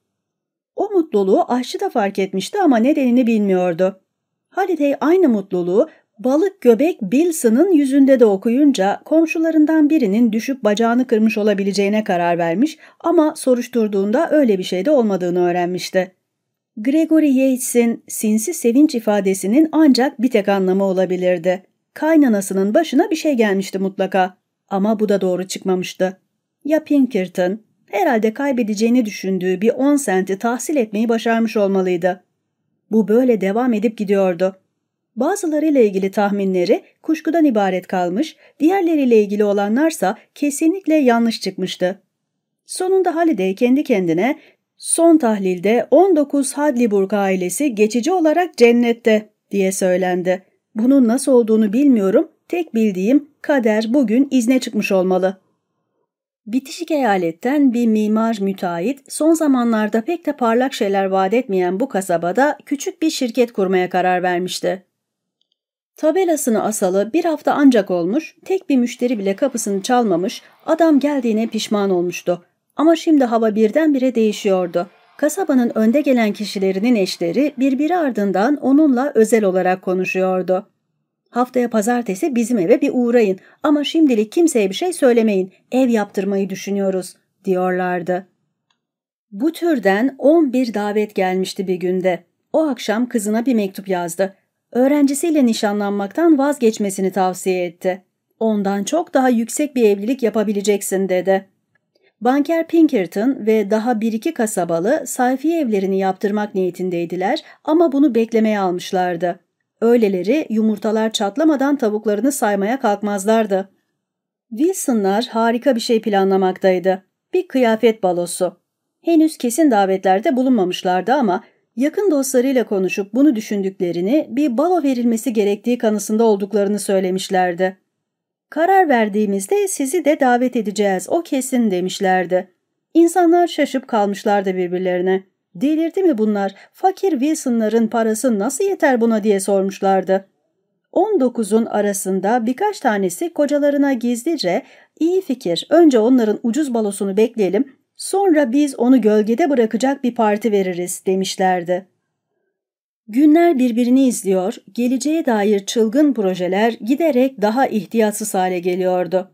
O mutluluğu aşçı da fark etmişti ama nedenini bilmiyordu. Haliday aynı mutluluğu balık göbek Bilson'ın yüzünde de okuyunca komşularından birinin düşüp bacağını kırmış olabileceğine karar vermiş ama soruşturduğunda öyle bir şey de olmadığını öğrenmişti. Gregory Yates'in sinsi sevinç ifadesinin ancak bir tek anlamı olabilirdi. Kaynanasının başına bir şey gelmişti mutlaka. Ama bu da doğru çıkmamıştı. Ya Pinkerton? Herhalde kaybedeceğini düşündüğü bir 10 senti tahsil etmeyi başarmış olmalıydı. Bu böyle devam edip gidiyordu. Bazılarıyla ilgili tahminleri kuşkudan ibaret kalmış, diğerleriyle ilgili olanlarsa kesinlikle yanlış çıkmıştı. Sonunda Haliday kendi kendine son tahlilde 19 Hadliburg ailesi geçici olarak cennette diye söylendi. Bunun nasıl olduğunu bilmiyorum, tek bildiğim kader bugün izne çıkmış olmalı. Bitişik eyaletten bir mimar müteahhit son zamanlarda pek de parlak şeyler vaat etmeyen bu kasabada küçük bir şirket kurmaya karar vermişti. Tabelasını asalı bir hafta ancak olmuş, tek bir müşteri bile kapısını çalmamış, adam geldiğine pişman olmuştu. Ama şimdi hava birdenbire değişiyordu. Kasabanın önde gelen kişilerinin eşleri birbiri ardından onunla özel olarak konuşuyordu. Haftaya pazartesi bizim eve bir uğrayın ama şimdilik kimseye bir şey söylemeyin, ev yaptırmayı düşünüyoruz, diyorlardı. Bu türden 11 davet gelmişti bir günde. O akşam kızına bir mektup yazdı. Öğrencisiyle nişanlanmaktan vazgeçmesini tavsiye etti. Ondan çok daha yüksek bir evlilik yapabileceksin dedi. Banker Pinkerton ve daha bir iki kasabalı sayfiye evlerini yaptırmak niyetindeydiler ama bunu beklemeye almışlardı. Öyleleri yumurtalar çatlamadan tavuklarını saymaya kalkmazlardı. Wilson'lar harika bir şey planlamaktaydı. Bir kıyafet balosu. Henüz kesin davetlerde bulunmamışlardı ama yakın dostlarıyla konuşup bunu düşündüklerini, bir balo verilmesi gerektiği kanısında olduklarını söylemişlerdi. Karar verdiğimizde sizi de davet edeceğiz, o kesin demişlerdi. İnsanlar şaşıp kalmışlardı birbirlerine. Delirdi mi bunlar? Fakir Wilson'ların parası nasıl yeter buna diye sormuşlardı. 19'un arasında birkaç tanesi kocalarına gizlice iyi fikir önce onların ucuz balosunu bekleyelim sonra biz onu gölgede bırakacak bir parti veririz demişlerdi. Günler birbirini izliyor, geleceğe dair çılgın projeler giderek daha ihtiyatsız hale geliyordu.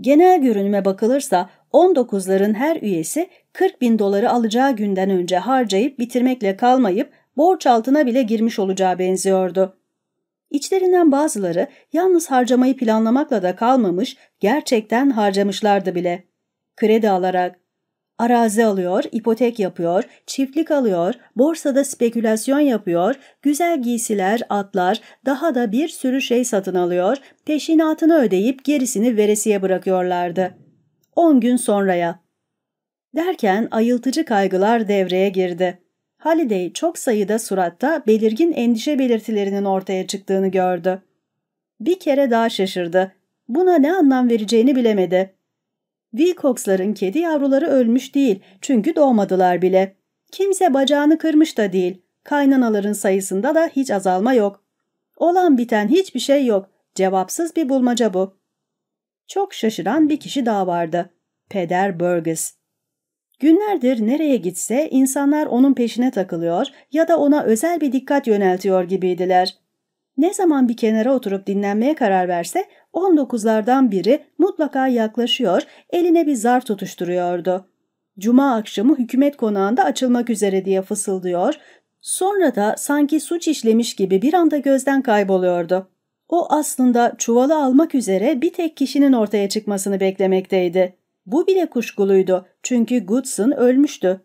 Genel görünüme bakılırsa 19'ların her üyesi 40 bin doları alacağı günden önce harcayıp bitirmekle kalmayıp borç altına bile girmiş olacağı benziyordu. İçlerinden bazıları yalnız harcamayı planlamakla da kalmamış, gerçekten harcamışlardı bile. Kredi alarak, Arazi alıyor, ipotek yapıyor, çiftlik alıyor, borsada spekülasyon yapıyor, güzel giysiler, atlar, daha da bir sürü şey satın alıyor, peşinatını ödeyip gerisini veresiye bırakıyorlardı. 10 gün sonraya. Derken ayıltıcı kaygılar devreye girdi. Haliday çok sayıda suratta belirgin endişe belirtilerinin ortaya çıktığını gördü. Bir kere daha şaşırdı. Buna ne anlam vereceğini bilemedi. Wilcox'ların kedi yavruları ölmüş değil çünkü doğmadılar bile. Kimse bacağını kırmış da değil. Kaynanaların sayısında da hiç azalma yok. Olan biten hiçbir şey yok. Cevapsız bir bulmaca bu. Çok şaşıran bir kişi daha vardı. Peder Burgess. Günlerdir nereye gitse insanlar onun peşine takılıyor ya da ona özel bir dikkat yöneltiyor gibiydiler. Ne zaman bir kenara oturup dinlenmeye karar verse 19'lardan biri mutlaka yaklaşıyor, eline bir zar tutuşturuyordu. Cuma akşamı hükümet konağında açılmak üzere diye fısıldıyor, sonra da sanki suç işlemiş gibi bir anda gözden kayboluyordu. O aslında çuvalı almak üzere bir tek kişinin ortaya çıkmasını beklemekteydi. Bu bile kuşkuluydu çünkü Goodson ölmüştü.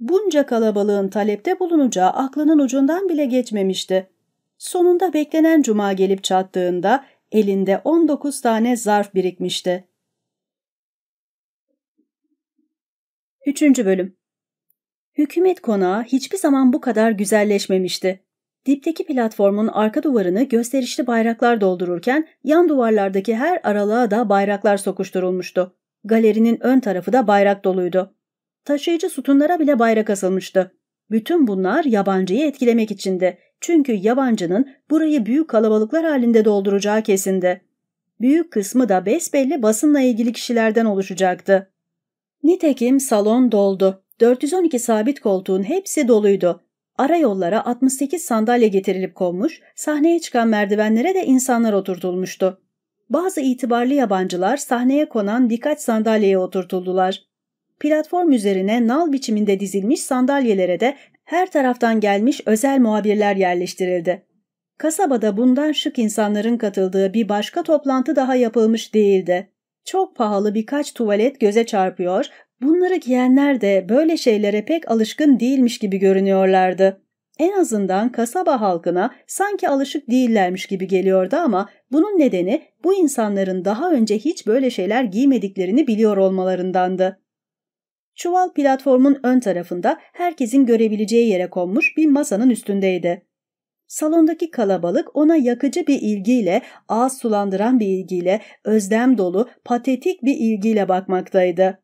Bunca kalabalığın talepte bulunacağı aklının ucundan bile geçmemişti. Sonunda beklenen cuma gelip çattığında elinde 19 tane zarf birikmişti. 3. Bölüm Hükümet konağı hiçbir zaman bu kadar güzelleşmemişti. Dipteki platformun arka duvarını gösterişli bayraklar doldururken yan duvarlardaki her aralığa da bayraklar sokuşturulmuştu. Galerinin ön tarafı da bayrak doluydu. Taşıyıcı sütunlara bile bayrak asılmıştı. Bütün bunlar yabancıyı etkilemek içindi. Çünkü yabancının burayı büyük kalabalıklar halinde dolduracağı kesindi. Büyük kısmı da besbelli basınla ilgili kişilerden oluşacaktı. Nitekim salon doldu. 412 sabit koltuğun hepsi doluydu. Ara yollara 68 sandalye getirilip konmuş, sahneye çıkan merdivenlere de insanlar oturtulmuştu. Bazı itibarlı yabancılar sahneye konan birkaç sandalyeye oturtuldular. Platform üzerine nal biçiminde dizilmiş sandalyelere de her taraftan gelmiş özel muhabirler yerleştirildi. Kasabada bundan şık insanların katıldığı bir başka toplantı daha yapılmış değildi. Çok pahalı birkaç tuvalet göze çarpıyor, bunları giyenler de böyle şeylere pek alışkın değilmiş gibi görünüyorlardı. En azından kasaba halkına sanki alışık değillermiş gibi geliyordu ama bunun nedeni bu insanların daha önce hiç böyle şeyler giymediklerini biliyor olmalarındandı. Çuval platformun ön tarafında herkesin görebileceği yere konmuş bir masanın üstündeydi. Salondaki kalabalık ona yakıcı bir ilgiyle, ağız sulandıran bir ilgiyle, özlem dolu, patetik bir ilgiyle bakmaktaydı.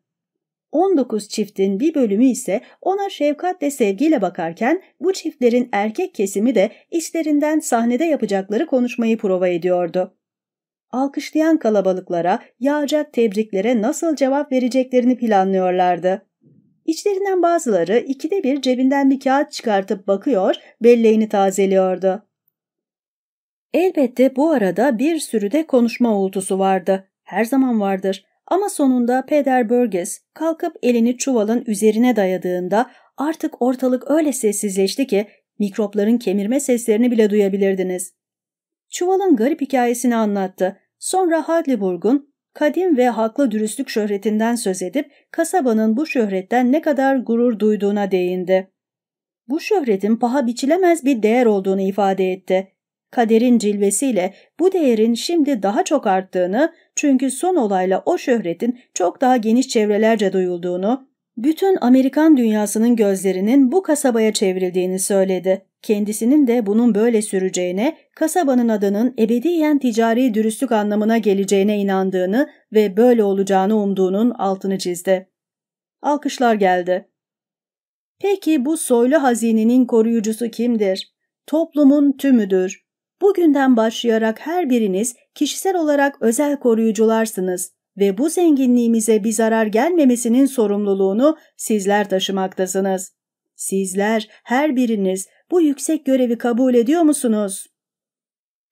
19 çiftin bir bölümü ise ona şefkatle sevgiyle bakarken bu çiftlerin erkek kesimi de işlerinden sahnede yapacakları konuşmayı prova ediyordu. Alkışlayan kalabalıklara, yağacak tebriklere nasıl cevap vereceklerini planlıyorlardı. İçlerinden bazıları ikide bir cebinden bir kağıt çıkartıp bakıyor, belleğini tazeliyordu. Elbette bu arada bir sürü de konuşma uğultusu vardı. Her zaman vardır. Ama sonunda Peder Burgess kalkıp elini çuvalın üzerine dayadığında artık ortalık öyle sessizleşti ki mikropların kemirme seslerini bile duyabilirdiniz. Çuvalın garip hikayesini anlattı. Sonra Hadliburg'un kadim ve haklı dürüstlük şöhretinden söz edip kasabanın bu şöhretten ne kadar gurur duyduğuna değindi. Bu şöhretin paha biçilemez bir değer olduğunu ifade etti. Kaderin cilvesiyle bu değerin şimdi daha çok arttığını çünkü son olayla o şöhretin çok daha geniş çevrelerce duyulduğunu, bütün Amerikan dünyasının gözlerinin bu kasabaya çevrildiğini söyledi. Kendisinin de bunun böyle süreceğine, kasabanın adının ebediyen ticari dürüstlük anlamına geleceğine inandığını ve böyle olacağını umduğunun altını çizdi. Alkışlar geldi. Peki bu soylu hazinenin koruyucusu kimdir? Toplumun tümüdür. Bugünden başlayarak her biriniz kişisel olarak özel koruyucularsınız ve bu zenginliğimize bir zarar gelmemesinin sorumluluğunu sizler taşımaktasınız. Sizler her biriniz bu yüksek görevi kabul ediyor musunuz?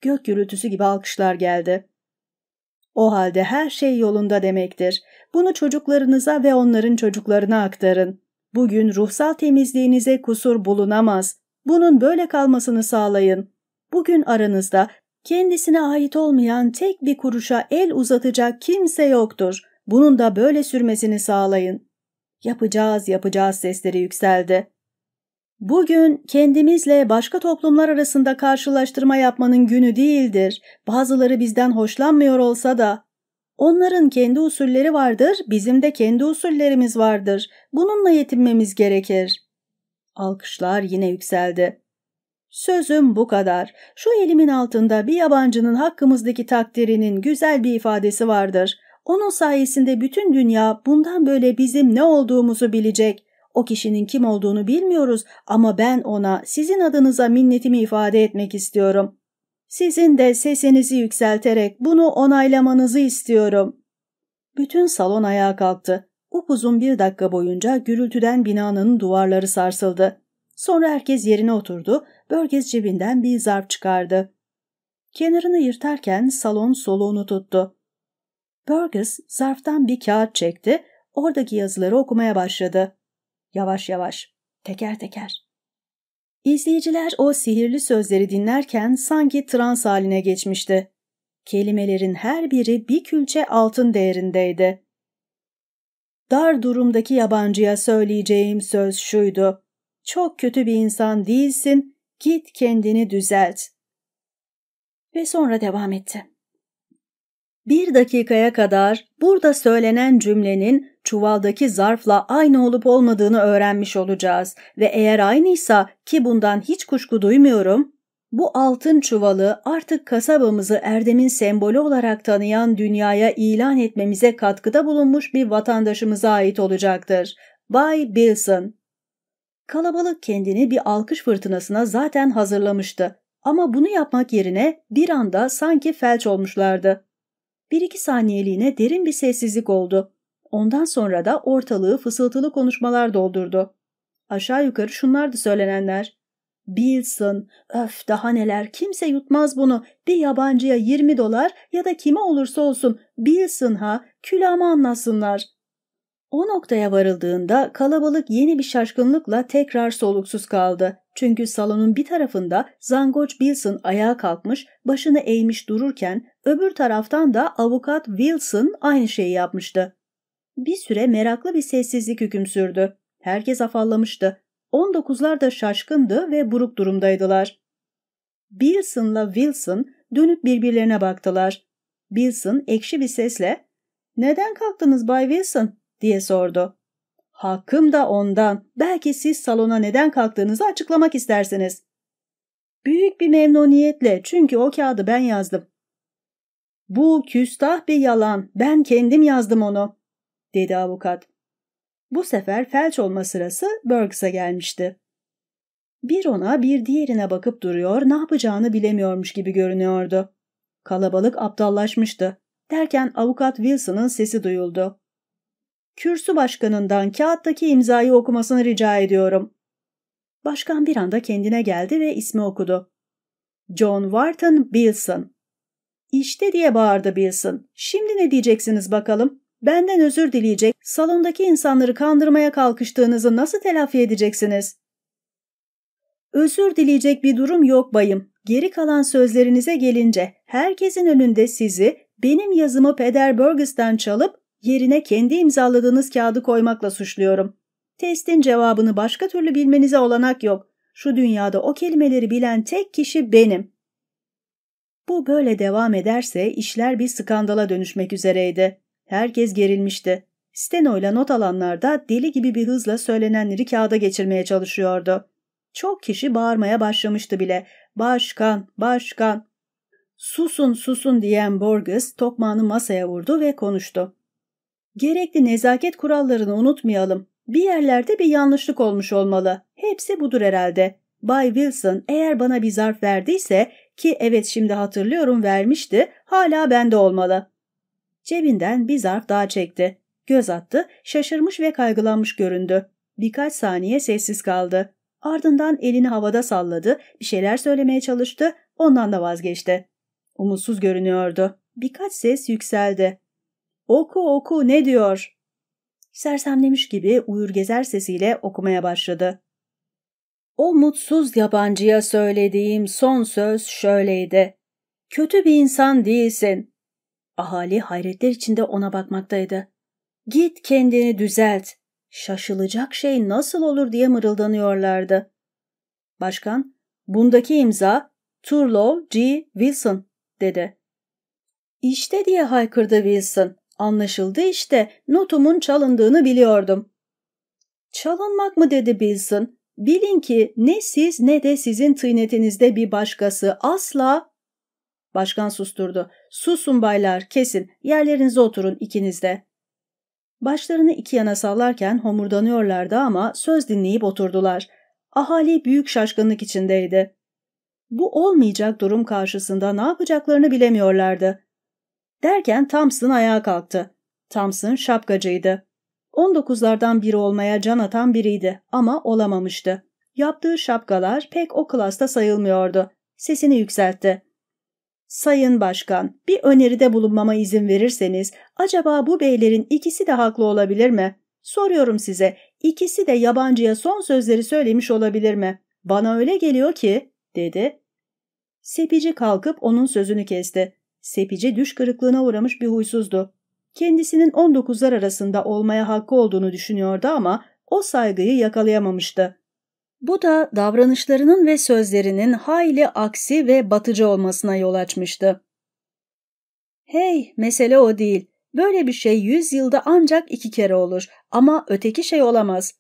Gök gürültüsü gibi alkışlar geldi. O halde her şey yolunda demektir. Bunu çocuklarınıza ve onların çocuklarına aktarın. Bugün ruhsal temizliğinize kusur bulunamaz. Bunun böyle kalmasını sağlayın. Bugün aranızda kendisine ait olmayan tek bir kuruşa el uzatacak kimse yoktur. Bunun da böyle sürmesini sağlayın. Yapacağız, yapacağız sesleri yükseldi. Bugün kendimizle başka toplumlar arasında karşılaştırma yapmanın günü değildir. Bazıları bizden hoşlanmıyor olsa da. Onların kendi usulleri vardır, bizim de kendi usullerimiz vardır. Bununla yetinmemiz gerekir. Alkışlar yine yükseldi. Sözüm bu kadar. Şu elimin altında bir yabancının hakkımızdaki takdirinin güzel bir ifadesi vardır. Onun sayesinde bütün dünya bundan böyle bizim ne olduğumuzu bilecek. O kişinin kim olduğunu bilmiyoruz ama ben ona sizin adınıza minnetimi ifade etmek istiyorum. Sizin de sesinizi yükselterek bunu onaylamanızı istiyorum. Bütün salon ayağa kalktı. Upuzun bir dakika boyunca gürültüden binanın duvarları sarsıldı. Sonra herkes yerine oturdu, Börgez cebinden bir zarf çıkardı. Kenarını yırtarken salon soluğunu tuttu. Burgess zarftan bir kağıt çekti, oradaki yazıları okumaya başladı. Yavaş yavaş, teker teker. İzleyiciler o sihirli sözleri dinlerken sanki trans haline geçmişti. Kelimelerin her biri bir külçe altın değerindeydi. Dar durumdaki yabancıya söyleyeceğim söz şuydu. Çok kötü bir insan değilsin, git kendini düzelt. Ve sonra devam etti. Bir dakikaya kadar burada söylenen cümlenin çuvaldaki zarfla aynı olup olmadığını öğrenmiş olacağız ve eğer aynıysa ki bundan hiç kuşku duymuyorum, bu altın çuvalı artık kasabamızı Erdem'in sembolü olarak tanıyan dünyaya ilan etmemize katkıda bulunmuş bir vatandaşımıza ait olacaktır. Bay Bilson Kalabalık kendini bir alkış fırtınasına zaten hazırlamıştı ama bunu yapmak yerine bir anda sanki felç olmuşlardı. Bir iki saniyeliğine derin bir sessizlik oldu. Ondan sonra da ortalığı fısıltılı konuşmalar doldurdu. Aşağı yukarı şunlardı söylenenler. Bilsin, öf daha neler kimse yutmaz bunu. Bir yabancıya 20 dolar ya da kime olursa olsun bilsin ha külahımı anlasınlar. O noktaya varıldığında kalabalık yeni bir şaşkınlıkla tekrar soluksuz kaldı. Çünkü salonun bir tarafında Zangoç Wilson ayağa kalkmış, başını eğmiş dururken öbür taraftan da avukat Wilson aynı şeyi yapmıştı. Bir süre meraklı bir sessizlik hüküm sürdü. Herkes afallamıştı. 19'lar da şaşkındı ve buruk durumdaydılar. Bilson'la Wilson dönüp birbirlerine baktılar. Bilson ekşi bir sesle ''Neden kalktınız Bay Wilson?'' diye sordu. ''Hakkım da ondan. Belki siz salona neden kalktığınızı açıklamak istersiniz.'' ''Büyük bir memnuniyetle çünkü o kağıdı ben yazdım.'' ''Bu küstah bir yalan. Ben kendim yazdım onu.'' dedi avukat. Bu sefer felç olma sırası Burks'a gelmişti. Bir ona bir diğerine bakıp duruyor, ne yapacağını bilemiyormuş gibi görünüyordu. Kalabalık aptallaşmıştı. Derken avukat Wilson'ın sesi duyuldu. Kürsü başkanından kağıttaki imzayı okumasını rica ediyorum. Başkan bir anda kendine geldi ve ismi okudu. John Wharton Wilson. İşte diye bağırdı Wilson. Şimdi ne diyeceksiniz bakalım? Benden özür dileyecek, salondaki insanları kandırmaya kalkıştığınızı nasıl telafi edeceksiniz? Özür dileyecek bir durum yok bayım. Geri kalan sözlerinize gelince herkesin önünde sizi benim yazımı Peder Burgess'ten çalıp yerine kendi imzaladığınız kağıdı koymakla suçluyorum. Testin cevabını başka türlü bilmenize olanak yok. Şu dünyada o kelimeleri bilen tek kişi benim. Bu böyle devam ederse işler bir skandala dönüşmek üzereydi. Herkes gerilmişti. Steno'yla not alanlar da deli gibi bir hızla söylenenleri kağıda geçirmeye çalışıyordu. Çok kişi bağırmaya başlamıştı bile. Başkan, başkan. Susun, susun diyen Borges tokmağını masaya vurdu ve konuştu. Gerekli nezaket kurallarını unutmayalım. Bir yerlerde bir yanlışlık olmuş olmalı. Hepsi budur herhalde. Bay Wilson eğer bana bir zarf verdiyse ki evet şimdi hatırlıyorum vermişti hala bende olmalı. Cebinden bir zarf daha çekti. Göz attı, şaşırmış ve kaygılanmış göründü. Birkaç saniye sessiz kaldı. Ardından elini havada salladı, bir şeyler söylemeye çalıştı, ondan da vazgeçti. Umutsuz görünüyordu. Birkaç ses yükseldi. Oku oku ne diyor? Sersemlemiş gibi uyur gezer sesiyle okumaya başladı. O mutsuz yabancıya söylediğim son söz şöyleydi. Kötü bir insan değilsin. Ahali hayretler içinde ona bakmaktaydı. Git kendini düzelt. Şaşılacak şey nasıl olur diye mırıldanıyorlardı. Başkan, bundaki imza Turlow G. Wilson dedi. İşte diye haykırdı Wilson. Anlaşıldı işte. Notumun çalındığını biliyordum. Çalınmak mı dedi Wilson. Bilin ki ne siz ne de sizin tıynetinizde bir başkası asla... Başkan susturdu. Susun baylar, kesin. Yerlerinize oturun ikiniz de. Başlarını iki yana sallarken homurdanıyorlardı ama söz dinleyip oturdular. Ahali büyük şaşkınlık içindeydi. Bu olmayacak durum karşısında ne yapacaklarını bilemiyorlardı. Derken Thompson ayağa kalktı. Thompson şapkacıydı. 19'lardan biri olmaya can atan biriydi ama olamamıştı. Yaptığı şapkalar pek o klasta sayılmıyordu. Sesini yükseltti. Sayın Başkan, bir öneride bulunmama izin verirseniz, acaba bu beylerin ikisi de haklı olabilir mi? Soruyorum size, ikisi de yabancıya son sözleri söylemiş olabilir mi? Bana öyle geliyor ki, dedi. Sepici kalkıp onun sözünü kesti. Sepici düş kırıklığına uğramış bir huysuzdu. Kendisinin 19'lar arasında olmaya hakkı olduğunu düşünüyordu ama o saygıyı yakalayamamıştı. Bu da davranışlarının ve sözlerinin hayli aksi ve batıcı olmasına yol açmıştı. Hey, mesele o değil. Böyle bir şey yüz yılda ancak iki kere olur ama öteki şey olamaz.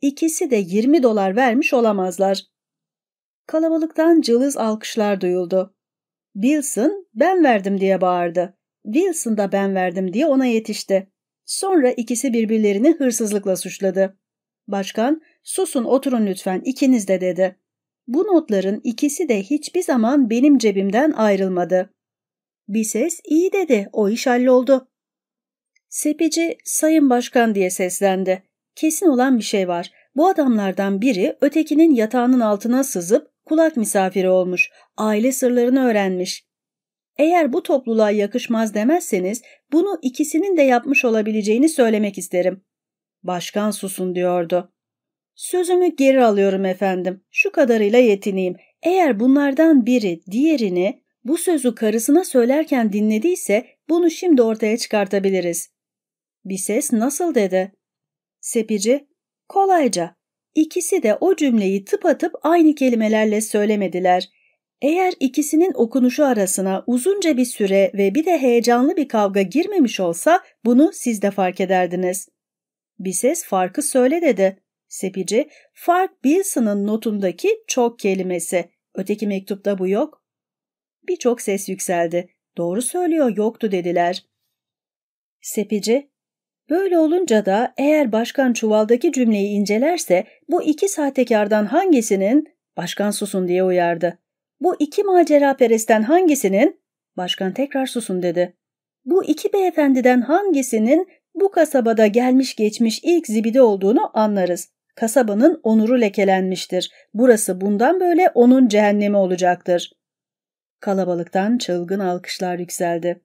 İkisi de 20 dolar vermiş olamazlar. Kalabalıktan cılız alkışlar duyuldu. Wilson ben verdim diye bağırdı. Wilson da ben verdim diye ona yetişti. Sonra ikisi birbirlerini hırsızlıkla suçladı. Başkan Susun oturun lütfen ikiniz de dedi. Bu notların ikisi de hiçbir zaman benim cebimden ayrılmadı. Bir ses iyi dedi o iş halloldu. Sepici sayın başkan diye seslendi. Kesin olan bir şey var. Bu adamlardan biri ötekinin yatağının altına sızıp kulak misafiri olmuş, aile sırlarını öğrenmiş. Eğer bu topluluğa yakışmaz demezseniz bunu ikisinin de yapmış olabileceğini söylemek isterim. Başkan susun diyordu. Sözümü geri alıyorum efendim. Şu kadarıyla yetineyim. Eğer bunlardan biri diğerini bu sözü karısına söylerken dinlediyse bunu şimdi ortaya çıkartabiliriz. Bir ses nasıl dedi? Sepici, kolayca. İkisi de o cümleyi tıpatıp aynı kelimelerle söylemediler. Eğer ikisinin okunuşu arasına uzunca bir süre ve bir de heyecanlı bir kavga girmemiş olsa bunu siz de fark ederdiniz. Bir ses farkı söyle dedi. Sepici, fark Bilson'ın notundaki çok kelimesi. Öteki mektupta bu yok. Birçok ses yükseldi. Doğru söylüyor yoktu dediler. Sepici, böyle olunca da eğer başkan çuvaldaki cümleyi incelerse bu iki sahtekardan hangisinin, başkan susun diye uyardı. Bu iki macera peresten hangisinin, başkan tekrar susun dedi. Bu iki beyefendiden hangisinin bu kasabada gelmiş geçmiş ilk zibidi olduğunu anlarız. Kasabanın onuru lekelenmiştir. Burası bundan böyle onun cehennemi olacaktır. Kalabalıktan çılgın alkışlar yükseldi.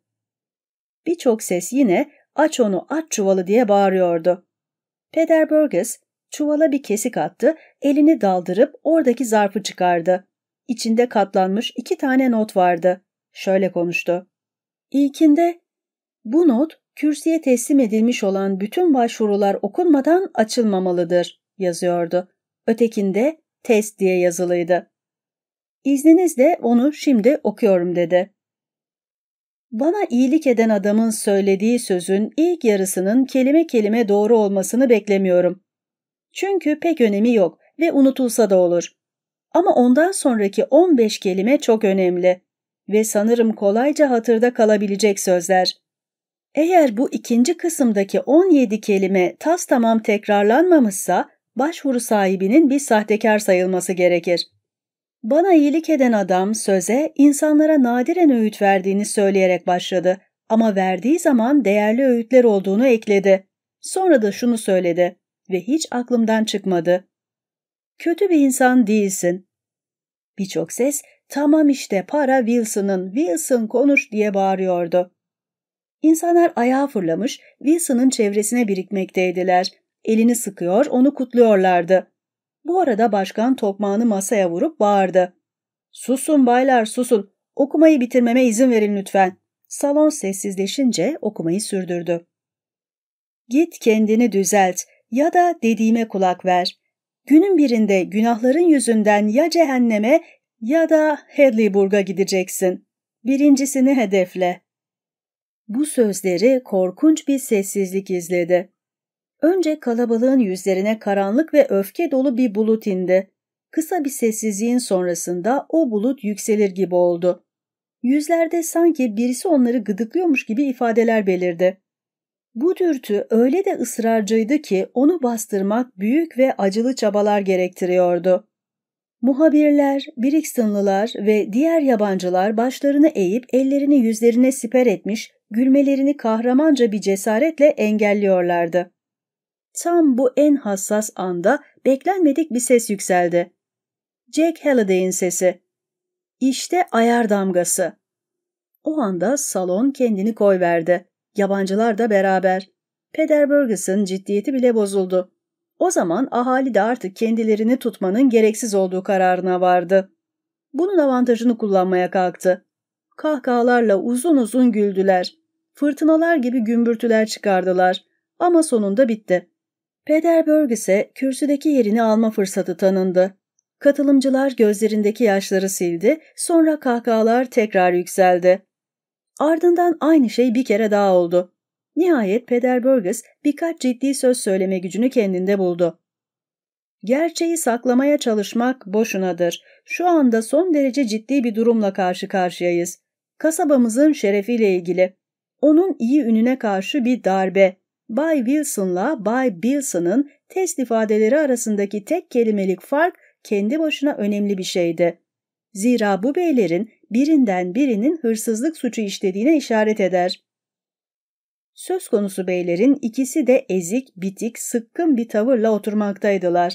Birçok ses yine aç onu aç çuvalı diye bağırıyordu. Peder Burgess çuvala bir kesik attı, elini daldırıp oradaki zarfı çıkardı. İçinde katlanmış iki tane not vardı. Şöyle konuştu. İlkinde bu not kürsüye teslim edilmiş olan bütün başvurular okunmadan açılmamalıdır yazıyordu. Ötekinde test diye yazılıydı. İzninizle onu şimdi okuyorum dedi. Bana iyilik eden adamın söylediği sözün ilk yarısının kelime kelime doğru olmasını beklemiyorum. Çünkü pek önemi yok ve unutulsa da olur. Ama ondan sonraki 15 kelime çok önemli ve sanırım kolayca hatırda kalabilecek sözler. Eğer bu ikinci kısımdaki 17 kelime tas tamam tekrarlanmamışsa başvuru sahibinin bir sahtekar sayılması gerekir. Bana iyilik eden adam söze insanlara nadiren öğüt verdiğini söyleyerek başladı ama verdiği zaman değerli öğütler olduğunu ekledi. Sonra da şunu söyledi ve hiç aklımdan çıkmadı. Kötü bir insan değilsin. Birçok ses tamam işte para Wilson'ın, Wilson konuş diye bağırıyordu. İnsanlar ayağa fırlamış, Wilson'ın çevresine birikmekteydiler. Elini sıkıyor, onu kutluyorlardı. Bu arada başkan tokmağını masaya vurup bağırdı. Susun baylar susun, okumayı bitirmeme izin verin lütfen. Salon sessizleşince okumayı sürdürdü. Git kendini düzelt ya da dediğime kulak ver. Günün birinde günahların yüzünden ya cehenneme ya da Hedleyburg'a gideceksin. Birincisini hedefle. Bu sözleri korkunç bir sessizlik izledi. Önce kalabalığın yüzlerine karanlık ve öfke dolu bir bulut indi. Kısa bir sessizliğin sonrasında o bulut yükselir gibi oldu. Yüzlerde sanki birisi onları gıdıklıyormuş gibi ifadeler belirdi. Bu dürtü öyle de ısrarcıydı ki onu bastırmak büyük ve acılı çabalar gerektiriyordu. Muhabirler, Brixtonlılar ve diğer yabancılar başlarını eğip ellerini yüzlerine siper etmiş, gülmelerini kahramanca bir cesaretle engelliyorlardı. Tam bu en hassas anda beklenmedik bir ses yükseldi. Jack Halliday'in sesi. İşte ayar damgası. O anda salon kendini koyverdi. Yabancılar da beraber. Peder Burgess'ın ciddiyeti bile bozuldu. O zaman ahali de artık kendilerini tutmanın gereksiz olduğu kararına vardı. Bunun avantajını kullanmaya kalktı. Kahkahalarla uzun uzun güldüler. Fırtınalar gibi gümbürtüler çıkardılar. Ama sonunda bitti. Peder Burgess'e kürsüdeki yerini alma fırsatı tanındı. Katılımcılar gözlerindeki yaşları sildi, sonra kahkahalar tekrar yükseldi. Ardından aynı şey bir kere daha oldu. Nihayet Peder Burgess birkaç ciddi söz söyleme gücünü kendinde buldu. Gerçeği saklamaya çalışmak boşunadır. Şu anda son derece ciddi bir durumla karşı karşıyayız. Kasabamızın şerefiyle ilgili. Onun iyi ününe karşı bir darbe. Bay Wilson'la Bay Bilson'ın test ifadeleri arasındaki tek kelimelik fark kendi başına önemli bir şeydi. Zira bu beylerin birinden birinin hırsızlık suçu işlediğine işaret eder. Söz konusu beylerin ikisi de ezik, bitik, sıkkın bir tavırla oturmaktaydılar.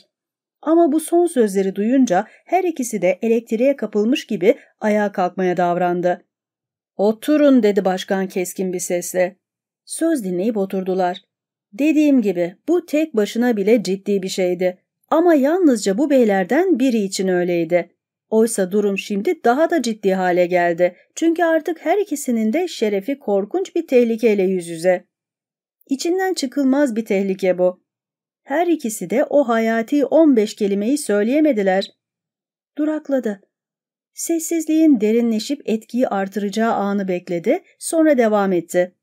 Ama bu son sözleri duyunca her ikisi de elektriğe kapılmış gibi ayağa kalkmaya davrandı. Oturun dedi başkan keskin bir sesle. Söz dinleyip oturdular. Dediğim gibi bu tek başına bile ciddi bir şeydi. Ama yalnızca bu beylerden biri için öyleydi. Oysa durum şimdi daha da ciddi hale geldi. Çünkü artık her ikisinin de şerefi korkunç bir tehlikeyle yüz yüze. İçinden çıkılmaz bir tehlike bu. Her ikisi de o hayati 15 kelimeyi söyleyemediler. Durakladı. Sessizliğin derinleşip etkiyi artıracağı anı bekledi, sonra devam etti.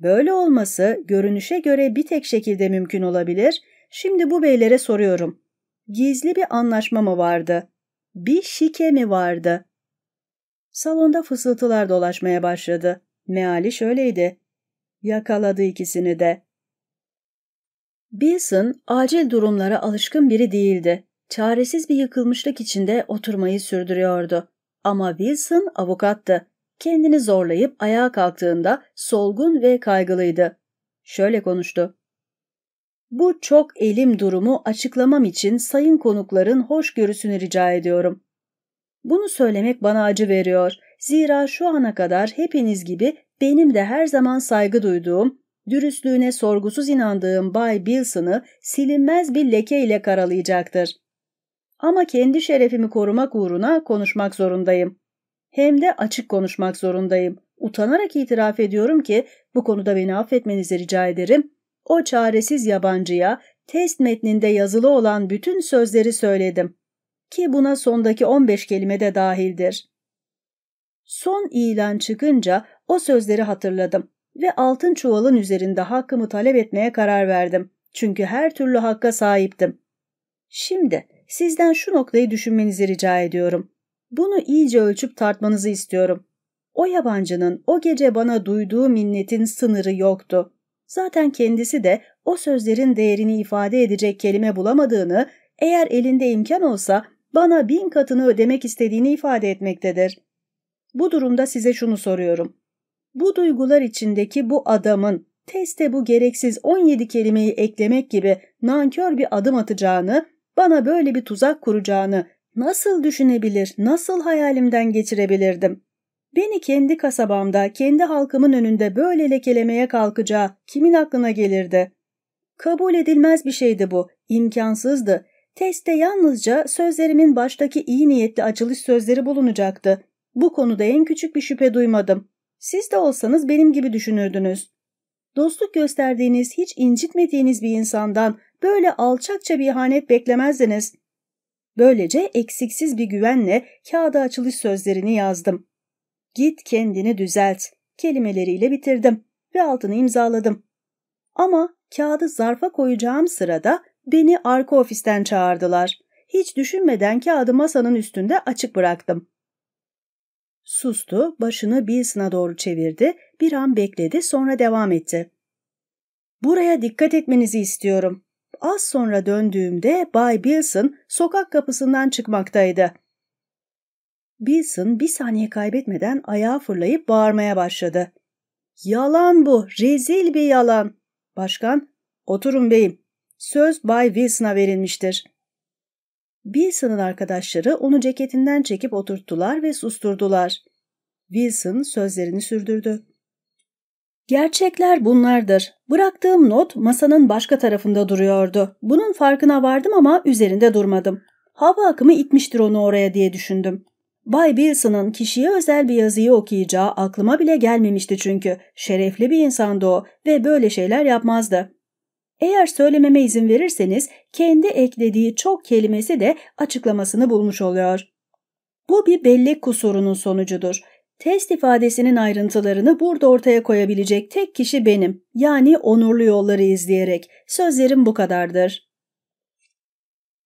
Böyle olması görünüşe göre bir tek şekilde mümkün olabilir. Şimdi bu beylere soruyorum. Gizli bir anlaşma mı vardı? Bir şike mi vardı? Salonda fısıltılar dolaşmaya başladı. Meali şöyleydi. Yakaladı ikisini de. Bilson acil durumlara alışkın biri değildi. Çaresiz bir yıkılmışlık içinde oturmayı sürdürüyordu. Ama Wilson avukattı. Kendini zorlayıp ayağa kalktığında solgun ve kaygılıydı. Şöyle konuştu. Bu çok elim durumu açıklamam için sayın konukların hoşgörüsünü rica ediyorum. Bunu söylemek bana acı veriyor. Zira şu ana kadar hepiniz gibi benim de her zaman saygı duyduğum, dürüstlüğüne sorgusuz inandığım Bay Bilson'ı silinmez bir leke ile karalayacaktır. Ama kendi şerefimi korumak uğruna konuşmak zorundayım. Hem de açık konuşmak zorundayım. Utanarak itiraf ediyorum ki bu konuda beni affetmenizi rica ederim. O çaresiz yabancıya test metninde yazılı olan bütün sözleri söyledim. Ki buna sondaki 15 kelime de dahildir. Son ilan çıkınca o sözleri hatırladım ve altın çuvalın üzerinde hakkımı talep etmeye karar verdim. Çünkü her türlü hakka sahiptim. Şimdi sizden şu noktayı düşünmenizi rica ediyorum. Bunu iyice ölçüp tartmanızı istiyorum. O yabancının o gece bana duyduğu minnetin sınırı yoktu. Zaten kendisi de o sözlerin değerini ifade edecek kelime bulamadığını, eğer elinde imkan olsa bana bin katını ödemek istediğini ifade etmektedir. Bu durumda size şunu soruyorum. Bu duygular içindeki bu adamın teste bu gereksiz 17 kelimeyi eklemek gibi nankör bir adım atacağını, bana böyle bir tuzak kuracağını nasıl düşünebilir, nasıl hayalimden geçirebilirdim? Beni kendi kasabamda, kendi halkımın önünde böyle lekelemeye kalkacağı kimin aklına gelirdi? Kabul edilmez bir şeydi bu, imkansızdı. Teste yalnızca sözlerimin baştaki iyi niyetli açılış sözleri bulunacaktı. Bu konuda en küçük bir şüphe duymadım. Siz de olsanız benim gibi düşünürdünüz. Dostluk gösterdiğiniz, hiç incitmediğiniz bir insandan böyle alçakça bir ihanet beklemezdiniz. Böylece eksiksiz bir güvenle kağıda açılış sözlerini yazdım. Git kendini düzelt kelimeleriyle bitirdim ve altını imzaladım. Ama kağıdı zarfa koyacağım sırada beni arka ofisten çağırdılar. Hiç düşünmeden kağıdı masanın üstünde açık bıraktım. Sustu, başını Bilson'a doğru çevirdi, bir an bekledi, sonra devam etti. Buraya dikkat etmenizi istiyorum. Az sonra döndüğümde Bay Bilson sokak kapısından çıkmaktaydı. Bilson bir saniye kaybetmeden ayağa fırlayıp bağırmaya başladı. Yalan bu, rezil bir yalan. Başkan, oturun beyim. Söz Bay Wilson'a verilmiştir. Wilson'ın arkadaşları onu ceketinden çekip oturttular ve susturdular. Wilson sözlerini sürdürdü. Gerçekler bunlardır. Bıraktığım not masanın başka tarafında duruyordu. Bunun farkına vardım ama üzerinde durmadım. Hava akımı itmiştir onu oraya diye düşündüm. Bay Wilson'ın kişiye özel bir yazıyı okuyacağı aklıma bile gelmemişti çünkü. Şerefli bir insandı o ve böyle şeyler yapmazdı. Eğer söylememe izin verirseniz kendi eklediği çok kelimesi de açıklamasını bulmuş oluyor. Bu bir bellek kusurunun sonucudur. Test ifadesinin ayrıntılarını burada ortaya koyabilecek tek kişi benim. Yani onurlu yolları izleyerek. Sözlerim bu kadardır.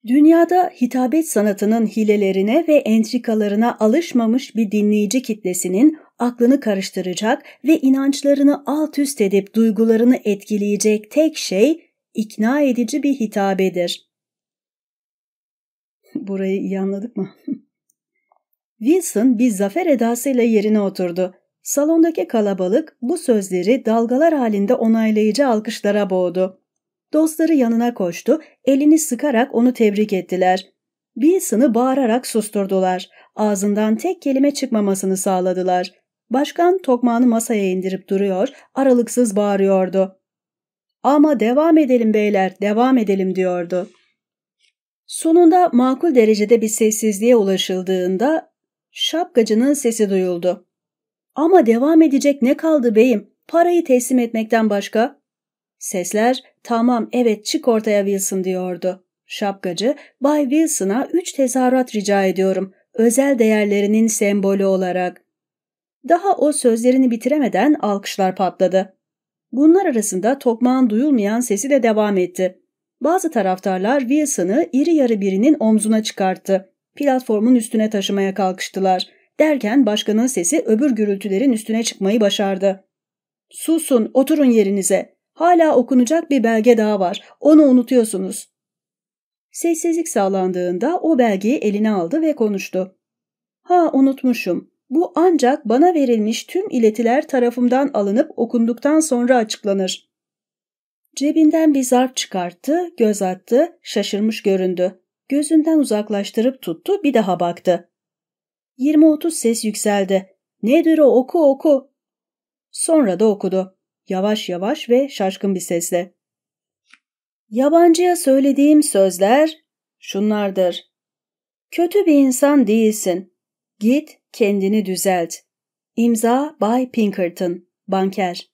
Dünyada hitabet sanatının hilelerine ve entrikalarına alışmamış bir dinleyici kitlesinin aklını karıştıracak ve inançlarını alt üst edip duygularını etkileyecek tek şey ikna edici bir hitabedir. Burayı iyi anladık mı? Wilson bir zafer edasıyla yerine oturdu. Salondaki kalabalık bu sözleri dalgalar halinde onaylayıcı alkışlara boğdu. Dostları yanına koştu, elini sıkarak onu tebrik ettiler. Wilson'ı bağırarak susturdular. Ağzından tek kelime çıkmamasını sağladılar. Başkan tokmağını masaya indirip duruyor, aralıksız bağırıyordu. Ama devam edelim beyler, devam edelim diyordu. Sonunda makul derecede bir sessizliğe ulaşıldığında şapkacının sesi duyuldu. Ama devam edecek ne kaldı beyim? Parayı teslim etmekten başka? Sesler tamam evet çık ortaya Wilson diyordu. Şapkacı, Bay Wilson'a üç tezahürat rica ediyorum. Özel değerlerinin sembolü olarak. Daha o sözlerini bitiremeden alkışlar patladı. Bunlar arasında tokmağın duyulmayan sesi de devam etti. Bazı taraftarlar Wilson'ı iri yarı birinin omzuna çıkarttı. Platformun üstüne taşımaya kalkıştılar. Derken başkanın sesi öbür gürültülerin üstüne çıkmayı başardı. Susun, oturun yerinize. Hala okunacak bir belge daha var. Onu unutuyorsunuz. Sessizlik sağlandığında o belgeyi eline aldı ve konuştu. Ha unutmuşum. Bu ancak bana verilmiş tüm iletiler tarafımdan alınıp okunduktan sonra açıklanır. Cebinden bir zarf çıkarttı, göz attı, şaşırmış göründü. Gözünden uzaklaştırıp tuttu, bir daha baktı. 20-30 ses yükseldi. Nedir o oku oku. Sonra da okudu. Yavaş yavaş ve şaşkın bir sesle. Yabancıya söylediğim sözler şunlardır. Kötü bir insan değilsin. Git kendini düzelt. İmza Bay Pinkerton, banker.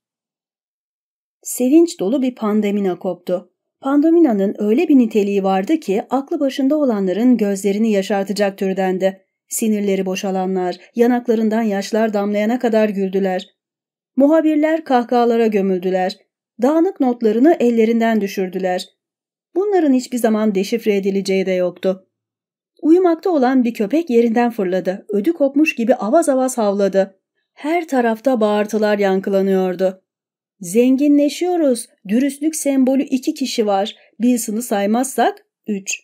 Sevinç dolu bir pandemina koptu. Pandomina'nın öyle bir niteliği vardı ki aklı başında olanların gözlerini yaşartacak türdendi. Sinirleri boşalanlar, yanaklarından yaşlar damlayana kadar güldüler. Muhabirler kahkahalara gömüldüler. Dağınık notlarını ellerinden düşürdüler. Bunların hiçbir zaman deşifre edileceği de yoktu. Uyumakta olan bir köpek yerinden fırladı. Ödü kopmuş gibi avaz avaz havladı. Her tarafta bağırtılar yankılanıyordu. Zenginleşiyoruz. Dürüstlük sembolü iki kişi var. Bilson'ı saymazsak üç.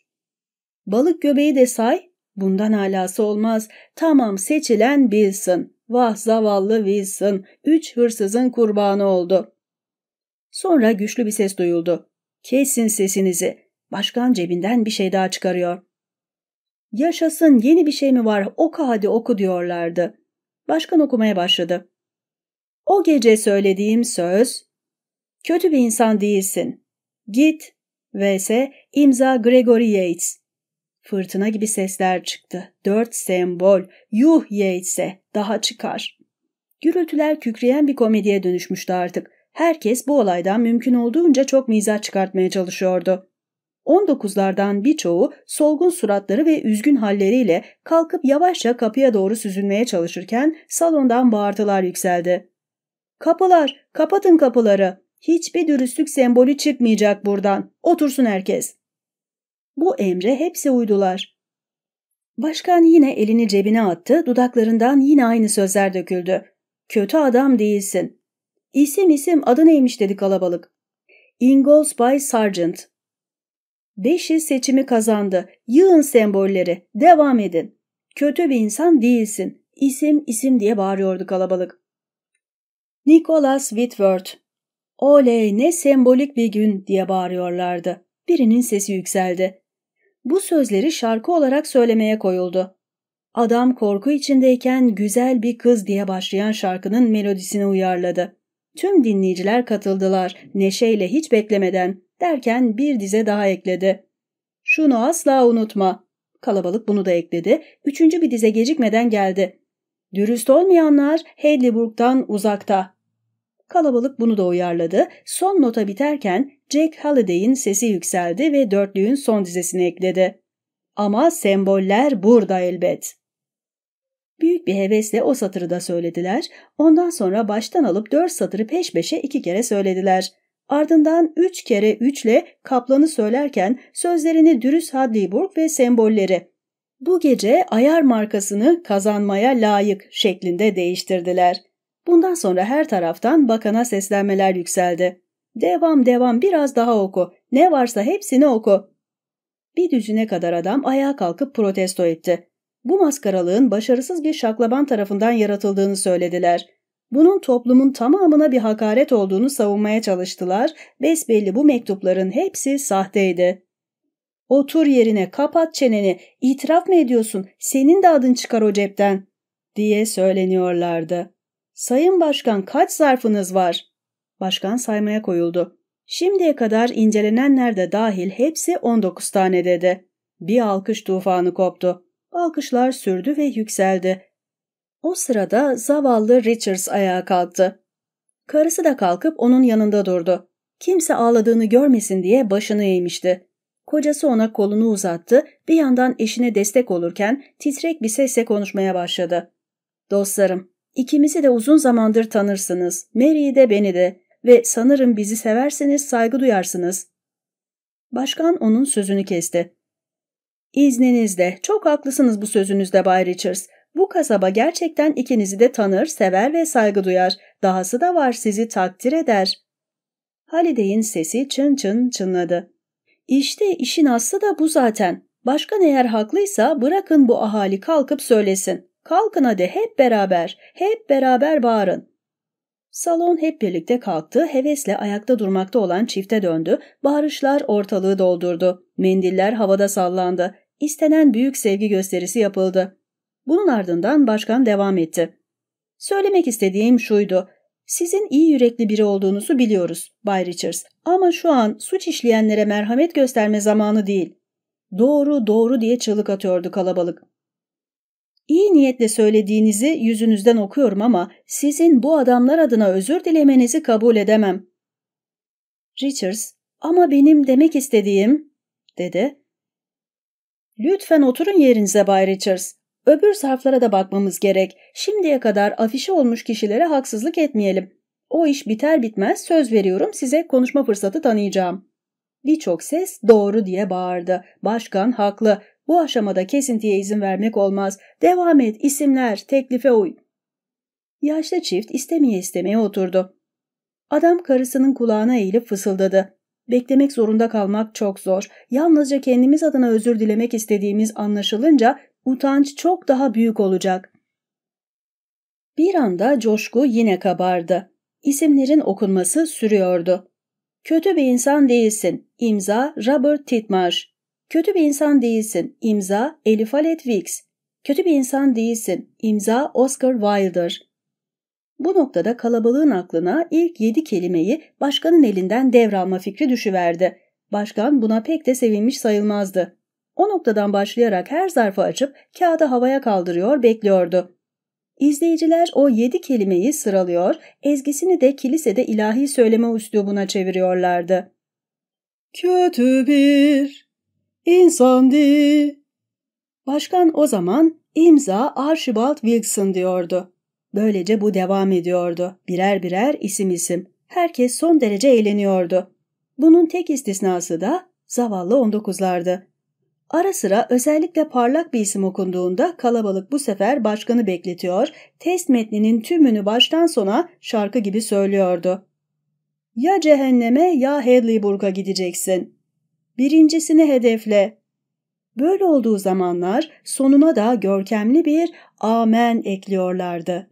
Balık göbeği de say. Bundan alası olmaz. Tamam seçilen Bilson. Vah zavallı Wilson. Üç hırsızın kurbanı oldu. Sonra güçlü bir ses duyuldu. Kesin sesinizi. Başkan cebinden bir şey daha çıkarıyor. Yaşasın yeni bir şey mi var oku hadi oku diyorlardı. Başkan okumaya başladı. O gece söylediğim söz, kötü bir insan değilsin. Git vs. imza Gregory Yates. Fırtına gibi sesler çıktı. Dört sembol. Yuh Yates'e. Daha çıkar. Gürültüler kükreyen bir komediye dönüşmüştü artık. Herkes bu olaydan mümkün olduğunca çok mizah çıkartmaya çalışıyordu. 19'lardan birçoğu solgun suratları ve üzgün halleriyle kalkıp yavaşça kapıya doğru süzülmeye çalışırken salondan bağırtılar yükseldi. Kapılar, kapatın kapıları. Hiçbir dürüstlük sembolü çıkmayacak buradan. Otursun herkes. Bu emre hepsi uydular. Başkan yine elini cebine attı, dudaklarından yine aynı sözler döküldü. Kötü adam değilsin. İsim isim adı neymiş dedi kalabalık. Ingalls Bay Sargent. Beşi seçimi kazandı. Yığın sembolleri. Devam edin. Kötü bir insan değilsin. İsim isim diye bağırıyordu kalabalık. Nicholas Whitworth. Oley ne sembolik bir gün diye bağırıyorlardı. Birinin sesi yükseldi. Bu sözleri şarkı olarak söylemeye koyuldu. Adam korku içindeyken güzel bir kız diye başlayan şarkının melodisini uyarladı. Tüm dinleyiciler katıldılar, neşeyle hiç beklemeden, derken bir dize daha ekledi. Şunu asla unutma. Kalabalık bunu da ekledi, üçüncü bir dize gecikmeden geldi. Dürüst olmayanlar Hadleyburg'dan uzakta. Kalabalık bunu da uyarladı. Son nota biterken Jack Halliday'in sesi yükseldi ve dörtlüğün son dizesini ekledi. Ama semboller burada elbet. Büyük bir hevesle o satırı da söylediler. Ondan sonra baştan alıp dört satırı peş peşe iki kere söylediler. Ardından üç kere üçle kaplanı söylerken sözlerini dürüst Hadleyburg ve sembolleri bu gece ayar markasını kazanmaya layık şeklinde değiştirdiler. Bundan sonra her taraftan bakana seslenmeler yükseldi. Devam devam biraz daha oku. Ne varsa hepsini oku. Bir düzüne kadar adam ayağa kalkıp protesto etti. Bu maskaralığın başarısız bir şaklaban tarafından yaratıldığını söylediler. Bunun toplumun tamamına bir hakaret olduğunu savunmaya çalıştılar. Besbelli bu mektupların hepsi sahteydi. Otur yerine, kapat çeneni, itiraf mı ediyorsun, senin de adın çıkar o cepten, diye söyleniyorlardı. Sayın Başkan kaç zarfınız var? Başkan saymaya koyuldu. Şimdiye kadar incelenenler de dahil hepsi 19 tane dedi. Bir alkış tufanı koptu. Alkışlar sürdü ve yükseldi. O sırada zavallı Richards ayağa kalktı. Karısı da kalkıp onun yanında durdu. Kimse ağladığını görmesin diye başını eğmişti. Kocası ona kolunu uzattı, bir yandan eşine destek olurken titrek bir sesle konuşmaya başladı. Dostlarım, ikimizi de uzun zamandır tanırsınız, Mary'i de beni de ve sanırım bizi severseniz saygı duyarsınız. Başkan onun sözünü kesti. İzninizle, çok haklısınız bu sözünüzde Bay Richards. Bu kasaba gerçekten ikinizi de tanır, sever ve saygı duyar. Dahası da var sizi takdir eder. Halidey'in sesi çın çın çınladı. İşte işin aslı da bu zaten. Başkan eğer haklıysa bırakın bu ahali kalkıp söylesin. Kalkın hadi hep beraber, hep beraber bağırın. Salon hep birlikte kalktı, hevesle ayakta durmakta olan çifte döndü, bağırışlar ortalığı doldurdu. Mendiller havada sallandı. İstenen büyük sevgi gösterisi yapıldı. Bunun ardından başkan devam etti. Söylemek istediğim şuydu. Sizin iyi yürekli biri olduğunuzu biliyoruz, Bay Richards. Ama şu an suç işleyenlere merhamet gösterme zamanı değil. Doğru, doğru diye çığlık atıyordu kalabalık. İyi niyetle söylediğinizi yüzünüzden okuyorum ama sizin bu adamlar adına özür dilemenizi kabul edemem. Richards, ama benim demek istediğim, dedi. Lütfen oturun yerinize Bay Richards. Öbür zarflara da bakmamız gerek. Şimdiye kadar afişi olmuş kişilere haksızlık etmeyelim. O iş biter bitmez söz veriyorum size konuşma fırsatı tanıyacağım. Birçok ses doğru diye bağırdı. Başkan haklı. Bu aşamada kesintiye izin vermek olmaz. Devam et, isimler, teklife uy. Yaşlı çift istemeye istemeye oturdu. Adam karısının kulağına eğilip fısıldadı. Beklemek zorunda kalmak çok zor. Yalnızca kendimiz adına özür dilemek istediğimiz anlaşılınca utanç çok daha büyük olacak. Bir anda coşku yine kabardı. İsimlerin okunması sürüyordu. Kötü bir insan değilsin. İmza Robert Titmarsh. Kötü bir insan değilsin. İmza Elif Alet Weeks. Kötü bir insan değilsin. İmza Oscar Wilder. Bu noktada kalabalığın aklına ilk yedi kelimeyi başkanın elinden devralma fikri düşüverdi. Başkan buna pek de sevinmiş sayılmazdı. O noktadan başlayarak her zarfı açıp kağıdı havaya kaldırıyor, bekliyordu. İzleyiciler o yedi kelimeyi sıralıyor, ezgisini de kilisede ilahi söyleme üslubuna çeviriyorlardı. Kötü bir insandı. Başkan o zaman imza Archibald Wilson diyordu. Böylece bu devam ediyordu. Birer birer isim isim. Herkes son derece eğleniyordu. Bunun tek istisnası da zavallı 19'lardı. Ara sıra özellikle parlak bir isim okunduğunda kalabalık bu sefer başkanı bekletiyor, test metninin tümünü baştan sona şarkı gibi söylüyordu. Ya cehenneme ya Hadleyburg'a gideceksin. Birincisini hedefle. Böyle olduğu zamanlar sonuna da görkemli bir amen ekliyorlardı.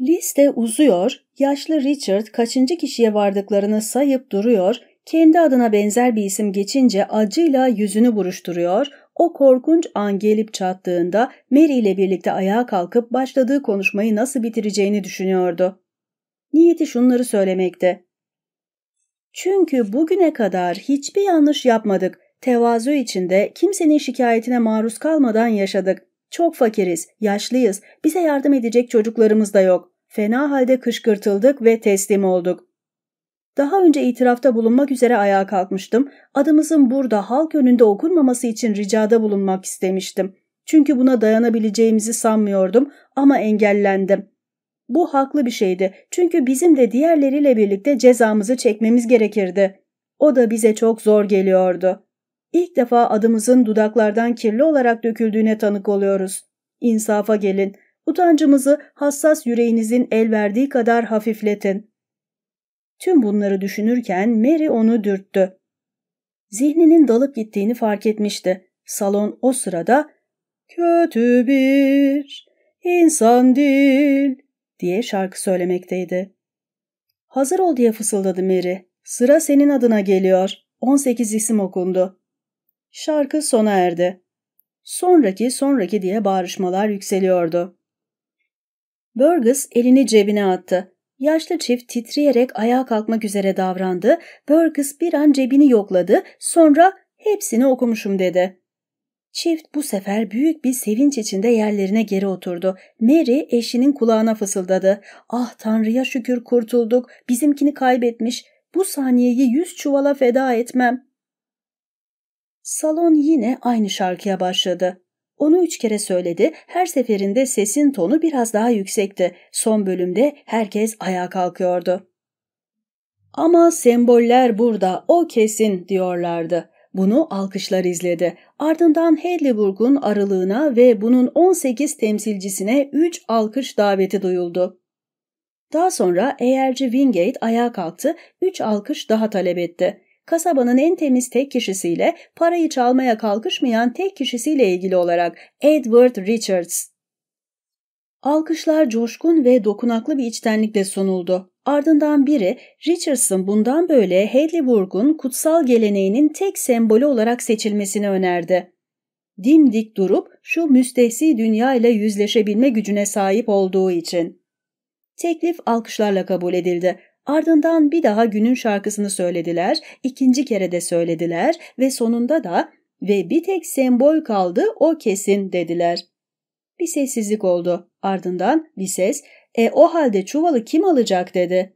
Liste uzuyor, yaşlı Richard kaçıncı kişiye vardıklarını sayıp duruyor, kendi adına benzer bir isim geçince acıyla yüzünü buruşturuyor, o korkunç an gelip çattığında Mary ile birlikte ayağa kalkıp başladığı konuşmayı nasıl bitireceğini düşünüyordu. Niyeti şunları söylemekte. Çünkü bugüne kadar hiçbir yanlış yapmadık. Tevazu içinde kimsenin şikayetine maruz kalmadan yaşadık. Çok fakiriz, yaşlıyız, bize yardım edecek çocuklarımız da yok. Fena halde kışkırtıldık ve teslim olduk. Daha önce itirafta bulunmak üzere ayağa kalkmıştım. Adımızın burada halk önünde okunmaması için ricada bulunmak istemiştim. Çünkü buna dayanabileceğimizi sanmıyordum ama engellendim. Bu haklı bir şeydi çünkü bizim de diğerleriyle birlikte cezamızı çekmemiz gerekirdi. O da bize çok zor geliyordu. İlk defa adımızın dudaklardan kirli olarak döküldüğüne tanık oluyoruz. İnsafa gelin. Utancımızı hassas yüreğinizin el verdiği kadar hafifletin. Tüm bunları düşünürken Mary onu dürttü. Zihninin dalıp gittiğini fark etmişti. Salon o sırada ''Kötü bir insan değil'' diye şarkı söylemekteydi. ''Hazır ol'' diye fısıldadı Mary. ''Sıra senin adına geliyor.'' 18 isim okundu. Şarkı sona erdi. Sonraki sonraki diye bağrışmalar yükseliyordu. Burgess elini cebine attı. Yaşlı çift titreyerek ayağa kalkmak üzere davrandı. Burgess bir an cebini yokladı, sonra hepsini okumuşum dedi. Çift bu sefer büyük bir sevinç içinde yerlerine geri oturdu. Mary eşinin kulağına fısıldadı. Ah Tanrı'ya şükür kurtulduk, bizimkini kaybetmiş. Bu saniyeyi yüz çuvala feda etmem. Salon yine aynı şarkıya başladı. Onu üç kere söyledi, her seferinde sesin tonu biraz daha yüksekti. Son bölümde herkes ayağa kalkıyordu. Ama semboller burada, o kesin diyorlardı. Bunu alkışlar izledi. Ardından Hedleburg'un aralığına ve bunun 18 temsilcisine 3 alkış daveti duyuldu. Daha sonra eğerci Wingate ayağa kalktı, 3 alkış daha talep etti. Kasabanın en temiz tek kişisiyle parayı çalmaya kalkışmayan tek kişisiyle ilgili olarak Edward Richards. Alkışlar coşkun ve dokunaklı bir içtenlikle sunuldu. Ardından biri Richardson bundan böyle Hedleyburg'un kutsal geleneğinin tek sembolü olarak seçilmesini önerdi. Dimdik durup şu müstehsi dünya ile yüzleşebilme gücüne sahip olduğu için. Teklif alkışlarla kabul edildi. Ardından bir daha günün şarkısını söylediler, ikinci kere de söylediler ve sonunda da ve bir tek sembol kaldı o kesin dediler. Bir sessizlik oldu. Ardından bir ses e o halde çuvalı kim alacak dedi.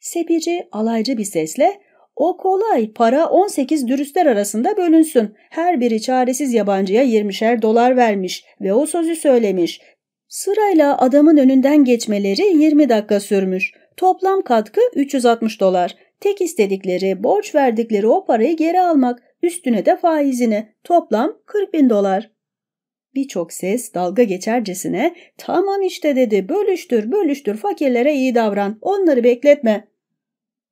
Sepici alaycı bir sesle o kolay para 18 dürüstler arasında bölünsün. Her biri çaresiz yabancıya 20'şer dolar vermiş ve o sözü söylemiş. Sırayla adamın önünden geçmeleri 20 dakika sürmüş. Toplam katkı 360 dolar. Tek istedikleri, borç verdikleri o parayı geri almak. Üstüne de faizini. Toplam 40 bin dolar. Birçok ses dalga geçercesine tamam işte dedi bölüştür bölüştür fakirlere iyi davran onları bekletme.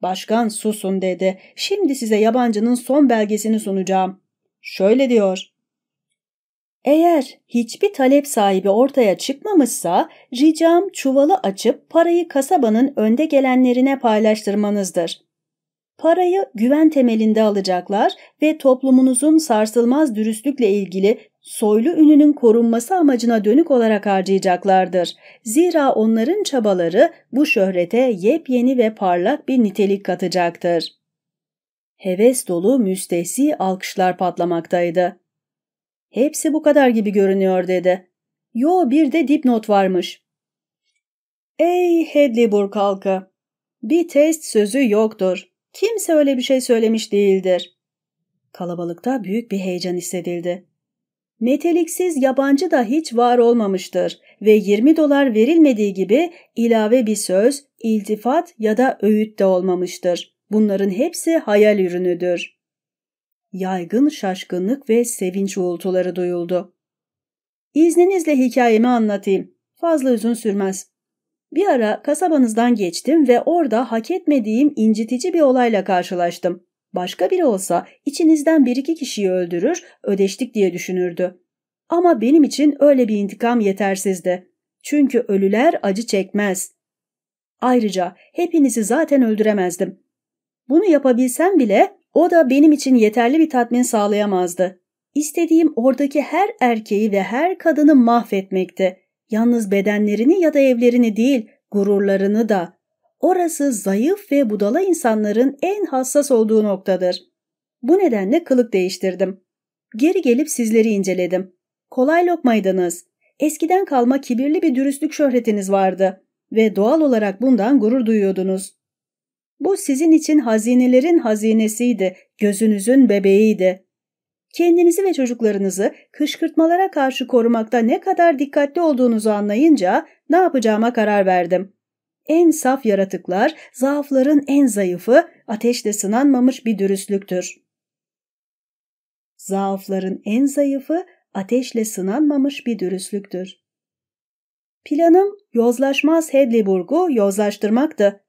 Başkan susun dedi. Şimdi size yabancının son belgesini sunacağım. Şöyle diyor. Eğer hiçbir talep sahibi ortaya çıkmamışsa ricam çuvalı açıp parayı kasabanın önde gelenlerine paylaştırmanızdır. Parayı güven temelinde alacaklar ve toplumunuzun sarsılmaz dürüstlükle ilgili soylu ününün korunması amacına dönük olarak harcayacaklardır. Zira onların çabaları bu şöhrete yepyeni ve parlak bir nitelik katacaktır. Heves dolu müstehsi alkışlar patlamaktaydı. Hepsi bu kadar gibi görünüyor dedi. Yo bir de dipnot varmış. Ey Hedleyburg halkı! Bir test sözü yoktur. Kimse öyle bir şey söylemiş değildir. Kalabalıkta büyük bir heyecan hissedildi. Meteliksiz yabancı da hiç var olmamıştır ve 20 dolar verilmediği gibi ilave bir söz, iltifat ya da öğüt de olmamıştır. Bunların hepsi hayal ürünüdür. Yaygın şaşkınlık ve sevinç uğultuları duyuldu. İzninizle hikayemi anlatayım. Fazla uzun sürmez. Bir ara kasabanızdan geçtim ve orada hak etmediğim incitici bir olayla karşılaştım. Başka biri olsa içinizden bir iki kişiyi öldürür, ödeştik diye düşünürdü. Ama benim için öyle bir intikam yetersizdi. Çünkü ölüler acı çekmez. Ayrıca hepinizi zaten öldüremezdim. Bunu yapabilsem bile o da benim için yeterli bir tatmin sağlayamazdı. İstediğim oradaki her erkeği ve her kadını mahvetmekti. Yalnız bedenlerini ya da evlerini değil, gururlarını da, Orası zayıf ve budala insanların en hassas olduğu noktadır. Bu nedenle kılık değiştirdim. Geri gelip sizleri inceledim. Kolay lokmaydınız. Eskiden kalma kibirli bir dürüstlük şöhretiniz vardı ve doğal olarak bundan gurur duyuyordunuz. Bu sizin için hazinelerin hazinesiydi, gözünüzün bebeğiydi. Kendinizi ve çocuklarınızı kışkırtmalara karşı korumakta ne kadar dikkatli olduğunuzu anlayınca ne yapacağıma karar verdim. En saf yaratıklar, zaafların en zayıfı, ateşle sınanmamış bir dürüstlüktür. Zaafların en zayıfı, ateşle sınanmamış bir dürüstlüktür. Planım yozlaşmaz Hedleyburg'u yozlaştırmaktı.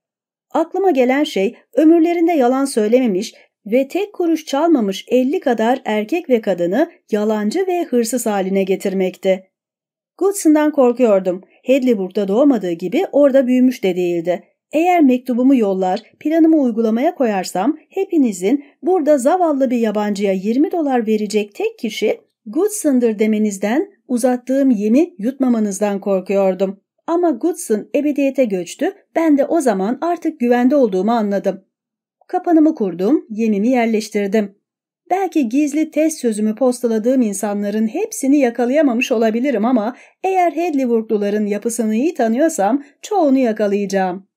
Aklıma gelen şey ömürlerinde yalan söylememiş ve tek kuruş çalmamış elli kadar erkek ve kadını yalancı ve hırsız haline getirmekti. Goodson'dan korkuyordum. Hedleyburg'da doğmadığı gibi orada büyümüş de değildi. Eğer mektubumu yollar, planımı uygulamaya koyarsam hepinizin burada zavallı bir yabancıya 20 dolar verecek tek kişi Goodson'dır demenizden, uzattığım yemi yutmamanızdan korkuyordum. Ama Goodson ebediyete göçtü, ben de o zaman artık güvende olduğumu anladım. Kapanımı kurdum, yemimi yerleştirdim. Belki gizli test sözümü postaladığım insanların hepsini yakalayamamış olabilirim ama eğer Hedleyburgluların yapısını iyi tanıyorsam çoğunu yakalayacağım.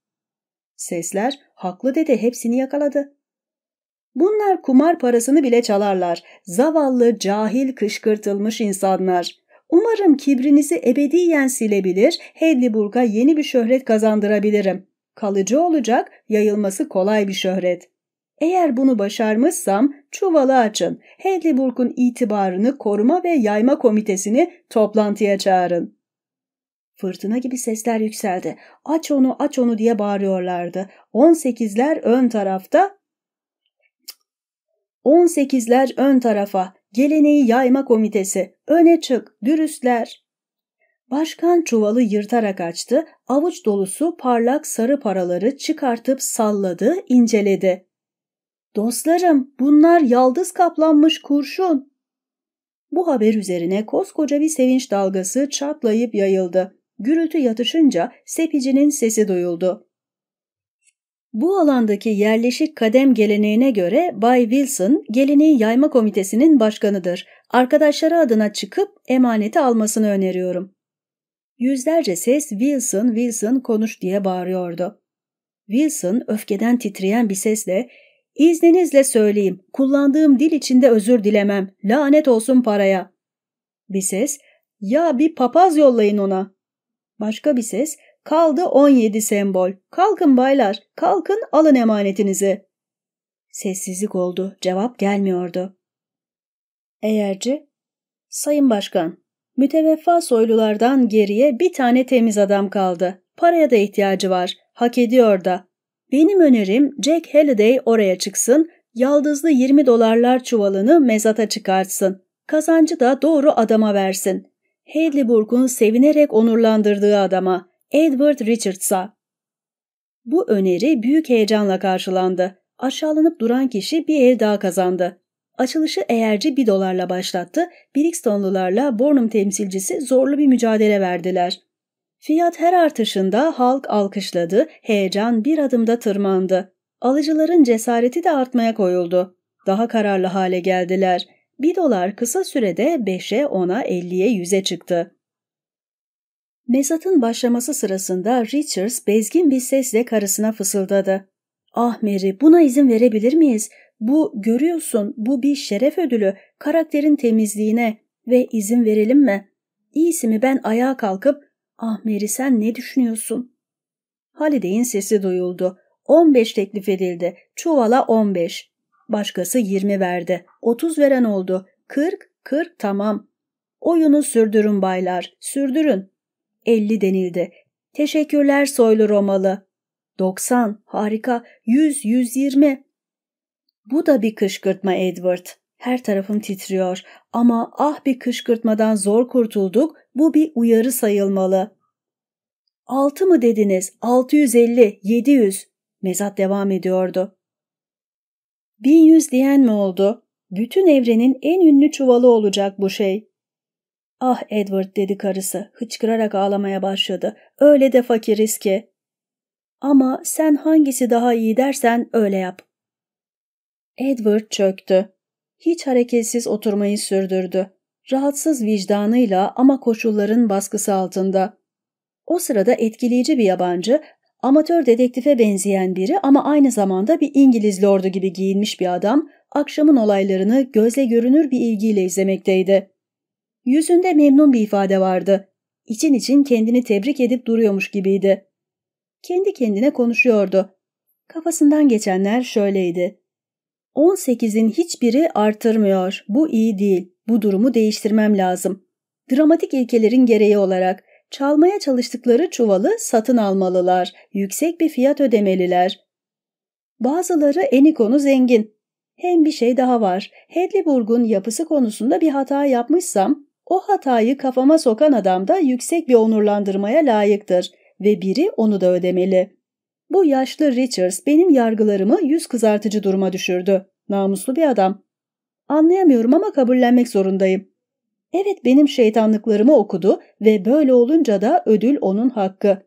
Sesler, haklı dedi, hepsini yakaladı. Bunlar kumar parasını bile çalarlar. Zavallı, cahil, kışkırtılmış insanlar. Umarım kibrinizi ebediyen silebilir, Hedliburg'a yeni bir şöhret kazandırabilirim. Kalıcı olacak, yayılması kolay bir şöhret. Eğer bunu başarmışsam çuvalı açın. Hedliburg'un itibarını koruma ve yayma komitesini toplantıya çağırın. Fırtına gibi sesler yükseldi. Aç onu aç onu diye bağırıyorlardı. 18'ler ön tarafta. 18'ler ön tarafa. Geleneği yayma komitesi. Öne çık. Dürüstler. Başkan çuvalı yırtarak açtı. Avuç dolusu parlak sarı paraları çıkartıp salladı, inceledi. Dostlarım bunlar yaldız kaplanmış kurşun. Bu haber üzerine koskoca bir sevinç dalgası çatlayıp yayıldı. Gürültü yatışınca sepicinin sesi duyuldu. Bu alandaki yerleşik kadem geleneğine göre Bay Wilson geleneği yayma komitesinin başkanıdır. Arkadaşları adına çıkıp emaneti almasını öneriyorum. Yüzlerce ses Wilson, Wilson konuş diye bağırıyordu. Wilson öfkeden titreyen bir sesle İzninizle söyleyeyim, kullandığım dil içinde özür dilemem, lanet olsun paraya. Bir ses, ya bir papaz yollayın ona. Başka bir ses, kaldı 17 sembol. Kalkın baylar, kalkın alın emanetinizi. Sessizlik oldu, cevap gelmiyordu. Eğerci, Sayın Başkan, müteveffa soylulardan geriye bir tane temiz adam kaldı. Paraya da ihtiyacı var, hak ediyor da. Benim önerim Jack Halliday oraya çıksın, yaldızlı 20 dolarlar çuvalını mezata çıkartsın. Kazancı da doğru adama versin. Hadleyburg'un sevinerek onurlandırdığı adama, Edward Richards'a. Bu öneri büyük heyecanla karşılandı. Aşağılanıp duran kişi bir ev daha kazandı. Açılışı eğerci bir dolarla başlattı, Brixtonlularla Bornum temsilcisi zorlu bir mücadele verdiler. Fiyat her artışında halk alkışladı, heyecan bir adımda tırmandı. Alıcıların cesareti de artmaya koyuldu. Daha kararlı hale geldiler. Bir dolar kısa sürede 5'e, 10'a, 50'ye, 100'e çıktı. Mezatın başlaması sırasında Richards bezgin bir sesle karısına fısıldadı. Ah Mary buna izin verebilir miyiz? Bu görüyorsun bu bir şeref ödülü karakterin temizliğine ve izin verelim mi? İyisi mi ben ayağa kalkıp Ah Mary sen ne düşünüyorsun? Halidey'in sesi duyuldu. 15 teklif edildi. Çuvala 15. Başkası 20 verdi. 30 veren oldu. 40, 40 tamam. Oyunu sürdürün baylar, sürdürün. 50 denildi. Teşekkürler soylu Romalı. 90, harika. 100, 120. Bu da bir kışkırtma Edward. Her tarafım titriyor ama ah bir kışkırtmadan zor kurtulduk, bu bir uyarı sayılmalı. Altı mı dediniz? 650, 700. Mezat devam ediyordu. 1100 diyen mi oldu? Bütün evrenin en ünlü çuvalı olacak bu şey. Ah Edward dedi karısı, hıçkırarak ağlamaya başladı. Öyle de fakiriz ki. Ama sen hangisi daha iyi dersen öyle yap. Edward çöktü. Hiç hareketsiz oturmayı sürdürdü. Rahatsız vicdanıyla ama koşulların baskısı altında. O sırada etkileyici bir yabancı, amatör dedektife benzeyen biri ama aynı zamanda bir İngiliz lordu gibi giyinmiş bir adam, akşamın olaylarını gözle görünür bir ilgiyle izlemekteydi. Yüzünde memnun bir ifade vardı. İçin için kendini tebrik edip duruyormuş gibiydi. Kendi kendine konuşuyordu. Kafasından geçenler şöyleydi. 18'in hiçbiri artırmıyor. Bu iyi değil. Bu durumu değiştirmem lazım. Dramatik ilkelerin gereği olarak çalmaya çalıştıkları çuvalı satın almalılar. Yüksek bir fiyat ödemeliler. Bazıları Enikon'u zengin. Hem bir şey daha var. Hedliburg'un yapısı konusunda bir hata yapmışsam, o hatayı kafama sokan adam da yüksek bir onurlandırmaya layıktır ve biri onu da ödemeli. Bu yaşlı Richards benim yargılarımı yüz kızartıcı duruma düşürdü. Namuslu bir adam. Anlayamıyorum ama kabullenmek zorundayım. Evet benim şeytanlıklarımı okudu ve böyle olunca da ödül onun hakkı.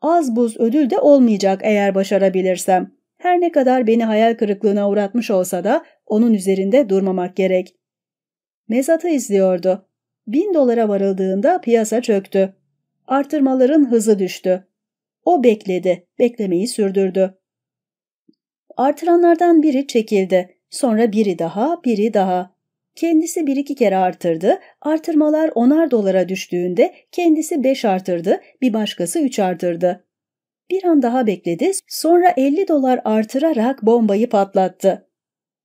Az buz ödül de olmayacak eğer başarabilirsem. Her ne kadar beni hayal kırıklığına uğratmış olsa da onun üzerinde durmamak gerek. Mezatı izliyordu. Bin dolara varıldığında piyasa çöktü. Artırmaların hızı düştü. O bekledi, beklemeyi sürdürdü. Artıranlardan biri çekildi, sonra biri daha, biri daha. Kendisi bir iki kere artırdı, artırmalar onar dolara düştüğünde kendisi beş artırdı, bir başkası üç artırdı. Bir an daha bekledi, sonra 50 dolar artırarak bombayı patlattı.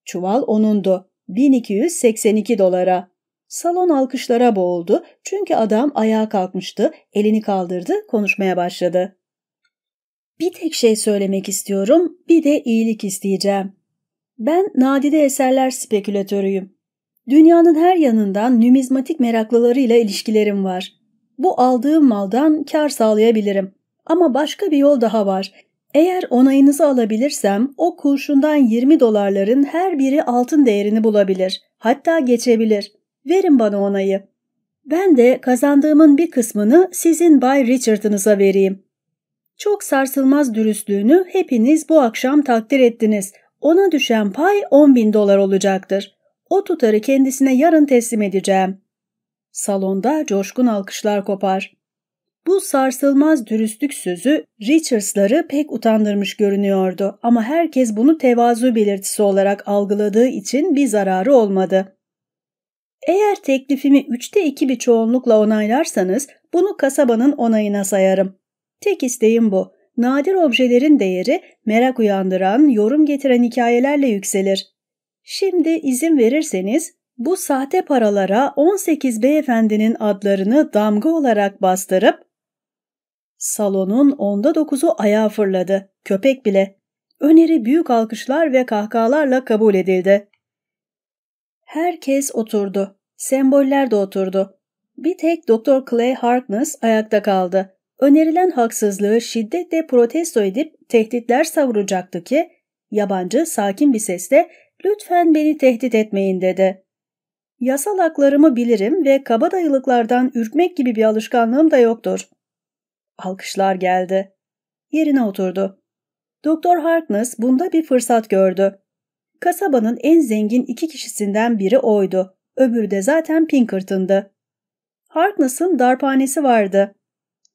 Çuval onundu, 1282 dolara. Salon alkışlara boğuldu çünkü adam ayağa kalkmıştı, elini kaldırdı, konuşmaya başladı. Bir tek şey söylemek istiyorum, bir de iyilik isteyeceğim. Ben nadide eserler spekülatörüyüm. Dünyanın her yanından numizmatik meraklılarıyla ilişkilerim var. Bu aldığım maldan kar sağlayabilirim. Ama başka bir yol daha var. Eğer onayınızı alabilirsem o kurşundan 20 dolarların her biri altın değerini bulabilir. Hatta geçebilir. Verin bana onayı. Ben de kazandığımın bir kısmını sizin Bay Richard'ınıza vereyim. Çok sarsılmaz dürüstlüğünü hepiniz bu akşam takdir ettiniz. Ona düşen pay 10 bin dolar olacaktır. O tutarı kendisine yarın teslim edeceğim. Salonda coşkun alkışlar kopar. Bu sarsılmaz dürüstlük sözü Richards'ları pek utandırmış görünüyordu ama herkes bunu tevazu belirtisi olarak algıladığı için bir zararı olmadı. Eğer teklifimi üçte iki bir çoğunlukla onaylarsanız bunu kasabanın onayına sayarım. Tek isteğim bu. Nadir objelerin değeri merak uyandıran, yorum getiren hikayelerle yükselir. Şimdi izin verirseniz bu sahte paralara 18 beyefendinin adlarını damga olarak bastırıp salonun onda dokuzu ayağa fırladı. Köpek bile. Öneri büyük alkışlar ve kahkahalarla kabul edildi. Herkes oturdu. Semboller de oturdu. Bir tek Dr. Clay Harkness ayakta kaldı. Önerilen haksızlığı şiddetle protesto edip tehditler savuracaktı ki, yabancı sakin bir sesle lütfen beni tehdit etmeyin dedi. Yasal haklarımı bilirim ve kabadayılıklardan ürkmek gibi bir alışkanlığım da yoktur. Alkışlar geldi. Yerine oturdu. Doktor Harkness bunda bir fırsat gördü. Kasabanın en zengin iki kişisinden biri oydu. Öbürü de zaten Pinkerton'dı. Harkness'ın darphanesi vardı.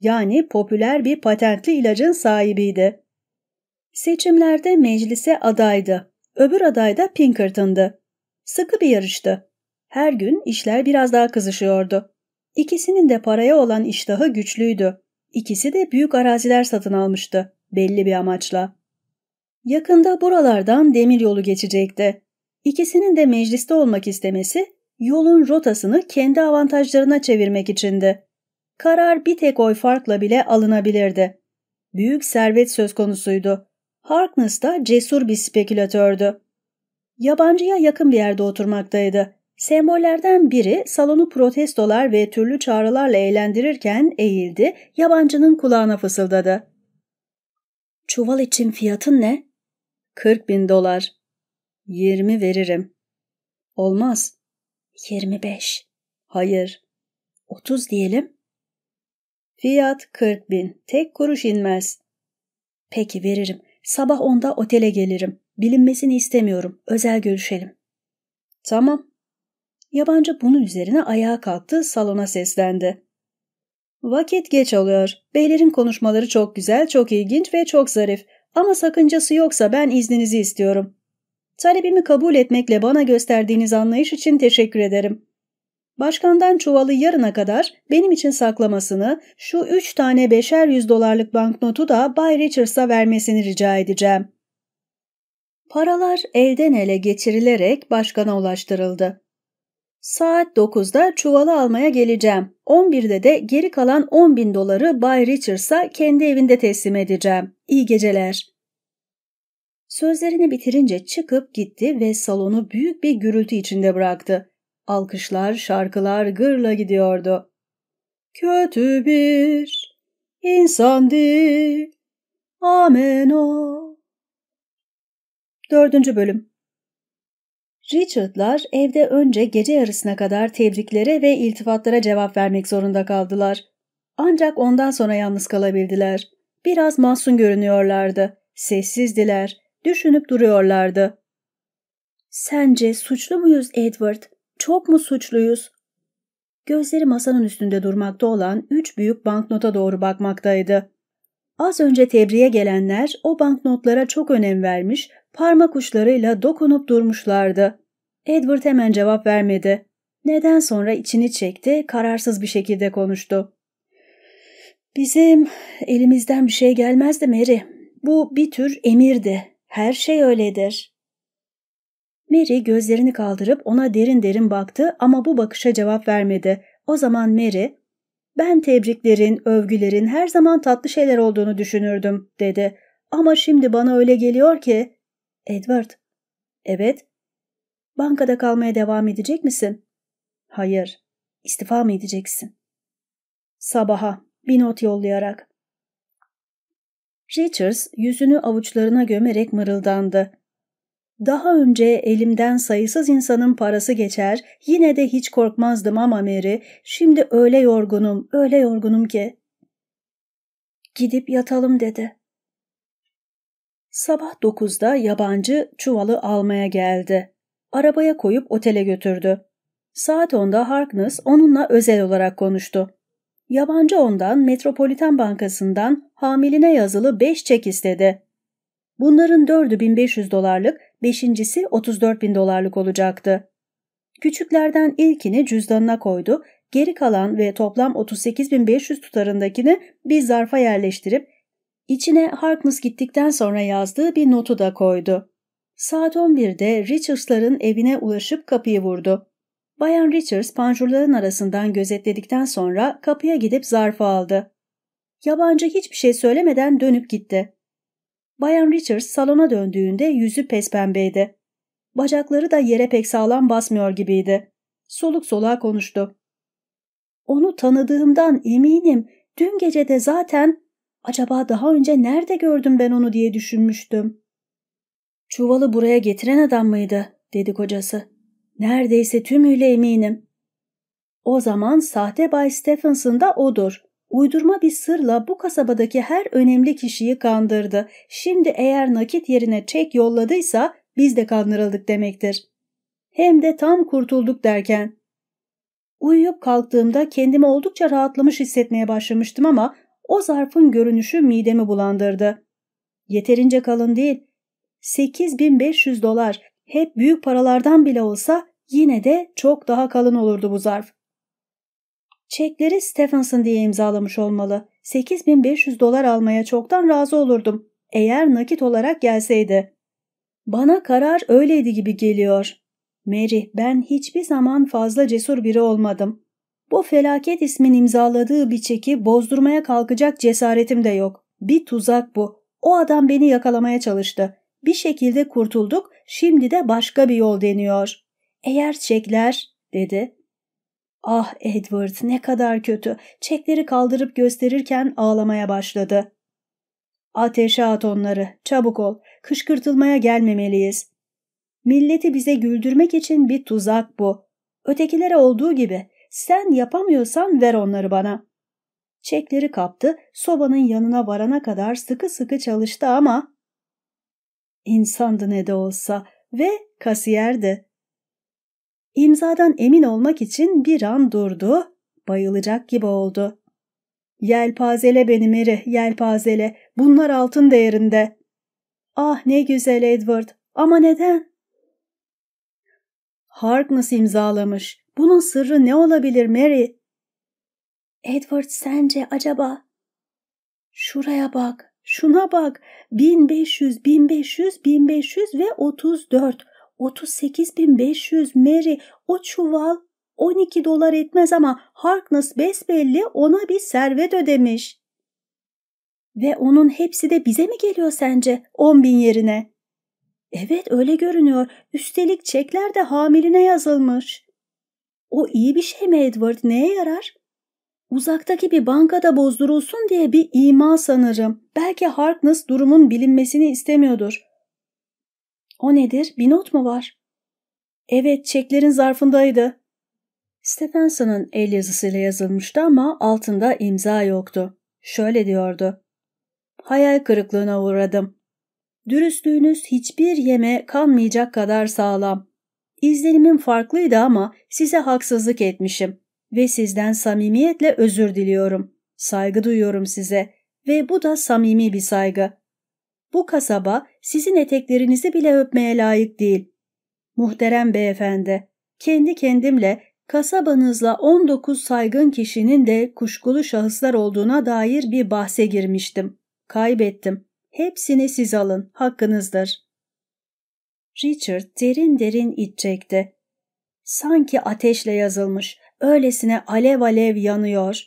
Yani popüler bir patentli ilacın sahibiydi. Seçimlerde meclise adaydı. Öbür aday da Pinkerton'dı. Sıkı bir yarıştı. Her gün işler biraz daha kızışıyordu. İkisinin de paraya olan iştahı güçlüydü. İkisi de büyük araziler satın almıştı. Belli bir amaçla. Yakında buralardan demir yolu geçecekti. İkisinin de mecliste olmak istemesi yolun rotasını kendi avantajlarına çevirmek içindi. Karar bir tek oy farkla bile alınabilirdi. Büyük servet söz konusuydu. Harkness da cesur bir spekülatördü. Yabancıya yakın bir yerde oturmaktaydı. Sembollerden biri salonu protestolar ve türlü çağrılarla eğlendirirken eğildi, yabancının kulağına fısıldadı. Çuval için fiyatın ne? 40 bin dolar. 20 veririm. Olmaz. 25. Hayır. 30 diyelim. Fiyat 40 bin. Tek kuruş inmez. Peki veririm. Sabah onda otele gelirim. Bilinmesini istemiyorum. Özel görüşelim. Tamam. Yabancı bunun üzerine ayağa kalktı, salona seslendi. Vakit geç oluyor. Beylerin konuşmaları çok güzel, çok ilginç ve çok zarif. Ama sakıncası yoksa ben izninizi istiyorum. Talebimi kabul etmekle bana gösterdiğiniz anlayış için teşekkür ederim. Başkandan çuvalı yarına kadar benim için saklamasını, şu üç tane beşer yüz dolarlık banknotu da Bay Richards'a vermesini rica edeceğim. Paralar elden ele geçirilerek başkana ulaştırıldı. Saat 9'da çuvalı almaya geleceğim. 11'de de geri kalan 10 bin doları Bay Richards'a kendi evinde teslim edeceğim. İyi geceler. Sözlerini bitirince çıkıp gitti ve salonu büyük bir gürültü içinde bıraktı. Alkışlar, şarkılar gırla gidiyordu. Kötü bir insan değil. Amen o. Dördüncü bölüm Richard'lar evde önce gece yarısına kadar tebriklere ve iltifatlara cevap vermek zorunda kaldılar. Ancak ondan sonra yalnız kalabildiler. Biraz mahzun görünüyorlardı. Sessizdiler. Düşünüp duruyorlardı. Sence suçlu muyuz Edward? Çok mu suçluyuz? Gözleri masanın üstünde durmakta olan üç büyük banknota doğru bakmaktaydı. Az önce tebriğe gelenler o banknotlara çok önem vermiş, parmak uçlarıyla dokunup durmuşlardı. Edward hemen cevap vermedi. Neden sonra içini çekti, kararsız bir şekilde konuştu. Bizim elimizden bir şey gelmezdi Mary. Bu bir tür emirdi. Her şey öyledir. Mary gözlerini kaldırıp ona derin derin baktı ama bu bakışa cevap vermedi. O zaman Mary, ben tebriklerin, övgülerin her zaman tatlı şeyler olduğunu düşünürdüm, dedi. Ama şimdi bana öyle geliyor ki... Edward. Evet. Bankada kalmaya devam edecek misin? Hayır. İstifa mı edeceksin? Sabaha bir not yollayarak. Richards yüzünü avuçlarına gömerek mırıldandı. Daha önce elimden sayısız insanın parası geçer, yine de hiç korkmazdım ama Mary, şimdi öyle yorgunum, öyle yorgunum ki. Gidip yatalım dedi. Sabah dokuzda yabancı çuvalı almaya geldi. Arabaya koyup otele götürdü. Saat onda Harkness onunla özel olarak konuştu. Yabancı ondan Metropolitan Bankası'ndan hamiline yazılı beş çek istedi. Bunların dördü 1500 dolarlık, beşincisi 34 bin dolarlık olacaktı. Küçüklerden ilkini cüzdanına koydu, geri kalan ve toplam 38.500 tutarındakini bir zarfa yerleştirip içine Harkness gittikten sonra yazdığı bir notu da koydu. Saat 11'de Richards'ların evine ulaşıp kapıyı vurdu. Bayan Richards panjurların arasından gözetledikten sonra kapıya gidip zarfı aldı. Yabancı hiçbir şey söylemeden dönüp gitti. Bayan Richards salona döndüğünde yüzü pespembeydi. Bacakları da yere pek sağlam basmıyor gibiydi. Soluk soluğa konuştu. Onu tanıdığımdan eminim. Dün gece de zaten acaba daha önce nerede gördüm ben onu diye düşünmüştüm. Çuvalı buraya getiren adam mıydı? dedi kocası. Neredeyse tümüyle eminim. O zaman sahte Bay Stephenson da odur. Uydurma bir sırla bu kasabadaki her önemli kişiyi kandırdı. Şimdi eğer nakit yerine çek yolladıysa biz de kandırıldık demektir. Hem de tam kurtulduk derken. Uyuyup kalktığımda kendimi oldukça rahatlamış hissetmeye başlamıştım ama o zarfın görünüşü midemi bulandırdı. Yeterince kalın değil. 8500 dolar hep büyük paralardan bile olsa yine de çok daha kalın olurdu bu zarf. Çekleri Stephenson diye imzalamış olmalı. 8500 dolar almaya çoktan razı olurdum. Eğer nakit olarak gelseydi. Bana karar öyleydi gibi geliyor. Mary, ben hiçbir zaman fazla cesur biri olmadım. Bu felaket ismin imzaladığı bir çeki bozdurmaya kalkacak cesaretim de yok. Bir tuzak bu. O adam beni yakalamaya çalıştı. Bir şekilde kurtulduk, şimdi de başka bir yol deniyor. Eğer çekler, dedi. Ah Edward ne kadar kötü. Çekleri kaldırıp gösterirken ağlamaya başladı. Ateşe at onları, çabuk ol. Kışkırtılmaya gelmemeliyiz. Milleti bize güldürmek için bir tuzak bu. Ötekilere olduğu gibi sen yapamıyorsan ver onları bana. Çekleri kaptı, sobanın yanına varana kadar sıkı sıkı çalıştı ama İnsandı ne de olsa ve kasiyerdi. İmzadan emin olmak için bir an durdu, bayılacak gibi oldu. Yelpazele beni Mary, yelpazele. Bunlar altın değerinde. Ah ne güzel Edward. Ama neden? Harkness imzalamış. Bunun sırrı ne olabilir Mary? Edward sence acaba? Şuraya bak. Şuna bak 1500, 1500, 1500 ve 34. 38.500 Mary o çuval 12 dolar etmez ama Harkness besbelli ona bir servet ödemiş. Ve onun hepsi de bize mi geliyor sence 10 bin yerine? Evet öyle görünüyor. Üstelik çekler de hamiline yazılmış. O iyi bir şey mi Edward? Neye yarar? Uzaktaki bir bankada bozdurulsun diye bir ima sanırım. Belki Harkness durumun bilinmesini istemiyordur. O nedir? Bir not mu var? Evet, çeklerin zarfındaydı. Stephenson'ın el yazısıyla yazılmıştı ama altında imza yoktu. Şöyle diyordu. Hayal kırıklığına uğradım. Dürüstlüğünüz hiçbir yeme kanmayacak kadar sağlam. İzlenimim farklıydı ama size haksızlık etmişim ve sizden samimiyetle özür diliyorum. Saygı duyuyorum size Ve bu da samimi bir saygı. Bu kasaba sizin eteklerinizi bile öpmeye layık değil. Muhterem beyefendi, kendi kendimle kasabanızla 19 saygın kişinin de kuşkulu şahıslar olduğuna dair bir bahse girmiştim. Kaybettim. Hepsini siz alın, hakkınızdır. Richard derin derin iç çekti. Sanki ateşle yazılmış, öylesine alev alev yanıyor.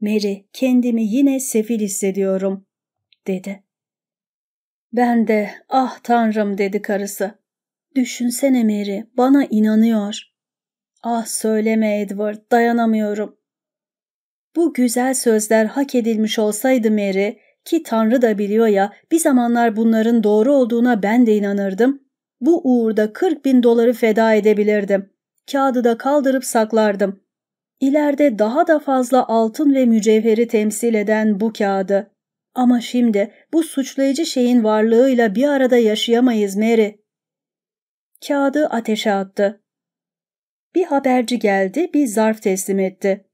Mary, kendimi yine sefil hissediyorum, dedi. Ben de, ah tanrım dedi karısı. Düşünsene Mary, bana inanıyor. Ah söyleme Edward, dayanamıyorum. Bu güzel sözler hak edilmiş olsaydı Mary, ki Tanrı da biliyor ya, bir zamanlar bunların doğru olduğuna ben de inanırdım. Bu uğurda 40 bin doları feda edebilirdim. Kağıdı da kaldırıp saklardım. İleride daha da fazla altın ve mücevheri temsil eden bu kağıdı. Ama şimdi bu suçlayıcı şeyin varlığıyla bir arada yaşayamayız Mary. Kağıdı ateşe attı. Bir haberci geldi, bir zarf teslim etti.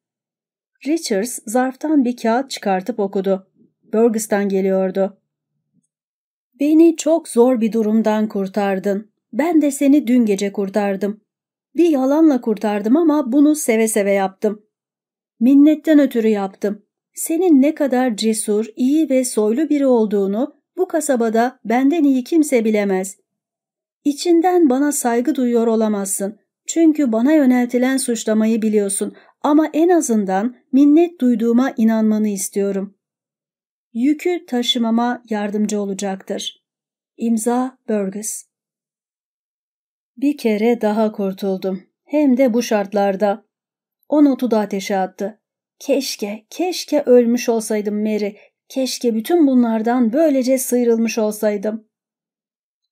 Richards zarftan bir kağıt çıkartıp okudu. Burgess'tan geliyordu. Beni çok zor bir durumdan kurtardın. Ben de seni dün gece kurtardım. Bir yalanla kurtardım ama bunu seve seve yaptım. Minnetten ötürü yaptım. Senin ne kadar cesur, iyi ve soylu biri olduğunu bu kasabada benden iyi kimse bilemez. İçinden bana saygı duyuyor olamazsın. Çünkü bana yöneltilen suçlamayı biliyorsun ama en azından minnet duyduğuma inanmanı istiyorum yükü taşımama yardımcı olacaktır. İmza Burgess Bir kere daha kurtuldum. Hem de bu şartlarda. O notu da ateşe attı. Keşke, keşke ölmüş olsaydım Mary. Keşke bütün bunlardan böylece sıyrılmış olsaydım.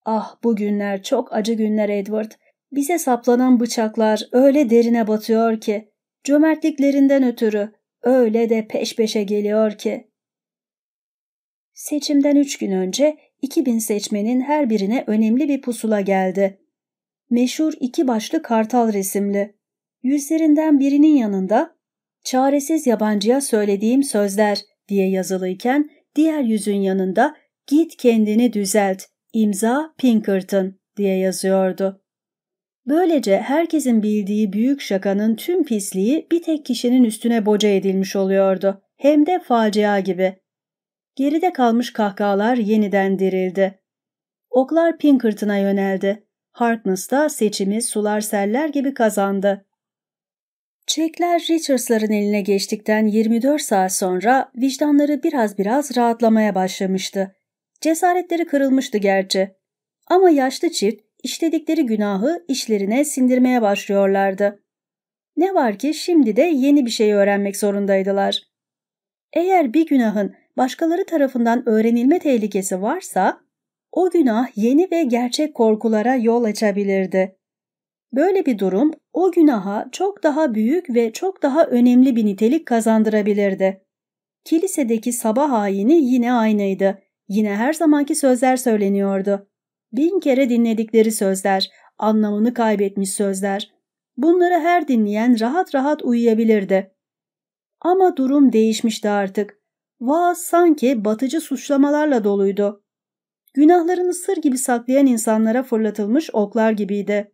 Ah bu günler çok acı günler Edward. Bize saplanan bıçaklar öyle derine batıyor ki. Cömertliklerinden ötürü öyle de peş peşe geliyor ki. Seçimden üç gün önce 2000 seçmenin her birine önemli bir pusula geldi. Meşhur iki başlı kartal resimli. Yüzlerinden birinin yanında çaresiz yabancıya söylediğim sözler diye yazılıyken diğer yüzün yanında git kendini düzelt, imza Pinkerton diye yazıyordu. Böylece herkesin bildiği büyük şakanın tüm pisliği bir tek kişinin üstüne boca edilmiş oluyordu. Hem de facia gibi. Geride kalmış kahkahalar yeniden dirildi. Oklar Pinkerton'a yöneldi. Harkness da seçimi sular seller gibi kazandı. Çekler Richards'ların eline geçtikten 24 saat sonra vicdanları biraz biraz rahatlamaya başlamıştı. Cesaretleri kırılmıştı gerçi. Ama yaşlı çift işledikleri günahı işlerine sindirmeye başlıyorlardı. Ne var ki şimdi de yeni bir şey öğrenmek zorundaydılar. Eğer bir günahın başkaları tarafından öğrenilme tehlikesi varsa o günah yeni ve gerçek korkulara yol açabilirdi. Böyle bir durum o günaha çok daha büyük ve çok daha önemli bir nitelik kazandırabilirdi. Kilisedeki sabah ayini yine aynıydı. Yine her zamanki sözler söyleniyordu. Bin kere dinledikleri sözler, anlamını kaybetmiş sözler. Bunları her dinleyen rahat rahat uyuyabilirdi. Ama durum değişmişti artık. Vaaz sanki batıcı suçlamalarla doluydu. Günahlarını sır gibi saklayan insanlara fırlatılmış oklar gibiydi.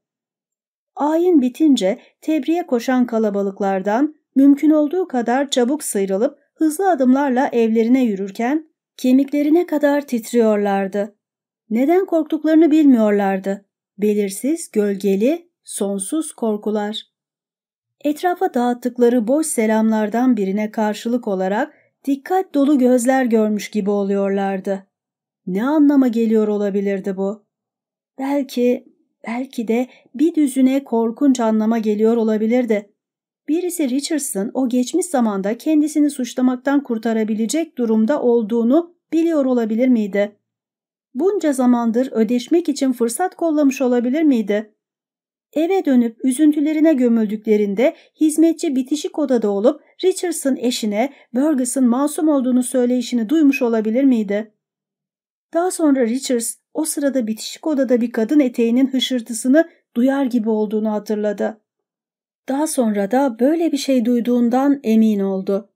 Ayin bitince tebriğe koşan kalabalıklardan mümkün olduğu kadar çabuk sıyrılıp hızlı adımlarla evlerine yürürken kemiklerine kadar titriyorlardı. Neden korktuklarını bilmiyorlardı. Belirsiz, gölgeli, sonsuz korkular. Etrafa dağıttıkları boş selamlardan birine karşılık olarak dikkat dolu gözler görmüş gibi oluyorlardı. Ne anlama geliyor olabilirdi bu? Belki, belki de bir düzüne korkunç anlama geliyor olabilirdi. Birisi Richardson o geçmiş zamanda kendisini suçlamaktan kurtarabilecek durumda olduğunu biliyor olabilir miydi? Bunca zamandır ödeşmek için fırsat kollamış olabilir miydi? Eve dönüp üzüntülerine gömüldüklerinde hizmetçi bitişik odada olup Richardson eşine Burgess'ın masum olduğunu söyleyişini duymuş olabilir miydi? Daha sonra Richards o sırada bitişik odada bir kadın eteğinin hışırtısını duyar gibi olduğunu hatırladı. Daha sonra da böyle bir şey duyduğundan emin oldu.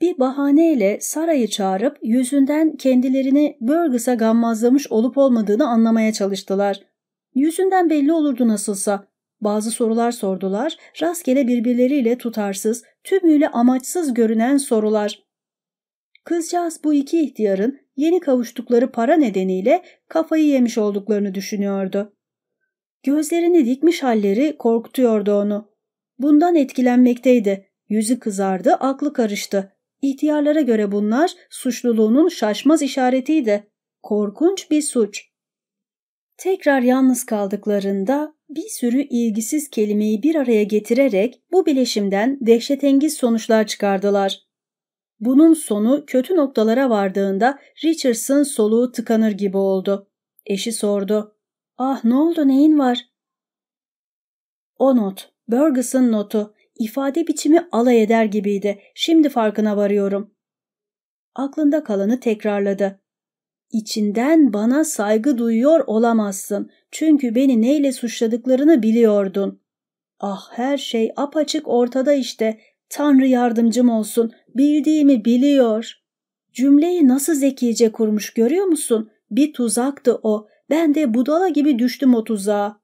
Bir bahaneyle Sara'yı çağırıp yüzünden kendilerini Burgess'a gammazlamış olup olmadığını anlamaya çalıştılar. Yüzünden belli olurdu nasılsa. Bazı sorular sordular, rastgele birbirleriyle tutarsız, tümüyle amaçsız görünen sorular. Kızcağız bu iki ihtiyarın yeni kavuştukları para nedeniyle kafayı yemiş olduklarını düşünüyordu. Gözlerini dikmiş halleri korkutuyordu onu. Bundan etkilenmekteydi. Yüzü kızardı, aklı karıştı. İhtiyarlara göre bunlar suçluluğunun şaşmaz işaretiydi. Korkunç bir suç. Tekrar yalnız kaldıklarında bir sürü ilgisiz kelimeyi bir araya getirerek bu bileşimden dehşetengiz sonuçlar çıkardılar. Bunun sonu kötü noktalara vardığında Richardson soluğu tıkanır gibi oldu. Eşi sordu. Ah ne oldu neyin var? O not, Burgess'ın notu. ifade biçimi alay eder gibiydi. Şimdi farkına varıyorum. Aklında kalanı tekrarladı. İçinden bana saygı duyuyor olamazsın. Çünkü beni neyle suçladıklarını biliyordun. Ah her şey apaçık ortada işte. Tanrı yardımcım olsun. Bildiğimi biliyor. Cümleyi nasıl zekice kurmuş görüyor musun? Bir tuzaktı o. Ben de budala gibi düştüm o tuzağa.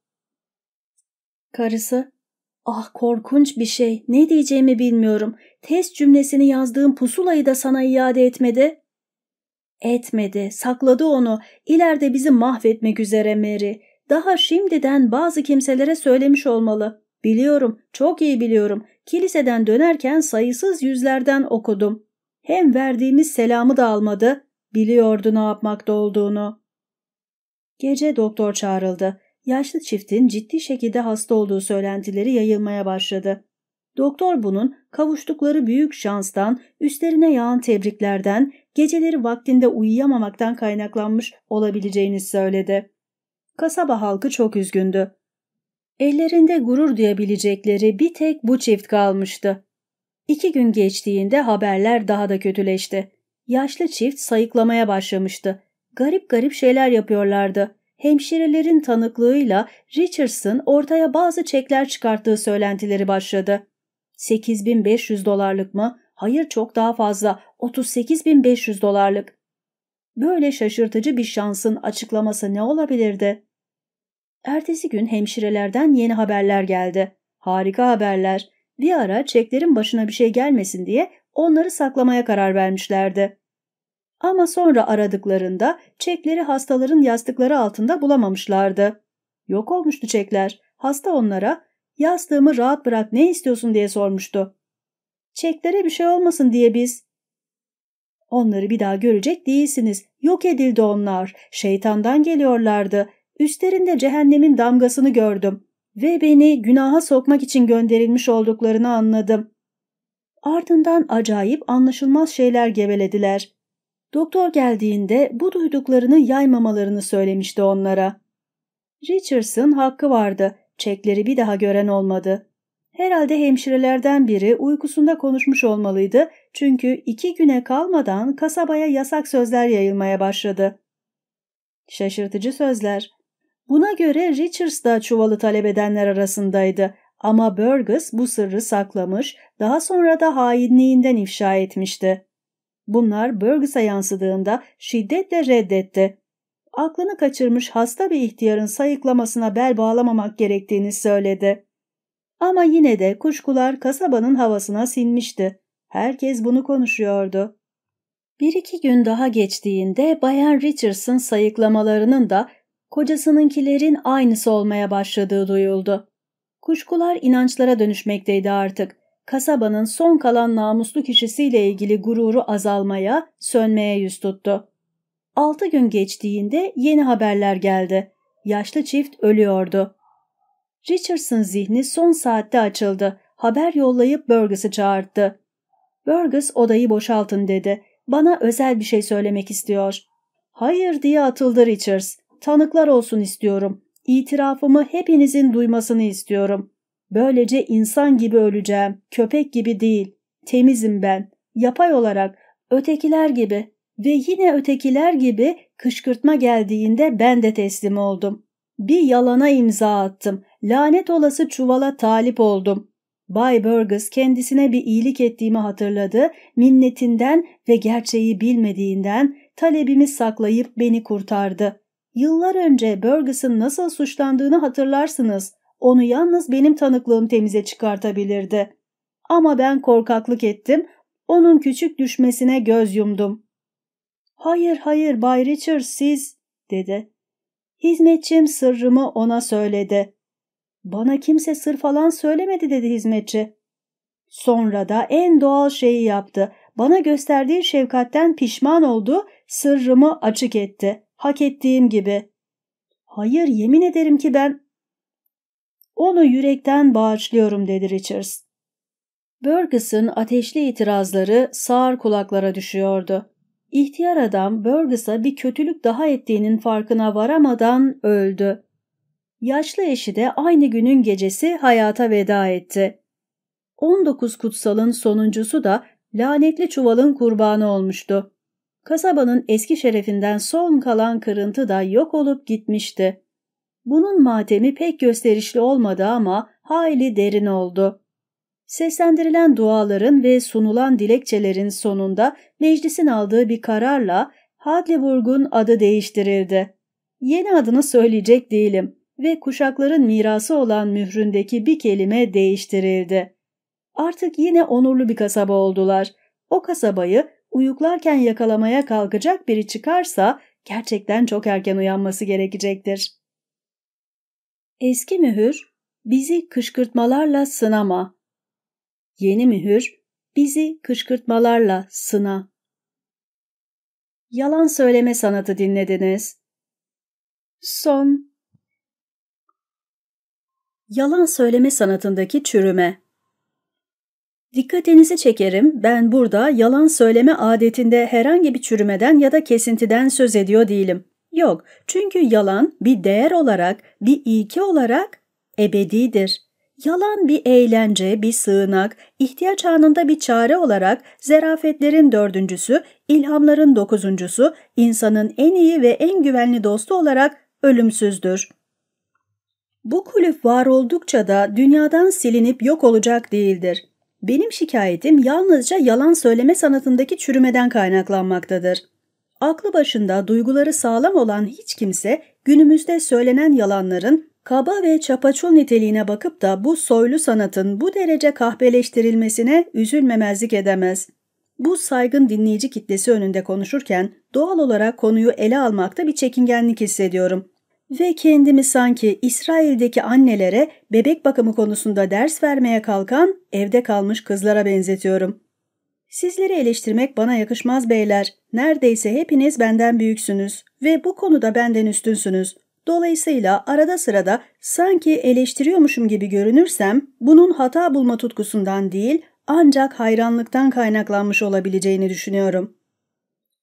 Karısı, ah korkunç bir şey. Ne diyeceğimi bilmiyorum. Test cümlesini yazdığım pusulayı da sana iade etmedi. Etmedi, sakladı onu. İleride bizi mahvetmek üzere Mary. Daha şimdiden bazı kimselere söylemiş olmalı. Biliyorum, çok iyi biliyorum. Kiliseden dönerken sayısız yüzlerden okudum. Hem verdiğimiz selamı da almadı. Biliyordu ne yapmakta olduğunu. Gece doktor çağrıldı. Yaşlı çiftin ciddi şekilde hasta olduğu söylentileri yayılmaya başladı. Doktor bunun kavuştukları büyük şanstan, üstlerine yağan tebriklerden, geceleri vaktinde uyuyamamaktan kaynaklanmış olabileceğini söyledi. Kasaba halkı çok üzgündü. Ellerinde gurur duyabilecekleri bir tek bu çift kalmıştı. İki gün geçtiğinde haberler daha da kötüleşti. Yaşlı çift sayıklamaya başlamıştı. Garip garip şeyler yapıyorlardı. Hemşirelerin tanıklığıyla Richardson ortaya bazı çekler çıkarttığı söylentileri başladı. 8500 dolarlık mı? Hayır çok daha fazla. 38500 dolarlık. Böyle şaşırtıcı bir şansın açıklaması ne olabilirdi? Ertesi gün hemşirelerden yeni haberler geldi. Harika haberler. Bir ara çeklerin başına bir şey gelmesin diye onları saklamaya karar vermişlerdi. Ama sonra aradıklarında çekleri hastaların yastıkları altında bulamamışlardı. Yok olmuştu çekler. Hasta onlara yastığımı rahat bırak ne istiyorsun diye sormuştu. Çeklere bir şey olmasın diye biz. Onları bir daha görecek değilsiniz. Yok edildi onlar. Şeytandan geliyorlardı. Üstlerinde cehennemin damgasını gördüm ve beni günaha sokmak için gönderilmiş olduklarını anladım. Ardından acayip anlaşılmaz şeyler gevelediler. Doktor geldiğinde bu duyduklarını yaymamalarını söylemişti onlara. Richardson hakkı vardı. Çekleri bir daha gören olmadı. Herhalde hemşirelerden biri uykusunda konuşmuş olmalıydı çünkü iki güne kalmadan kasabaya yasak sözler yayılmaya başladı. Şaşırtıcı sözler. Buna göre Richards da çuvalı talep edenler arasındaydı ama Burgess bu sırrı saklamış, daha sonra da hainliğinden ifşa etmişti. Bunlar Burgess'a yansıdığında şiddetle reddetti. Aklını kaçırmış hasta bir ihtiyarın sayıklamasına bel bağlamamak gerektiğini söyledi. Ama yine de kuşkular kasabanın havasına sinmişti. Herkes bunu konuşuyordu. Bir iki gün daha geçtiğinde Bayan Richardson sayıklamalarının da kocasınınkilerin aynısı olmaya başladığı duyuldu. Kuşkular inançlara dönüşmekteydi artık. Kasabanın son kalan namuslu kişisiyle ilgili gururu azalmaya, sönmeye yüz tuttu. Altı gün geçtiğinde yeni haberler geldi. Yaşlı çift ölüyordu. Richardson zihni son saatte açıldı. Haber yollayıp Burgess'ı çağırdı. Burgess odayı boşaltın dedi. Bana özel bir şey söylemek istiyor. Hayır diye atıldı Richards. Tanıklar olsun istiyorum. İtirafımı hepinizin duymasını istiyorum. Böylece insan gibi öleceğim, köpek gibi değil. Temizim ben, yapay olarak, ötekiler gibi ve yine ötekiler gibi kışkırtma geldiğinde ben de teslim oldum. Bir yalana imza attım. Lanet olası çuvala talip oldum. Bay Burgess kendisine bir iyilik ettiğimi hatırladı, minnetinden ve gerçeği bilmediğinden talebimi saklayıp beni kurtardı. Yıllar önce Burgess'ın nasıl suçlandığını hatırlarsınız. Onu yalnız benim tanıklığım temize çıkartabilirdi. Ama ben korkaklık ettim, onun küçük düşmesine göz yumdum. Hayır hayır Bay Richard siz, dedi. Hizmetçim sırrımı ona söyledi. Bana kimse sır falan söylemedi dedi hizmetçi. Sonra da en doğal şeyi yaptı. Bana gösterdiği şefkatten pişman oldu, sırrımı açık etti. Hak ettiğim gibi. Hayır yemin ederim ki ben... Onu yürekten bağışlıyorum dedi Richards. Burgess'ın ateşli itirazları sağır kulaklara düşüyordu. İhtiyar adam Burgess'a bir kötülük daha ettiğinin farkına varamadan öldü. Yaşlı eşi de aynı günün gecesi hayata veda etti. 19 kutsalın sonuncusu da lanetli çuvalın kurbanı olmuştu. Kasabanın eski şerefinden son kalan kırıntı da yok olup gitmişti. Bunun matemi pek gösterişli olmadı ama hayli derin oldu. Seslendirilen duaların ve sunulan dilekçelerin sonunda meclisin aldığı bir kararla Hadleburg'un adı değiştirildi. Yeni adını söyleyecek değilim ve kuşakların mirası olan mühründeki bir kelime değiştirildi. Artık yine onurlu bir kasaba oldular. O kasabayı uyuklarken yakalamaya kalkacak biri çıkarsa gerçekten çok erken uyanması gerekecektir. Eski mühür, bizi kışkırtmalarla sınama. Yeni mühür, bizi kışkırtmalarla sına. Yalan söyleme sanatı dinlediniz. Son Yalan söyleme sanatındaki çürüme Dikkatinizi çekerim, ben burada yalan söyleme adetinde herhangi bir çürümeden ya da kesintiden söz ediyor değilim. Yok, çünkü yalan bir değer olarak, bir ilke olarak ebedidir. Yalan bir eğlence, bir sığınak, ihtiyaç anında bir çare olarak zerafetlerin dördüncüsü, ilhamların dokuzuncusu, insanın en iyi ve en güvenli dostu olarak ölümsüzdür. Bu kulüp var oldukça da dünyadan silinip yok olacak değildir. Benim şikayetim yalnızca yalan söyleme sanatındaki çürümeden kaynaklanmaktadır. Aklı başında duyguları sağlam olan hiç kimse günümüzde söylenen yalanların kaba ve çapaçul niteliğine bakıp da bu soylu sanatın bu derece kahpeleştirilmesine üzülmemezlik edemez. Bu saygın dinleyici kitlesi önünde konuşurken doğal olarak konuyu ele almakta bir çekingenlik hissediyorum. Ve kendimi sanki İsrail'deki annelere bebek bakımı konusunda ders vermeye kalkan evde kalmış kızlara benzetiyorum. Sizleri eleştirmek bana yakışmaz beyler. Neredeyse hepiniz benden büyüksünüz ve bu konuda benden üstünsünüz. Dolayısıyla arada sırada sanki eleştiriyormuşum gibi görünürsem bunun hata bulma tutkusundan değil ancak hayranlıktan kaynaklanmış olabileceğini düşünüyorum.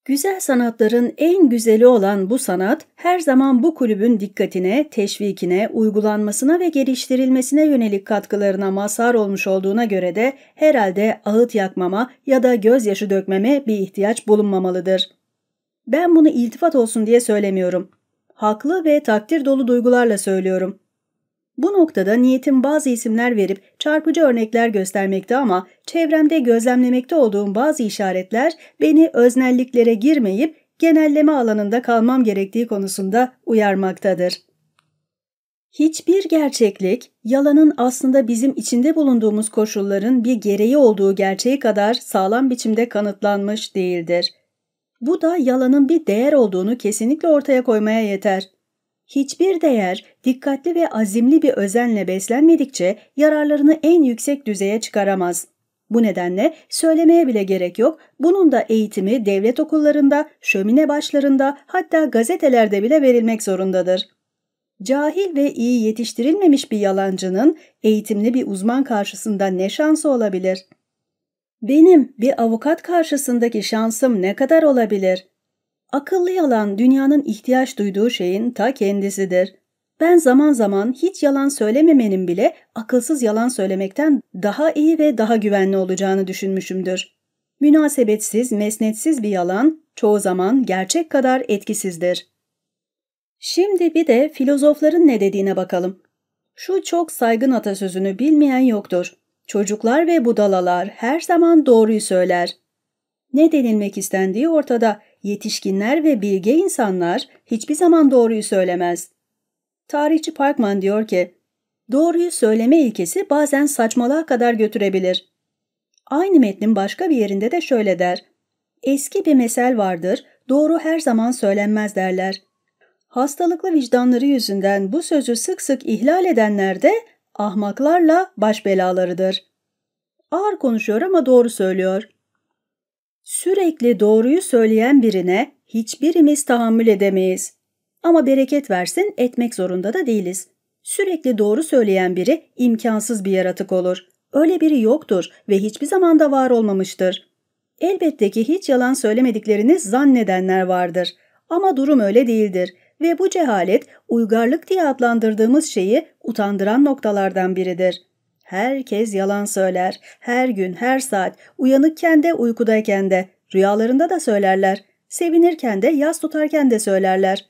Güzel sanatların en güzeli olan bu sanat her zaman bu kulübün dikkatine, teşvikine, uygulanmasına ve geliştirilmesine yönelik katkılarına mazhar olmuş olduğuna göre de herhalde ağıt yakmama ya da gözyaşı dökmeme bir ihtiyaç bulunmamalıdır. Ben bunu iltifat olsun diye söylemiyorum. Haklı ve takdir dolu duygularla söylüyorum. Bu noktada niyetim bazı isimler verip çarpıcı örnekler göstermekte ama çevremde gözlemlemekte olduğum bazı işaretler beni öznelliklere girmeyip genelleme alanında kalmam gerektiği konusunda uyarmaktadır. Hiçbir gerçeklik, yalanın aslında bizim içinde bulunduğumuz koşulların bir gereği olduğu gerçeği kadar sağlam biçimde kanıtlanmış değildir. Bu da yalanın bir değer olduğunu kesinlikle ortaya koymaya yeter. Hiçbir değer dikkatli ve azimli bir özenle beslenmedikçe yararlarını en yüksek düzeye çıkaramaz. Bu nedenle söylemeye bile gerek yok, bunun da eğitimi devlet okullarında, şömine başlarında hatta gazetelerde bile verilmek zorundadır. Cahil ve iyi yetiştirilmemiş bir yalancının eğitimli bir uzman karşısında ne şansı olabilir? Benim bir avukat karşısındaki şansım ne kadar olabilir? Akıllı yalan dünyanın ihtiyaç duyduğu şeyin ta kendisidir. Ben zaman zaman hiç yalan söylememenin bile akılsız yalan söylemekten daha iyi ve daha güvenli olacağını düşünmüşümdür. Münasebetsiz, mesnetsiz bir yalan çoğu zaman gerçek kadar etkisizdir. Şimdi bir de filozofların ne dediğine bakalım. Şu çok saygın atasözünü bilmeyen yoktur. Çocuklar ve budalalar her zaman doğruyu söyler. Ne denilmek istendiği ortada. Yetişkinler ve bilge insanlar hiçbir zaman doğruyu söylemez. Tarihçi Parkman diyor ki, doğruyu söyleme ilkesi bazen saçmalığa kadar götürebilir. Aynı metnin başka bir yerinde de şöyle der. Eski bir mesel vardır, doğru her zaman söylenmez derler. Hastalıklı vicdanları yüzünden bu sözü sık sık ihlal edenler de ahmaklarla baş belalarıdır. Ağır konuşuyor ama doğru söylüyor. Sürekli doğruyu söyleyen birine hiçbirimiz tahammül edemeyiz. Ama bereket versin etmek zorunda da değiliz. Sürekli doğru söyleyen biri imkansız bir yaratık olur. Öyle biri yoktur ve hiçbir zaman da var olmamıştır. Elbette ki hiç yalan söylemediklerini zannedenler vardır. Ama durum öyle değildir ve bu cehalet uygarlık diye adlandırdığımız şeyi utandıran noktalardan biridir. Herkes yalan söyler. Her gün, her saat, uyanıkken de, uykudayken de, rüyalarında da söylerler. Sevinirken de, yas tutarken de söylerler.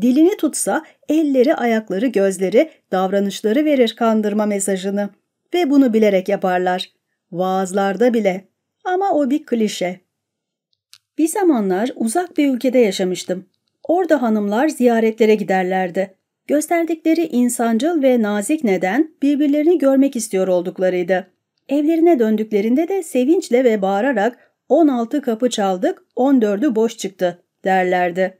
Dilini tutsa elleri, ayakları, gözleri, davranışları verir kandırma mesajını. Ve bunu bilerek yaparlar. Vaazlarda bile. Ama o bir klişe. Bir zamanlar uzak bir ülkede yaşamıştım. Orada hanımlar ziyaretlere giderlerdi. Gösterdikleri insancıl ve nazik neden birbirlerini görmek istiyor olduklarıydı. Evlerine döndüklerinde de sevinçle ve bağırarak 16 kapı çaldık, 14'ü boş çıktı derlerdi.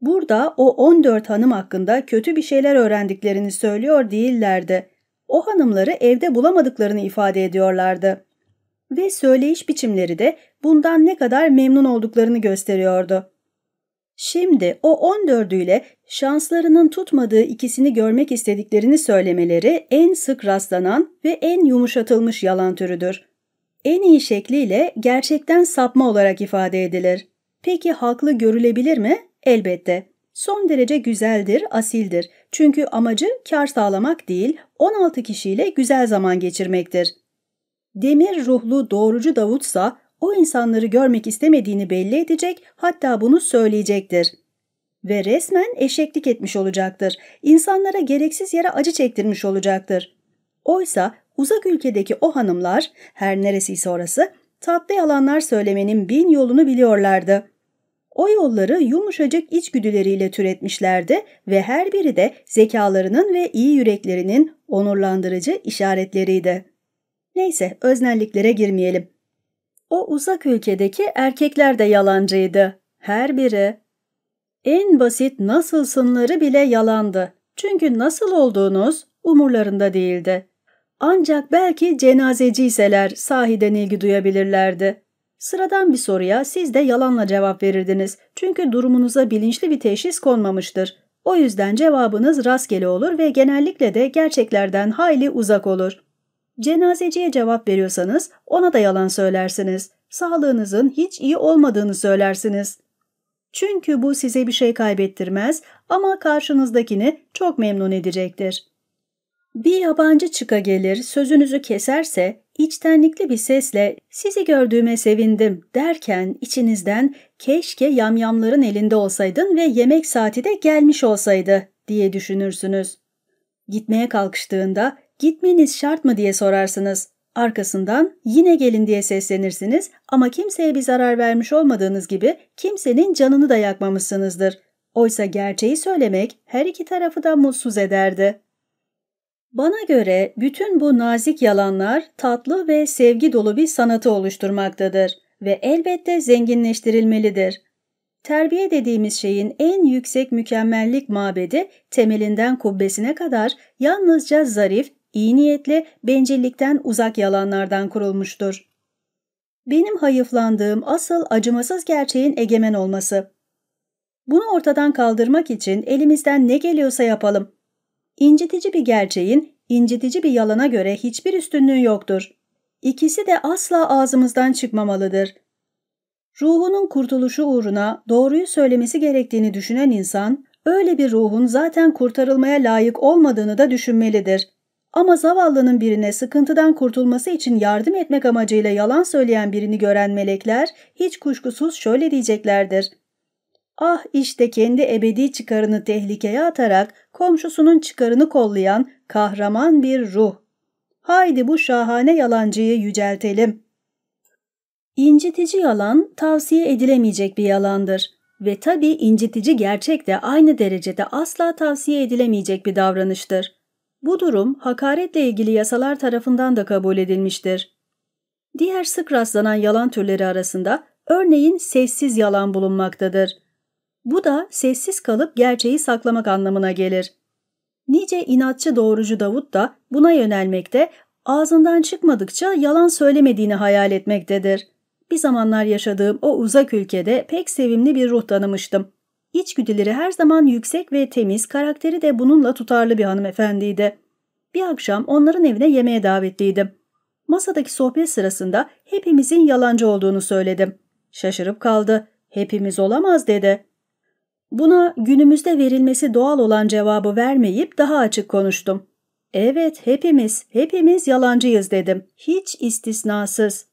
Burada o 14 hanım hakkında kötü bir şeyler öğrendiklerini söylüyor değillerdi. O hanımları evde bulamadıklarını ifade ediyorlardı. Ve söyleyiş biçimleri de bundan ne kadar memnun olduklarını gösteriyordu. Şimdi o 14'üyle şanslarının tutmadığı ikisini görmek istediklerini söylemeleri en sık rastlanan ve en yumuşatılmış yalan türüdür. En iyi şekliyle gerçekten sapma olarak ifade edilir. Peki haklı görülebilir mi? Elbette. Son derece güzeldir, asildir. Çünkü amacı kar sağlamak değil, 16 kişiyle güzel zaman geçirmektir. Demir ruhlu doğrucu Davutsa o insanları görmek istemediğini belli edecek, hatta bunu söyleyecektir. Ve resmen eşeklik etmiş olacaktır. İnsanlara gereksiz yere acı çektirmiş olacaktır. Oysa uzak ülkedeki o hanımlar, her neresiyse orası, tatlı yalanlar söylemenin bin yolunu biliyorlardı. O yolları yumuşacık içgüdüleriyle türetmişlerdi ve her biri de zekalarının ve iyi yüreklerinin onurlandırıcı işaretleriydi. Neyse öznelliklere girmeyelim. O uzak ülkedeki erkekler de yalancıydı. Her biri. En basit nasılsınları bile yalandı. Çünkü nasıl olduğunuz umurlarında değildi. Ancak belki cenazeciyseler sahiden ilgi duyabilirlerdi. Sıradan bir soruya siz de yalanla cevap verirdiniz. Çünkü durumunuza bilinçli bir teşhis konmamıştır. O yüzden cevabınız rastgele olur ve genellikle de gerçeklerden hayli uzak olur. Cenazeciye cevap veriyorsanız ona da yalan söylersiniz. Sağlığınızın hiç iyi olmadığını söylersiniz. Çünkü bu size bir şey kaybettirmez ama karşınızdakini çok memnun edecektir. Bir yabancı çıka gelir, sözünüzü keserse içtenlikli bir sesle sizi gördüğüme sevindim derken içinizden keşke yamyamların elinde olsaydın ve yemek saati de gelmiş olsaydı diye düşünürsünüz. Gitmeye kalkıştığında Gitmeniz şart mı diye sorarsınız. Arkasından yine gelin diye seslenirsiniz ama kimseye bir zarar vermiş olmadığınız gibi kimsenin canını da yakmamışsınızdır. Oysa gerçeği söylemek her iki tarafı da mutsuz ederdi. Bana göre bütün bu nazik yalanlar tatlı ve sevgi dolu bir sanatı oluşturmaktadır ve elbette zenginleştirilmelidir. Terbiye dediğimiz şeyin en yüksek mükemmellik mabedi temelinden kubbesine kadar yalnızca zarif, iyi niyetli, bencillikten uzak yalanlardan kurulmuştur. Benim hayıflandığım asıl acımasız gerçeğin egemen olması. Bunu ortadan kaldırmak için elimizden ne geliyorsa yapalım. İncitici bir gerçeğin, incitici bir yalana göre hiçbir üstünlüğü yoktur. İkisi de asla ağzımızdan çıkmamalıdır. Ruhunun kurtuluşu uğruna doğruyu söylemesi gerektiğini düşünen insan, öyle bir ruhun zaten kurtarılmaya layık olmadığını da düşünmelidir. Ama zavallının birine sıkıntıdan kurtulması için yardım etmek amacıyla yalan söyleyen birini gören melekler hiç kuşkusuz şöyle diyeceklerdir. Ah işte kendi ebedi çıkarını tehlikeye atarak komşusunun çıkarını kollayan kahraman bir ruh. Haydi bu şahane yalancıyı yüceltelim. İncitici yalan tavsiye edilemeyecek bir yalandır ve tabii incitici gerçek de aynı derecede asla tavsiye edilemeyecek bir davranıştır. Bu durum hakaretle ilgili yasalar tarafından da kabul edilmiştir. Diğer sık rastlanan yalan türleri arasında örneğin sessiz yalan bulunmaktadır. Bu da sessiz kalıp gerçeği saklamak anlamına gelir. Nice inatçı doğrucu Davut da buna yönelmekte, ağzından çıkmadıkça yalan söylemediğini hayal etmektedir. Bir zamanlar yaşadığım o uzak ülkede pek sevimli bir ruh tanımıştım. İçgüdüleri her zaman yüksek ve temiz, karakteri de bununla tutarlı bir hanımefendiydi. Bir akşam onların evine yemeğe davetliydim. Masadaki sohbet sırasında hepimizin yalancı olduğunu söyledim. Şaşırıp kaldı. Hepimiz olamaz dedi. Buna günümüzde verilmesi doğal olan cevabı vermeyip daha açık konuştum. Evet, hepimiz, hepimiz yalancıyız dedim. Hiç istisnasız.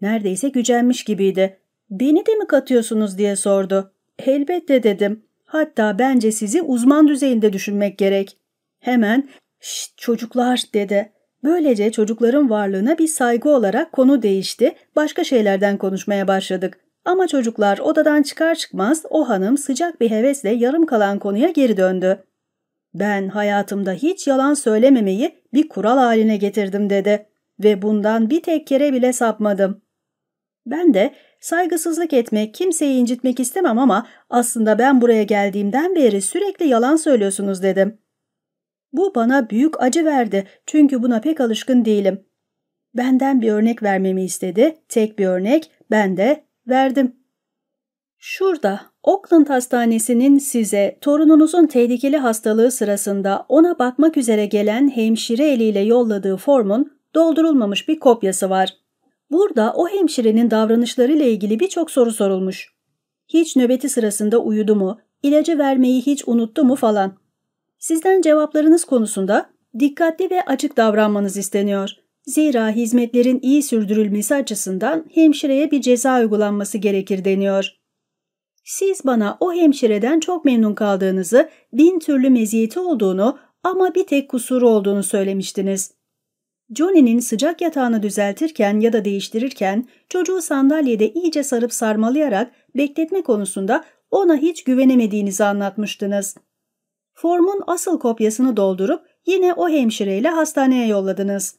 Neredeyse gücenmiş gibiydi. Beni de mi katıyorsunuz diye sordu. Elbette dedim. Hatta bence sizi uzman düzeyinde düşünmek gerek. Hemen şşt çocuklar dedi. Böylece çocukların varlığına bir saygı olarak konu değişti, başka şeylerden konuşmaya başladık. Ama çocuklar odadan çıkar çıkmaz o hanım sıcak bir hevesle yarım kalan konuya geri döndü. Ben hayatımda hiç yalan söylememeyi bir kural haline getirdim dedi ve bundan bir tek kere bile sapmadım. Ben de saygısızlık etmek, kimseyi incitmek istemem ama aslında ben buraya geldiğimden beri sürekli yalan söylüyorsunuz dedim. Bu bana büyük acı verdi çünkü buna pek alışkın değilim. Benden bir örnek vermemi istedi, tek bir örnek, ben de verdim. Şurada Oakland Hastanesi'nin size torununuzun tehlikeli hastalığı sırasında ona bakmak üzere gelen hemşire eliyle yolladığı formun doldurulmamış bir kopyası var. Burada o hemşirenin davranışlarıyla ilgili birçok soru sorulmuş. Hiç nöbeti sırasında uyudu mu, ilacı vermeyi hiç unuttu mu falan. Sizden cevaplarınız konusunda dikkatli ve açık davranmanız isteniyor. Zira hizmetlerin iyi sürdürülmesi açısından hemşireye bir ceza uygulanması gerekir deniyor. Siz bana o hemşireden çok memnun kaldığınızı, bin türlü meziyeti olduğunu ama bir tek kusuru olduğunu söylemiştiniz. Johnny'nin sıcak yatağını düzeltirken ya da değiştirirken çocuğu sandalyede iyice sarıp sarmalayarak bekletme konusunda ona hiç güvenemediğinizi anlatmıştınız. Formun asıl kopyasını doldurup yine o hemşireyle hastaneye yolladınız.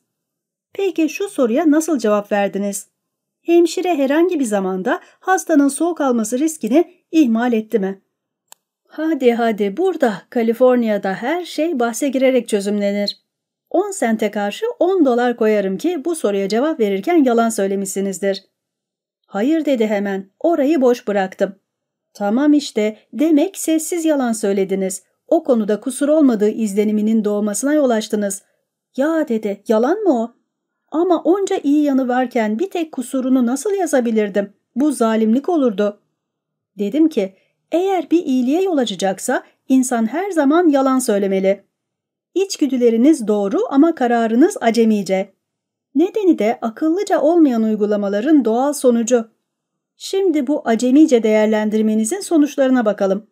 Peki şu soruya nasıl cevap verdiniz? Hemşire herhangi bir zamanda hastanın soğuk alması riskini ihmal etti mi? Hadi hadi burada Kaliforniya'da her şey bahse girerek çözümlenir. 10 sente karşı 10 dolar koyarım ki bu soruya cevap verirken yalan söylemişsinizdir. Hayır dedi hemen. Orayı boş bıraktım. Tamam işte. Demek sessiz yalan söylediniz. O konuda kusur olmadığı izleniminin doğmasına yol açtınız. Ya dedi. Yalan mı o? Ama onca iyi yanı varken bir tek kusurunu nasıl yazabilirdim? Bu zalimlik olurdu. Dedim ki, eğer bir iyiliğe yol açacaksa insan her zaman yalan söylemeli. İçgüdüleriniz doğru ama kararınız acemice. Nedeni de akıllıca olmayan uygulamaların doğal sonucu. Şimdi bu acemice değerlendirmenizin sonuçlarına bakalım.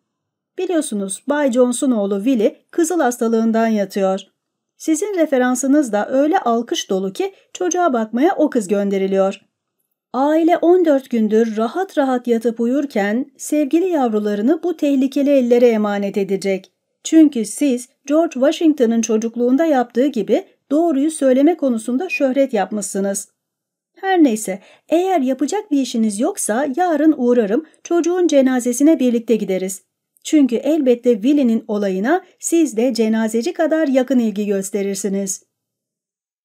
Biliyorsunuz Bay Jones'un oğlu Willy kızıl hastalığından yatıyor. Sizin referansınız da öyle alkış dolu ki çocuğa bakmaya o kız gönderiliyor. Aile 14 gündür rahat rahat yatıp uyurken sevgili yavrularını bu tehlikeli ellere emanet edecek. Çünkü siz George Washington'ın çocukluğunda yaptığı gibi doğruyu söyleme konusunda şöhret yapmışsınız. Her neyse, eğer yapacak bir işiniz yoksa yarın uğrarım, çocuğun cenazesine birlikte gideriz. Çünkü elbette Willy'nin olayına siz de cenazeci kadar yakın ilgi gösterirsiniz.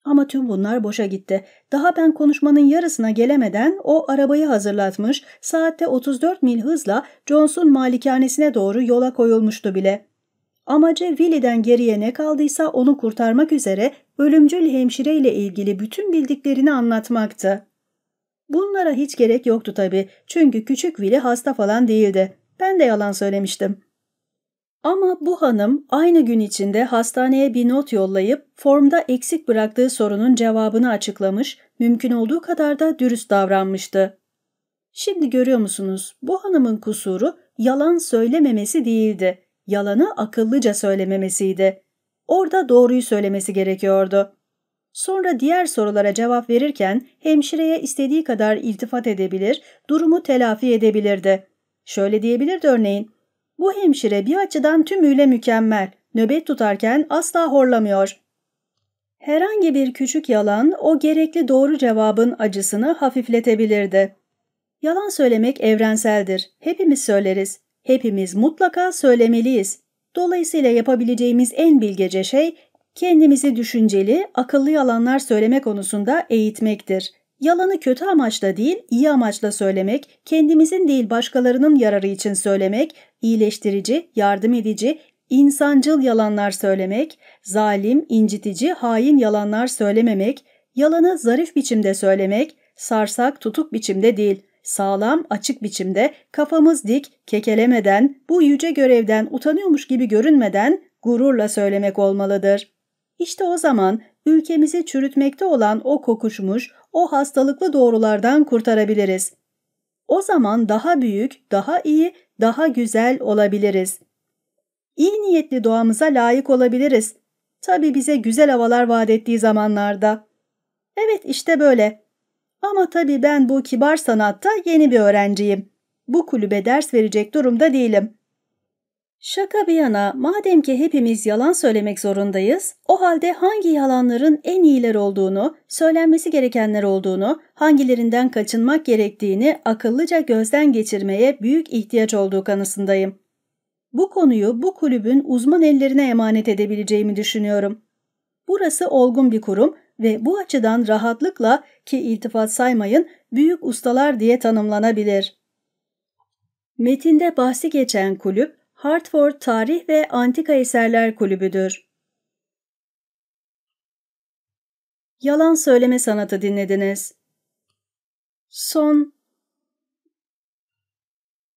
Ama tüm bunlar boşa gitti. Daha ben konuşmanın yarısına gelemeden o arabayı hazırlatmış, saatte 34 mil hızla Jones'un malikanesine doğru yola koyulmuştu bile. Amacı Willy'den geriye ne kaldıysa onu kurtarmak üzere ölümcül hemşire ile ilgili bütün bildiklerini anlatmaktı. Bunlara hiç gerek yoktu tabii çünkü küçük Willy hasta falan değildi. Ben de yalan söylemiştim. Ama bu hanım aynı gün içinde hastaneye bir not yollayıp formda eksik bıraktığı sorunun cevabını açıklamış, mümkün olduğu kadar da dürüst davranmıştı. Şimdi görüyor musunuz? Bu hanımın kusuru yalan söylememesi değildi yalanı akıllıca söylememesiydi. Orada doğruyu söylemesi gerekiyordu. Sonra diğer sorulara cevap verirken hemşireye istediği kadar iltifat edebilir, durumu telafi edebilirdi. Şöyle diyebilirdi örneğin, bu hemşire bir açıdan tümüyle mükemmel, nöbet tutarken asla horlamıyor. Herhangi bir küçük yalan o gerekli doğru cevabın acısını hafifletebilirdi. Yalan söylemek evrenseldir. Hepimiz söyleriz. Hepimiz mutlaka söylemeliyiz. Dolayısıyla yapabileceğimiz en bilgece şey kendimizi düşünceli, akıllı yalanlar söyleme konusunda eğitmektir. Yalanı kötü amaçla değil, iyi amaçla söylemek, kendimizin değil başkalarının yararı için söylemek, iyileştirici, yardım edici, insancıl yalanlar söylemek, zalim, incitici, hain yalanlar söylememek, yalanı zarif biçimde söylemek, sarsak, tutuk biçimde değil, sağlam, açık biçimde, kafamız dik, kekelemeden, bu yüce görevden utanıyormuş gibi görünmeden gururla söylemek olmalıdır. İşte o zaman ülkemizi çürütmekte olan o kokuşmuş, o hastalıklı doğrulardan kurtarabiliriz. O zaman daha büyük, daha iyi, daha güzel olabiliriz. İyi niyetli doğamıza layık olabiliriz. Tabii bize güzel havalar vaat ettiği zamanlarda. Evet işte böyle. Ama tabii ben bu kibar sanatta yeni bir öğrenciyim. Bu kulübe ders verecek durumda değilim. Şaka bir yana, madem ki hepimiz yalan söylemek zorundayız, o halde hangi yalanların en iyiler olduğunu, söylenmesi gerekenler olduğunu, hangilerinden kaçınmak gerektiğini akıllıca gözden geçirmeye büyük ihtiyaç olduğu kanısındayım. Bu konuyu bu kulübün uzman ellerine emanet edebileceğimi düşünüyorum. Burası olgun bir kurum ve bu açıdan rahatlıkla ki iltifat saymayın büyük ustalar diye tanımlanabilir. Metinde bahsi geçen kulüp Hartford Tarih ve Antika Eserler Kulübü'dür. Yalan söyleme sanatı dinlediniz. Son